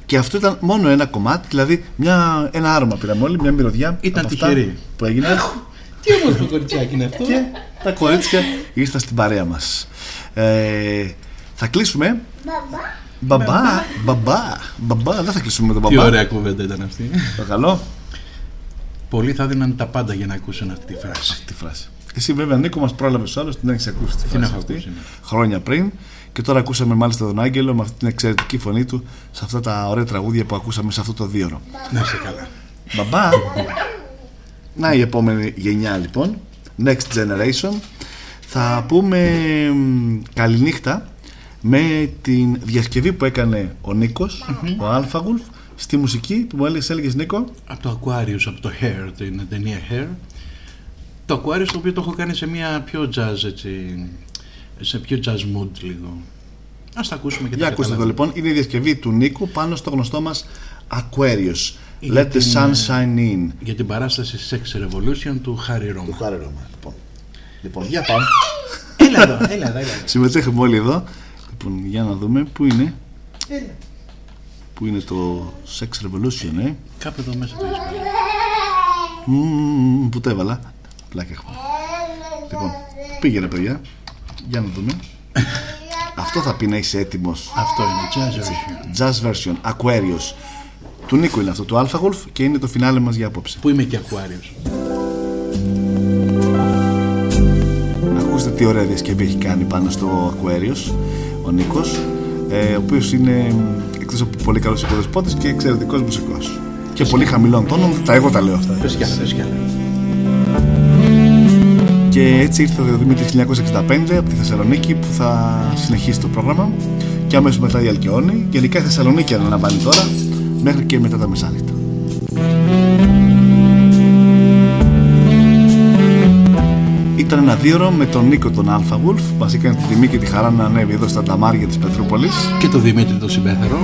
Και αυτό ήταν μόνο ένα κομμάτι, δηλαδή μια, ένα άρωμα πήραμε όλοι, μια μυρωδιά. Ήταν από αυτά τυχερή. Που έγινε. Τι όμορφο κοριτσάκι είναι αυτό. Και τα κορίτσια ήρθαν στην παρέα μας. Ε, θα κλείσουμε. Μπαμπά, μπαμπά, μπαμπά, δεν θα κλείσουμε με τον Τι μπαμπά. ωραία κουβέντα ήταν αυτή. Παρακαλώ. Πολλοί θα δίναν τα πάντα για να ακούσουν αυτή τη φράση. Τη φράση. Εσύ βέβαια Νίκο μας πρόλαβες όλος, την έχεις ακούσει τη Την φράση έχω αυτή ακούσει, ναι. χρόνια πριν και τώρα ακούσαμε μάλιστα τον Άγγελο με αυτή την εξαιρετική φωνή του σε αυτά τα ωραία τραγούδια που ακούσαμε σε αυτό το δίωρο. Να είσαι καλά. Μπαμπά. Να η επόμενη γενιά λοιπόν. Next generation. Θα πούμε μ, καληνύχτα με την διασκευή που έκανε ο νικος ο Αλφαγουλφ, στη μουσική που μου έλεγες, έλεγες Νίκο. Από το Aquarius, από το Hair, την ταινία Hair. Το Aquarius το οποίο το έχω κάνει σε μια πιο jazz έτσι, σε πιο jazz mood λίγο. Ας τα ακούσουμε και Για τα ακούστε το καταλάβουμε. λοιπόν, είναι η διασκευή του Νίκου πάνω στο γνωστό μας Aquarius. Για Let the την, sun ε, shine in. Για την παράσταση Sex Revolution του Χάρη Ρώμα. Του Χάρη Ρώμα, λοιπόν. Λοιπόν, για πάμε. Έλα εδώ, έλα εδώ, έλα εδώ. Συμμετέχουμε όλοι εδώ. Λοιπόν, για να δούμε πού είναι. Έλα. Πού είναι το Sex Revolution, ε; Κάπου εδώ μέσα το έχεις πάρει. Μμμ, Πού το έβαλα. Πλάκα έχουμε. Λοιπόν, πήγαινε παιδιά. Για να δούμε. Αυτό θα πει να είσαι έτοιμος. Αυτό είναι, jazz version. Jazz version, Aquarius. Του Νίκου είναι αυτό, του Alpha Golf και είναι το φινάλε μας για απόψε. Που είμαι και Aquarius. Ακούστε τι ωραία διασκευή έχει κάνει πάνω στο Aquarius ο Νίκος ε, ο οποίος είναι εκτός από πολύ καλός οικοδεσπότης και εξαιρετικός μουσικός και πολύ χαμηλών τόνων, τα εγώ τα λέω αυτά Πες κι άλλα, πες κι άλλα. και έτσι ήρθε ο Δημήτρης 1965 από τη Θεσσαλονίκη που θα συνεχίσει το πρόγραμμα και αμέσως μετά η Αλκαιόνη γενικά η Θεσσαλονίκη αναλαμβάνει τώρα μέχρι και μετά τα μεσάνυχτα. Ήταν ένα δίωρο με τον Νίκο τον Αλφα Wolf που μας έκανε την τιμή και τη χαρά να ανέβει εδώ στα ταμάρια της Πετρούπολης. Και το Δημήτρη το συμπέθερο.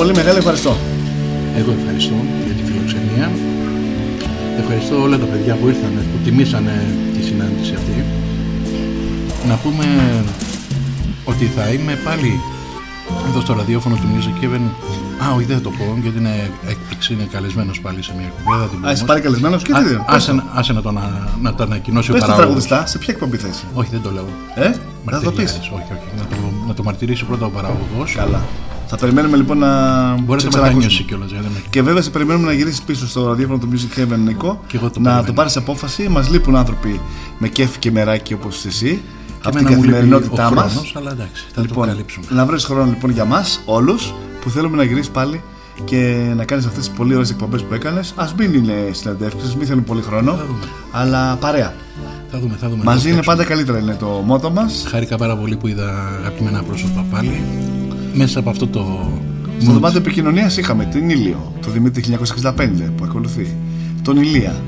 Πολύ μεγάλο ευχαριστώ. Εγώ ευχαριστώ για τη φιλοξενία. Ευχαριστώ όλα τα παιδιά που ήρθαν, που τιμήσανε τη συνάντηση αυτή. Να πούμε ότι θα είμαι πάλι εδώ στο ραδιόφωνο του Music Heaven. Α, όχι, δεν θα το πω, γιατί είναι έκπληξη, είναι καλεσμένος πάλι σε μια εκπομπή. δεν θα την πω Α, είσαι όμως. πάλι καλεσμένος και Α, τι δεν. άσε, να- άσε να το, να, να το ανακοινώσει ο Πες το παραγωγός. τραγουδιστά, σε ποια εκπομπή θες. Όχι, δεν το λέω. Ε, θα το Μαρτυριάδες, πεις. Όχι, όχι. Να το, να το μαρτυρήσει πρώτα ο παραγωγός. Καλά. Θα περιμένουμε λοιπόν να. Μπορείτε σε να ξανακούσουμε. μετανιώσει κιόλας, γιατί δεν με- Και βέβαια σε περιμένουμε να γυρίσεις πίσω στο ραδιόφωνο του Music Heaven, Νίκο. Και εγώ το να περιμένω. το πάρεις απόφαση. Μας λείπουν άνθρωποι με κέφι και μεράκι όπως εσύ. Από την εμένα μου λείπει καθημερινότητά ο μας. χρόνος, αλλά εντάξει, θα το λοιπόν, καλύψουμε. να βρεις χρόνο λοιπόν για μας όλους που θέλουμε να γυρίσεις πάλι και να κάνεις αυτές τις πολύ ωραίες εκπομπές που έκανες. Α μην είναι συναντεύξει, μην θέλουν πολύ χρόνο. Αλλά παρέα. Θα δούμε, θα δούμε. Μαζί Θα είναι παίξουμε. πάντα καλύτερα, είναι το μότο μας. Χάρηκα πάρα πολύ που είδα αγαπημένα πρόσωπα πάλι. Μέσα από αυτό το. Στο δωμάτιο επικοινωνίας είχαμε την Ήλιο, το Δημήτρη 1965 που ακολουθεί, τον Ηλία,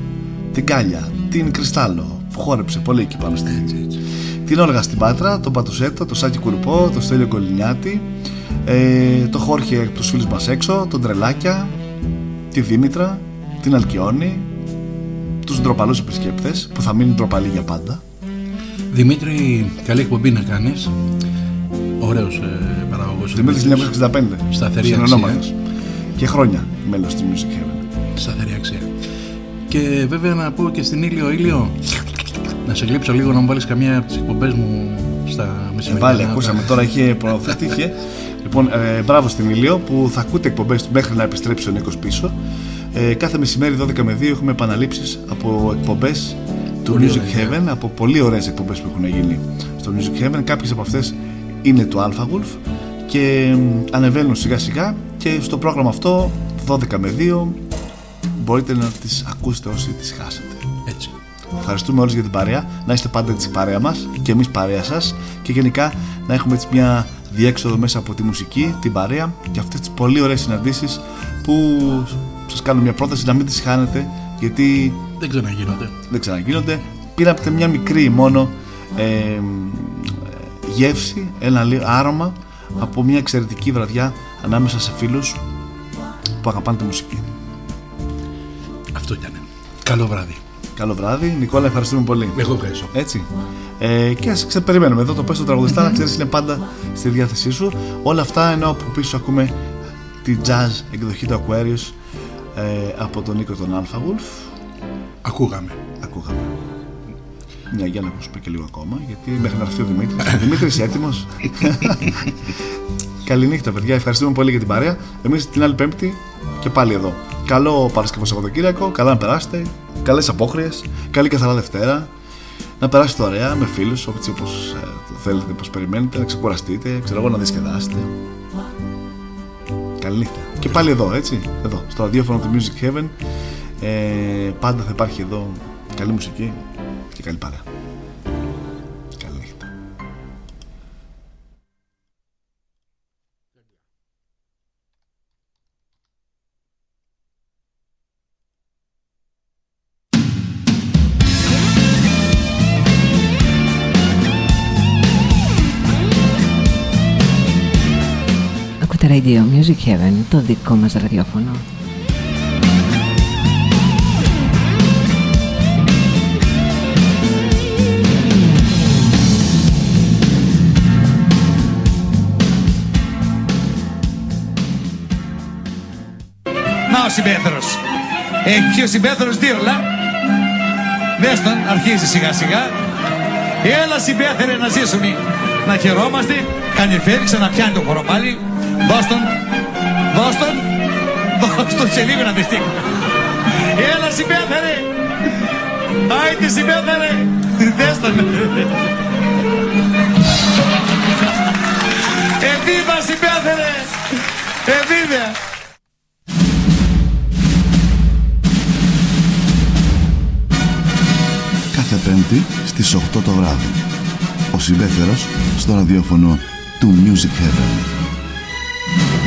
την Κάλια, την Κρυστάλλο που χόρεψε πολύ εκεί πάνω στη Την Όλγα στην Πάτρα, τον Πατουσέτο, τον Σάκη Κουρουπό, τον Στέλιο Κολυνιάτη, ε, τον Χόρχε από τους φίλους μας έξω, τον Τρελάκια, τη Δήμητρα, την Αλκιόνη, τους ντροπαλούς επισκέπτες που θα μείνουν ντροπαλοί για πάντα. Δημήτρη, καλή εκπομπή να κάνεις. Ωραίος ε, παραγωγό. Δημήτρης 1965. Σταθερή συνονόματος. αξία. Και χρόνια μέλος του Music Heaven. Σταθερή αξία. Και βέβαια να πω και στην Ήλιο, Ήλιο, να σε γλύψω λίγο να μου βάλεις καμία από τις εκπομπές μου στα μεσημερινά. Βάλε, ακούσαμε τώρα, είχε προωθηθεί. είχε. Λοιπόν, ε, μπράβο στην Ηλίο που θα ακούτε εκπομπές του μέχρι να επιστρέψει ο Νίκος πίσω. Ε, κάθε μεσημέρι 12 με 2 έχουμε επαναλήψεις από εκπομπές του Πολύ Music ωραία. Heaven, από πολύ ωραίες εκπομπές που έχουν γίνει στο Music Heaven. Κάποιες από αυτές είναι του Alpha Wolf και μ, ανεβαίνουν σιγά σιγά και στο πρόγραμμα αυτό 12 με 2 μπορείτε να τις ακούσετε όσοι τις χάσετε. Έτσι. Ευχαριστούμε όλους για την παρέα. Να είστε πάντα έτσι παρέα μας και εμείς παρέα σας και γενικά να έχουμε έτσι μια διέξοδο μέσα από τη μουσική, την παρέα και αυτές τις πολύ ωραίες συναντήσεις που σας κάνω μια πρόταση να μην τις χάνετε γιατί Δεν ξαναγίνονται. δεν ξαναγίνονται. Πήρατε μια μικρή μόνο ε, γεύση, ένα λί- άρωμα από μια εξαιρετική βραδιά ανάμεσα σε φίλους που αγαπάνε τη μουσική. Αυτό ήταν. Καλό βράδυ. Καλό βράδυ. Νικόλα, ευχαριστούμε πολύ. Εγώ ευχαριστώ. Έτσι. Ε, και ας ξεπεριμένουμε εδώ το πες του τραγουδιστά να ξέρεις είναι πάντα στη διάθεσή σου. Όλα αυτά ενώ από πίσω ακούμε τη jazz εκδοχή του Aquarius ε, από τον Νίκο τον Alpha Wolf. Ακούγαμε. Ακούγαμε. Μια για να ακούσουμε και λίγο ακόμα γιατί μέχρι να έρθει ο Δημήτρης. Δημήτρης είσαι έτοιμος. Καληνύχτα παιδιά, ευχαριστούμε πολύ για την παρέα. Εμείς την άλλη πέμπτη και πάλι εδώ. Καλό Παρασκευό Σαββατοκύριακο, καλά να περάσετε, καλές απόχρειες, καλή καθαρά Δευτέρα. Να περάσετε ωραία με φίλους, όπως, όπως ε, το θέλετε, όπως περιμένετε, να ξεκουραστείτε, ξέρω εγώ να διασκεδάσετε. Καληνύχτα. Και πάλι εδώ, έτσι, εδώ, στο ραδιόφωνο του Music Heaven. Ε, πάντα θα υπάρχει εδώ καλή μουσική και καλή παρέα. Καληνύχτα. Ακούτε Radio Music Heaven, το δικό μας ραδιόφωνο. Ο συμπέθερος. Έχει και ο συμπέθερος δύο λα. Δες τον, αρχίζει σιγά σιγά. Έλα συμπέθερε να ζήσουμε. Να χαιρόμαστε. Κάνει φέριξα να πιάνει το χώρο πάλι. Δώσ' τον. Δώσ' τον. Δώσ' τον σε λίγο να δεις τι. Έλα συμπέθερε. Άιτε συμπέθερε. Δες τον. Εβίβα συμπέθερε. Εβίβα. κάθε Πέμπτη στις 8 το βράδυ. Ο Συμπέθερος στο ραδιόφωνο του Music Heaven.